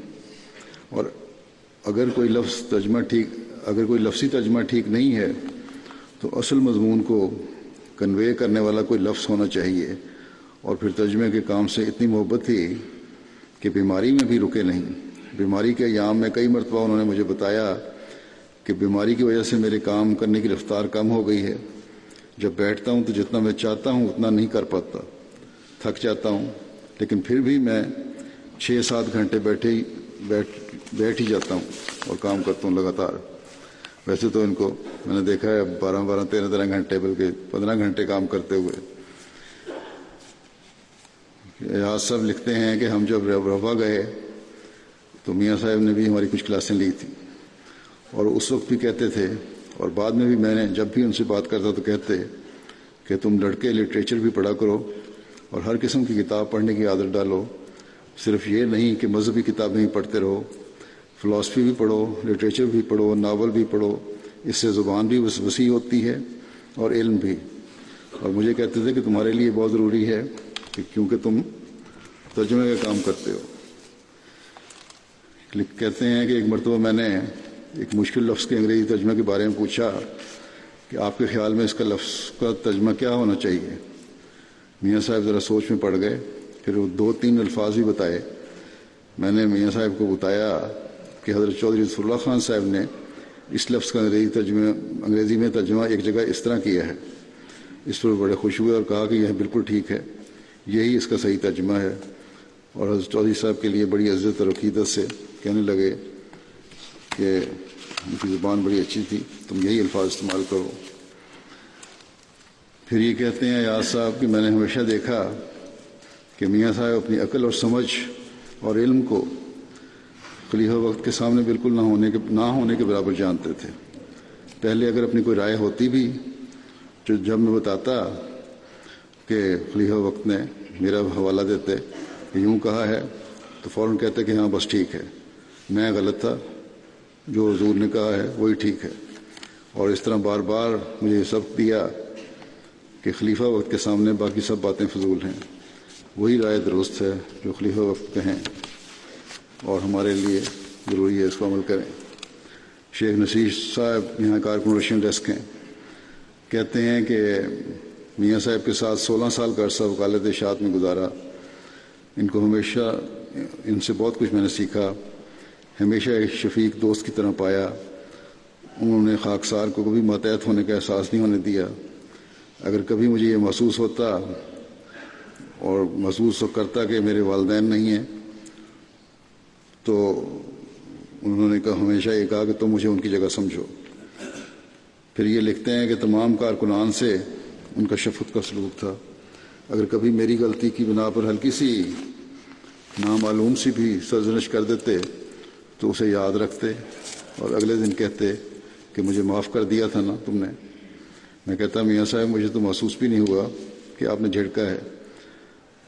اور اگر کوئی لفظ ترجمہ ٹھیک اگر کوئی لفظی ترجمہ ٹھیک نہیں ہے، تو اصل مضمون کو کنوے کرنے والا کوئی لفظ ہونا چاہیے۔ اور پھر ترجمے کے کام سے اتنی محبت تھی کہ بیماری میں بھی رکے نہیں۔ بیماری کے ایام میں کئی مرتبہ انہوں نے مجھے بتایا کہ بیماری کی وجہ سے میرے کام کرنے کی رفتار کم ہو گئی ہے۔ جب بیٹھتا ہوں تو جتنا میں چاہتا ہوں اتنا نہیں کر پاتا۔ تھک جاتا ہوں، لیکن پھر بھی میں چھ سات گھنٹے بیٹھے ہی بیٹھ بیٹھ ہی جاتا ہوں اور کام کرتا ہوں لگاتار۔ ویسے تو ان کو میں نے دیکھا ہے بارہ بارہ تیرہ تیرہ گھنٹے، بلکہ پندرہ گھنٹے کام کرتے ہوئے۔ یاد سب لکھتے ہیں کہ ہم جب رفا گئے تو میاں صاحب نے بھی ہماری کچھ کلاسیں لی تھیں۔ اور اس وقت بھی کہتے تھے، اور بعد میں بھی میں نے جب بھی ان سے بات کرتا تو کہتے کہ تم لڑکے لٹریچر بھی پڑھا کرو اور ہر قسم کی کتاب پڑھنے کی عادت ڈالو۔ صرف یہ نہیں کہ مذہبی کتابیں ہی پڑھتے رہو۔ فلاسفی بھی پڑھو لٹریچر بھی پڑھو ناول بھی پڑھو، اس سے زبان بھی وسیع ہوتی ہے اور علم بھی۔ اور مجھے کہتے تھے کہ تمہارے لیے بہت ضروری ہے کہ کیونکہ تم ترجمے کا کام کرتے ہو۔ کہتے ہیں کہ ایک مرتبہ میں نے ایک مشکل لفظ کے انگریزی ترجمے کے بارے میں پوچھا کہ آپ کے خیال میں اس کا لفظ کا ترجمہ کیا ہونا چاہیے؟ میاں صاحب ذرا سوچ میں پڑ گئے، پھر وہ دو تین الفاظ بھی بتائے۔ میں نے میاں صاحب کو بتایا کہ حضرت چودھری رسول اللہ خان صاحب نے اس لفظ کا انگریزی ترجمہ انگریزی میں ترجمہ ایک جگہ اس طرح کیا ہے۔ اس پر بڑے خوش ہوئے اور کہا کہ یہ بالکل ٹھیک ہے۔ یہی اس کا صحیح ترجمہ ہے۔ اور حضرت چودھری صاحب کے لیے بڑی عزت اور عقیدت سے کہنے لگے کہ ان کی زبان بڑی اچھی تھی۔ تم یہی الفاظ استعمال کرو۔ پھر یہ کہتے ہیں یاد صاحب، کہ میں نے ہمیشہ دیکھا کہ میاں صاحب اپنی عقل اور سمجھ اور علم کو خلیفہ وقت کے سامنے بالکل نہ ہونے کے نہ ہونے کے برابر جانتے تھے۔ پہلے اگر اپنی کوئی رائے ہوتی بھی، جو جب میں بتاتا کہ خلیفہ وقت نے میرا حوالہ دیتے کہ یوں کہا ہے، تو فوراً کہتے کہ ہاں بس ٹھیک ہے۔ میں غلط تھا، جو حضور نے کہا ہے، وہی ٹھیک ہے۔ اور اس طرح بار بار مجھے یہ سبق دیا کہ خلیفہ وقت کے سامنے باقی سب باتیں فضول ہیں۔ وہی رائے درست ہے جو خلیفہ وقت کہیں اور ہمارے لیے ضروری ہے اس کو عمل کریں۔ شیخ نصیر صاحب یہاں کارکن روشن ڈیسک ہیں۔ کہتے ہیں کہ میاں صاحب کے ساتھ سولہ سال کا عرصہ وکالت اشاعت میں گزارا۔ ان کو ہمیشہ ان سے بہت کچھ میں نے سیکھا۔ ہمیشہ ایک شفیق دوست کی طرح پایا۔ انہوں نے خاکسار کو کبھی ماتحت ہونے کا احساس نہیں ہونے دیا۔ اگر کبھی مجھے یہ محسوس ہوتا اور محسوس کرتا کہ میرے والدین نہیں ہیں تو انہوں نے کہا ہمیشہ یہ کہا کہ تم مجھے ان کی جگہ سمجھو۔ پھر یہ لکھتے ہیں کہ تمام کارکنان سے ان کا شفقت کا سلوک تھا۔ اگر کبھی میری غلطی کی بنا پر ہلکی سی نامعلوم سی بھی سرزنش کر دیتے، تو اسے یاد رکھتے اور اگلے دن کہتے کہ مجھے معاف کر دیا تھا نا تم نے۔ میں کہتا، میاں صاحب، مجھے تو محسوس بھی نہیں ہوا کہ آپ نے جھڑکا ہے۔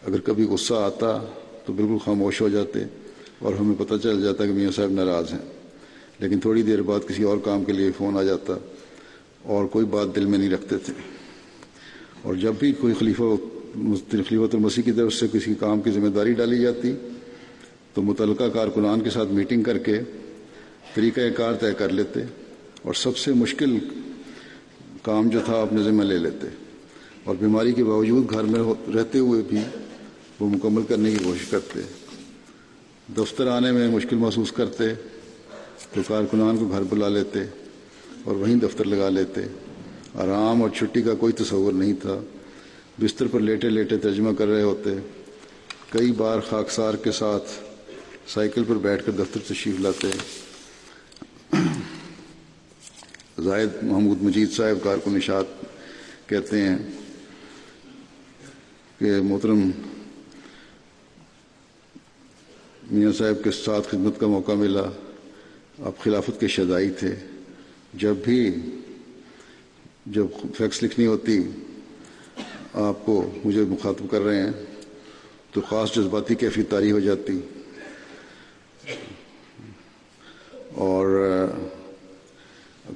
اگر کبھی غصہ آتا تو بالکل خاموش ہو جاتے۔ اور ہمیں پتہ چل جاتا کہ میاں صاحب ناراض ہیں۔ لیکن تھوڑی دیر بعد کسی اور کام کے لیے فون آ جاتا اور کوئی بات دل میں نہیں رکھتے تھے۔ اور جب بھی کوئی خلیفہ خلیفۃ المسیح کی طرف سے کسی کام کی ذمہ داری ڈالی جاتی تو متعلقہ کارکنان کے ساتھ میٹنگ کر کے طریقہ کار طے کر لیتے اور سب سے مشکل کام جو تھا اپنے ذمہ لے لیتے۔ اور بیماری کے باوجود گھر میں رہتے ہوئے بھی وہ مکمل کرنے کی کوشش کرتے۔ دفتر آنے میں مشکل محسوس کرتے تو کارکنان کو گھر بلا لیتے اور وہیں دفتر لگا لیتے۔ آرام اور چھٹی کا کوئی تصور نہیں تھا۔ بستر پر لیٹے لیٹے ترجمہ کر رہے ہوتے۔ کئی بار خاکسار کے ساتھ سائیکل پر بیٹھ کر دفتر تشریف لاتے۔ زاہد محمود مجید صاحب کارکن اشاعت کہتے ہیں کہ محترم میاں صاحب کے ساتھ خدمت کا موقع ملا۔ آپ خلافت کے شدائی تھے۔ جب بھی جب فیکس لکھنی ہوتی، آپ کو مجھے مخاطب کر رہے ہیں، تو خاص جذباتی کیفی تاری ہو جاتی۔ اور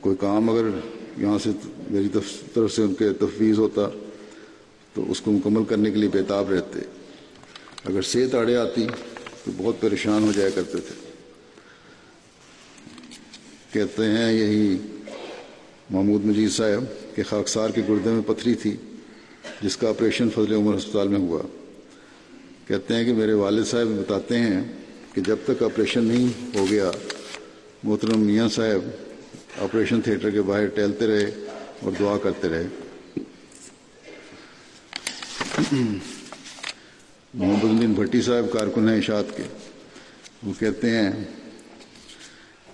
کوئی کام اگر یہاں سے میری طرف سے ان کے تفویض ہوتا، تو اس کو مکمل کرنے کے لیے بےتاب رہتے۔ اگر صحت آڑے آتی تو بہت پریشان ہو جایا کرتے تھے۔ کہتے ہیں یہی محمود مجید صاحب کہ خاکسار کے گردے میں پتھری تھی، جس کا آپریشن فضل عمر ہسپتال میں ہوا۔ کہتے ہیں کہ میرے والد صاحب بتاتے ہیں کہ جب تک آپریشن نہیں ہو گیا، محترم میاں صاحب آپریشن تھیٹر کے باہر ٹہلتے رہے اور دعا کرتے رہے۔ محمد الدین بھٹی صاحب کارکن ہیں اشاعت کے۔ وہ کہتے ہیں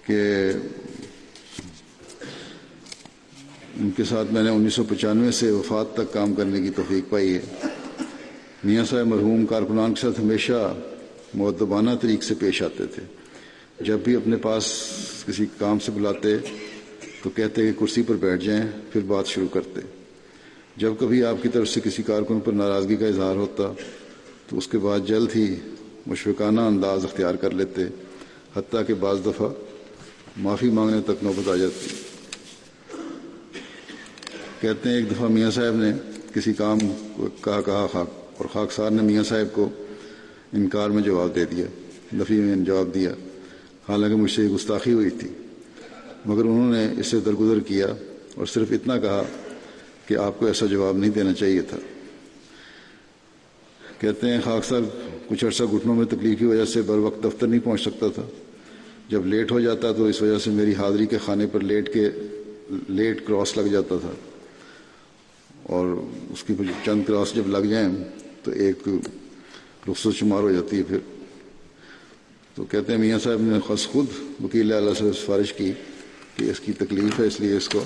کہ ان کے ساتھ میں نے انیس سو پچانوے سے وفات تک کام کرنے کی توفیق پائی ہے۔ میاں صاحب مرحوم کارکنان کے ساتھ ہمیشہ معدبانہ طریق سے پیش آتے تھے۔ جب بھی اپنے پاس کسی کام سے بلاتے تو کہتے کہ کرسی پر بیٹھ جائیں، پھر بات شروع کرتے۔ جب کبھی آپ کی طرف سے کسی کارکن پر ناراضگی کا اظہار ہوتا تو اس کے بعد جلد ہی مشفقانہ انداز اختیار کر لیتے، حتیٰ کہ بعض دفعہ معافی مانگنے تک نوبت آ جاتی۔ کہتے ہیں، ایک دفعہ میاں صاحب نے کسی کام کو کہا کہا، خاک، اور خاکسار نے میاں صاحب کو انکار میں جواب دے دیا، نفی میں جواب دیا۔ حالانکہ مجھ سے گستاخی ہوئی تھی، مگر انہوں نے اس سے درگزر کیا اور صرف اتنا کہا کہ آپ کو ایسا جواب نہیں دینا چاہیے تھا۔ کہتے ہیں خاکسار کچھ عرصہ گھٹنوں میں تکلیف کی وجہ سے بر وقت دفتر نہیں پہنچ سکتا تھا۔ جب لیٹ ہو جاتا تو اس وجہ سے میری حاضری کے خانے پر لیٹ کے، لیٹ کراس لگ جاتا تھا۔ اور اس کی چند کراس جب لگ جائیں تو ایک رخصت شمار ہو جاتی ہے پھر۔ تو کہتے ہیں، میاں صاحب نے خاص خود وکیل اعلیٰ سے سفارش کی کہ اس کی تکلیف ہے، اس لیے اس کو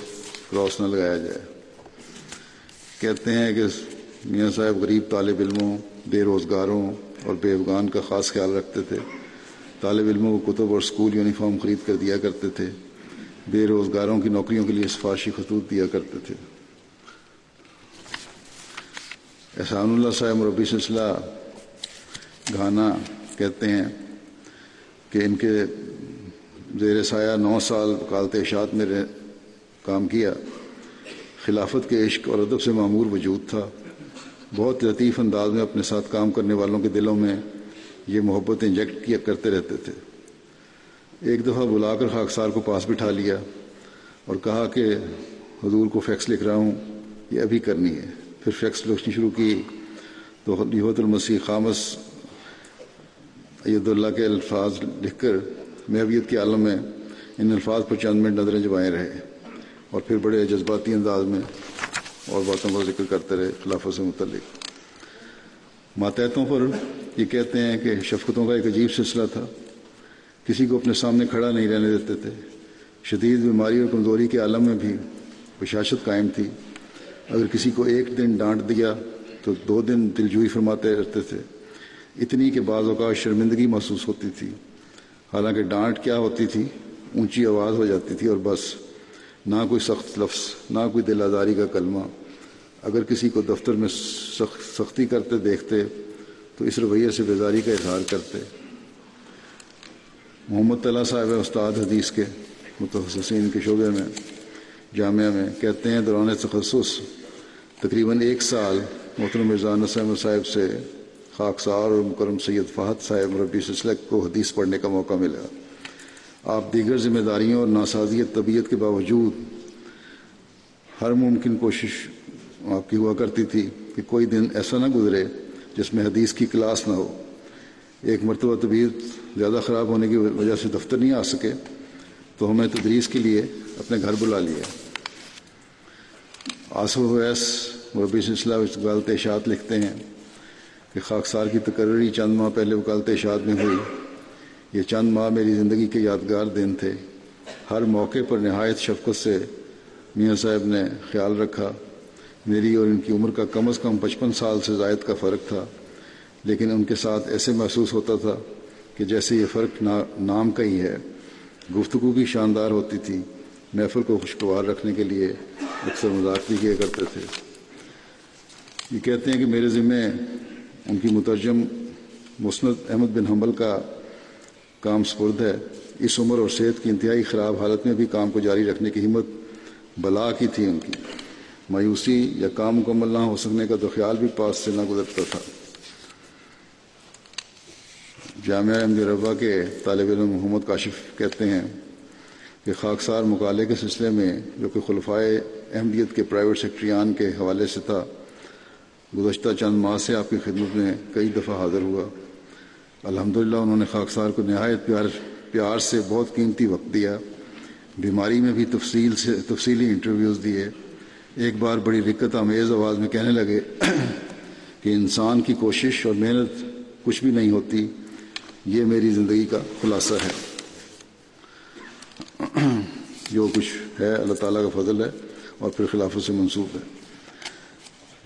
کراس نہ لگایا جائے۔ کہتے ہیں کہ میاں صاحب غریب طالب علموں، بے روزگاروں اور بے افغان کا خاص خیال رکھتے تھے۔ طالب علموں کو کتب اور اسکول یونیفارم خرید کر دیا کرتے تھے۔ بے روزگاروں کی نوکریوں کے لیے سفارشی خطوط دیا کرتے تھے۔ احسان اللہ صاحب مربی سلسلہ گھانا کہتے ہیں کہ ان کے زیر سایہ نو سال وکالت اشاعت میں کام کیا۔ خلافت کے عشق اور ادب سے معمور وجود تھا۔ بہت لطیف انداز میں اپنے ساتھ کام کرنے والوں کے دلوں میں یہ محبت انجیکٹ کیا کرتے رہتے تھے۔ ایک دفعہ بلا کر خاکسار کو پاس بٹھا لیا اور کہا کہ حضور کو فیکس لکھ رہا ہوں، یہ ابھی کرنی ہے۔ پھر فیکس لکھنی شروع کی تو خلیفۃ المسیح خامس عید اللہ کے الفاظ لکھ کر محبیت کے عالم میں ان الفاظ پر چند منٹ نظریں جمائے رہے اور پھر بڑے جذباتی انداز میں اور باتوں کا ذکر کرتے رہے خلافت سے متعلق۔ ماتحتوں پر یہ کہتے ہیں کہ شفقتوں کا ایک عجیب سلسلہ تھا۔ کسی کو اپنے سامنے کھڑا نہیں رہنے دیتے تھے۔ شدید بیماری اور کمزوری کے عالم میں بھی بشاشت قائم تھی۔ اگر کسی کو ایک دن ڈانٹ دیا تو دو دن دلجوئی فرماتے رہتے تھے۔ اتنی کہ بعض اوقات شرمندگی محسوس ہوتی تھی۔ حالانکہ ڈانٹ کیا ہوتی تھی؟ اونچی آواز ہو جاتی تھی اور بس۔ نہ کوئی سخت لفظ، نہ کوئی دل آزاری کا کلمہ۔ اگر کسی کو دفتر میں سخت، سختی کرتے دیکھتے، تو اس رویے سے بیزاری کا اظہار کرتے۔ محمد طلح صاحب استاد حدیث کے، متخصصین کے شعبے میں، جامعہ میں۔ کہتے ہیں دوران تخصص، تقریباً ایک سال محترم مرزا نسم صاحب سے خاکسار اور مکرم سید فہد صاحب مربی سلسلہ کو حدیث پڑھنے کا موقع ملا۔ آپ دیگر ذمہ داریوں اور ناسازیت طبیعت کے باوجود ہر ممکن کوشش آپ کی ہوا کرتی تھی کہ کوئی دن ایسا نہ گزرے جس میں حدیث کی کلاس نہ ہو۔ ایک مرتبہ طبیعت زیادہ خراب ہونے کی وجہ سے دفتر نہیں آ سکے، تو ہمیں تدریس کے لیے اپنے گھر بلا لیا۔ آصف ویس مربی سلسلہ وکالت اشاعت لکھتے ہیں کہ خاکسار کی تقرری چند ماہ پہلے وکالت اشاعت میں ہوئی۔ یہ چند ماہ میری زندگی کے یادگار دن تھے۔ ہر موقع پر نہایت شفقت سے میاں صاحب نے خیال رکھا۔ میری اور ان کی عمر کا کم از کم پچپن سال سے زائد کا فرق تھا۔ لیکن ان کے ساتھ ایسے محسوس ہوتا تھا کہ جیسے یہ فرق نام کا ہی ہے۔ گفتگو بھی شاندار ہوتی تھی۔ محفل کو خوشگوار رکھنے کے لیے اکثر مذاق بھی کیا کرتے تھے۔ یہ کہتے ہیں کہ میرے ذمے ان کی مترجم مسند احمد بن حنبل کا کام سپرد ہے۔ اس عمر اور صحت کی انتہائی خراب حالت میں بھی کام کو جاری رکھنے کی ہمت بلا کی تھی ان کی۔ مایوسی یا کام مکمل نہ ہو سکنے کا تو خیال بھی پاس سے نہ گزرتا تھا۔ جامعہ احمد ربا کے طالب علم محمد کاشف کہتے ہیں کہ خاکسار مقالے کے سلسلے میں جو کہ خلفائے احمدیت کے پرائیویٹ سیکٹریان کے حوالے سے تھا، گزشتہ چند ماہ سے آپ کی خدمت میں کئی دفعہ حاضر ہوا۔ الحمدللہ انہوں نے خاکسار کو نہایت پیار پیار سے بہت قیمتی وقت دیا۔ بیماری میں بھی تفصیل سے تفصیلی انٹرویوز دیے۔ ایک بار بڑی رکت آمیز آواز میں کہنے لگے کہ انسان کی کوشش اور محنت کچھ بھی نہیں ہوتی۔ یہ میری زندگی کا خلاصہ ہے۔ جو کچھ ہے اللہ تعالیٰ کا فضل ہے اور پھر خلافت سے منسوخ ہے۔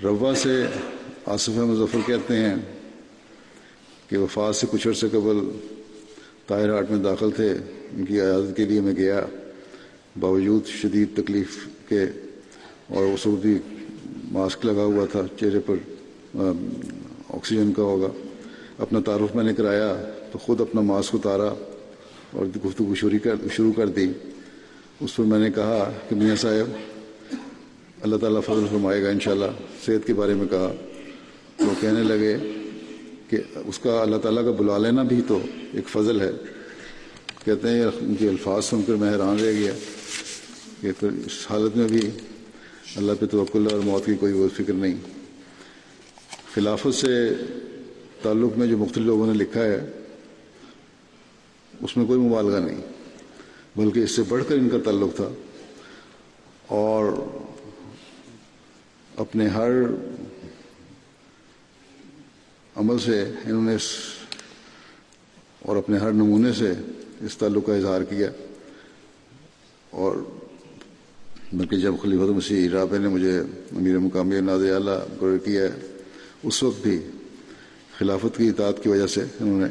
روا سے آصف مظفر کہتے ہیں کہ وفات سے کچھ عرصے قبل طاہر ہاٹ میں داخل تھے، ان کی عیادت کے لیے میں گیا۔ باوجود شدید تکلیف کے اور اس وقت بھی ماسک لگا ہوا تھا، چہرے پر آکسیجن کا ہوگا۔ اپنا تعارف میں نے کرایا تو خود اپنا ماسک اتارا اور گفتگو شروع کر دی۔ اس پر میں نے کہا کہ میاں صاحب، اللہ تعالیٰ فضل فرمائے گا انشاءاللہ، صحت کے بارے میں کہا۔ تو کہنے لگے کہ اس کا اللہ تعالیٰ کا بلا لینا بھی تو ایک فضل ہے۔ کہتے ہیں ان کے الفاظ سن کر میں حیران رہ گیا کہ پھر اس حالت میں بھی اللہ پہ توکل اور موت کی کوئی وہ فکر نہیں۔ خلافت سے تعلق میں جو مختلف لوگوں نے لکھا ہے، اس میں کوئی مبالغہ نہیں، بلکہ اس سے بڑھ کر ان کا تعلق تھا۔ اور اپنے ہر عمل سے انہوں نے اس اور اپنے ہر نمونے سے اس تعلق کا اظہار کیا اور بلکہ جب خلیفۃ مسیح رابع نے مجھے امیر مقامی ناز اعلیٰ مقرر کیا ہے، اس وقت بھی خلافت کی اطاعت کی وجہ سے انہوں نے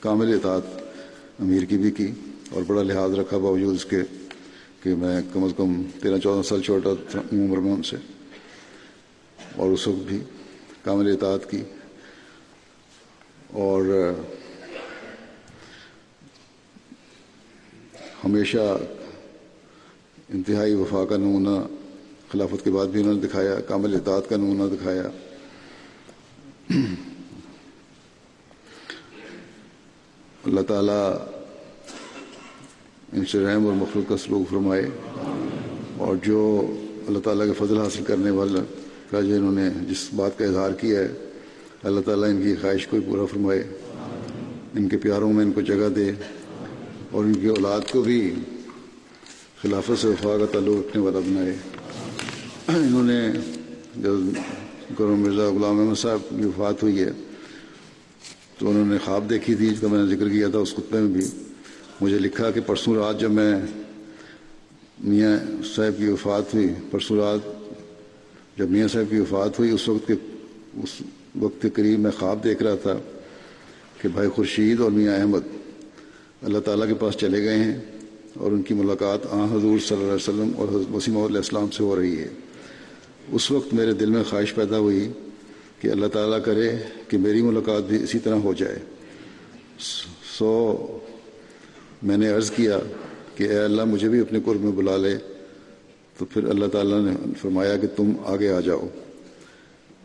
کامل اطاعت امیر کی بھی کی اور بڑا لحاظ رکھا باوجود اس کے کہ میں کم از کم تیرہ چودہ سال چھوٹا تھا، عمر میں ان سے اور اس وقت بھی کامل اطاعت کی۔ اور ہمیشہ انتہائی وفا کا نمونہ، خلافت کے بعد بھی انہوں نے دکھایا، کامل اطاعت کا نمونہ دکھایا۔ اللہ تعالیٰ ان سے رحم اور مخلوق کا سلوک فرمائے۔ اور جو اللہ تعالیٰ کے فضل حاصل کرنے والا کا جو انہوں نے جس بات کا اظہار کیا ہے اللہ تعالیٰ ان کی خواہش کو پورا فرمائے، ان کے پیاروں میں ان کو جگہ دے اور ان کی اولاد کو بھی خلافت سے وفا کا تعلق رکھنے والا بنائے۔ انہوں نے جب گرو مرزا غلام احمد صاحب کی وفات ہوئی ہے، تو انہوں نے خواب دیکھی تھی، جس کا میں نے ذکر کیا تھا اس خطبے میں بھی۔ مجھے لکھا کہ پرسوں رات جب میں میاں صاحب کی وفات ہوئی، پرسوں رات جب میاں صاحب کی وفات ہوئی، اس وقت کے اس وقت کے قریب میں خواب دیکھ رہا تھا کہ بھائی خورشید اور میاں احمد اللہ تعالیٰ کے پاس چلے گئے ہیں اور ان کی ملاقات آ حضور صلی اللہ علیہ وسلم اور حضرت وسیم علیہ السلام سے ہو رہی ہے۔ اس وقت میرے دل میں خواہش پیدا ہوئی کہ اللہ تعالیٰ کرے کہ میری ملاقات بھی اسی طرح ہو جائے۔ سو میں نے عرض کیا کہ اے اللہ مجھے بھی اپنے قرب میں بلا لے۔ تو پھر اللہ تعالیٰ نے فرمایا کہ تم آگے آ جاؤ۔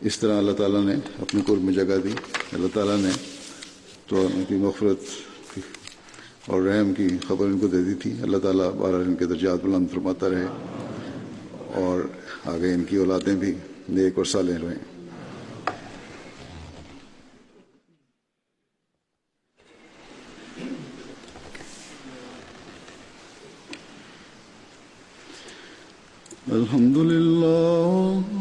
اس طرح اللہ تعالیٰ نے اپنے قرب میں جگہ دی۔ اللہ تعالیٰ نے تو ان کی مغفرت اور رحم کی خبر ان کو دے دی تھی۔ اللہ تعالیٰ بارہ ان کے درجات بلند فرماتا رہے اور آگے ان کی اولادیں بھی نیک اور صالح رہیں الحمد لله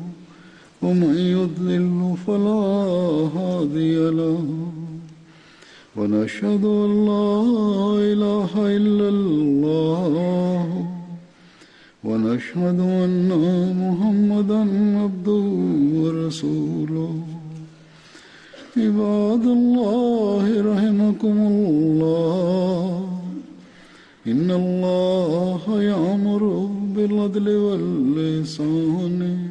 ومن يضلل فلا هادي له. ونشهد ان لا اله الا الله. ونشهد ان محمدا عبده ورسوله. عباد الله رحمكم الله. إن الله يأمر بالعدل واللسان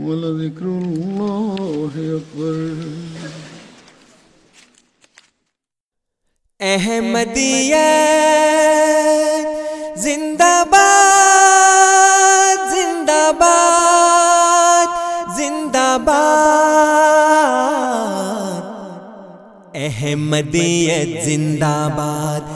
ولذكر الله أكبر احمدیت زندہ باد زندہ باد زندہ باد احمدیت زندہ باد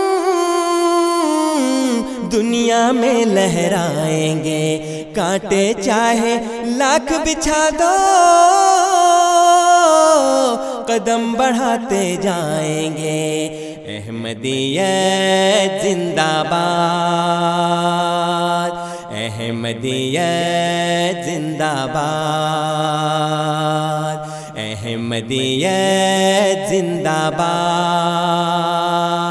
دنیا میں لہرائیں گے۔ کانٹے چاہے لاکھ بچھا دو۔ قدم بڑھاتے جائیں گے۔ احمدیت زندہ باد۔ احمدیت زندہ باد۔ احمدیت زندہ باد۔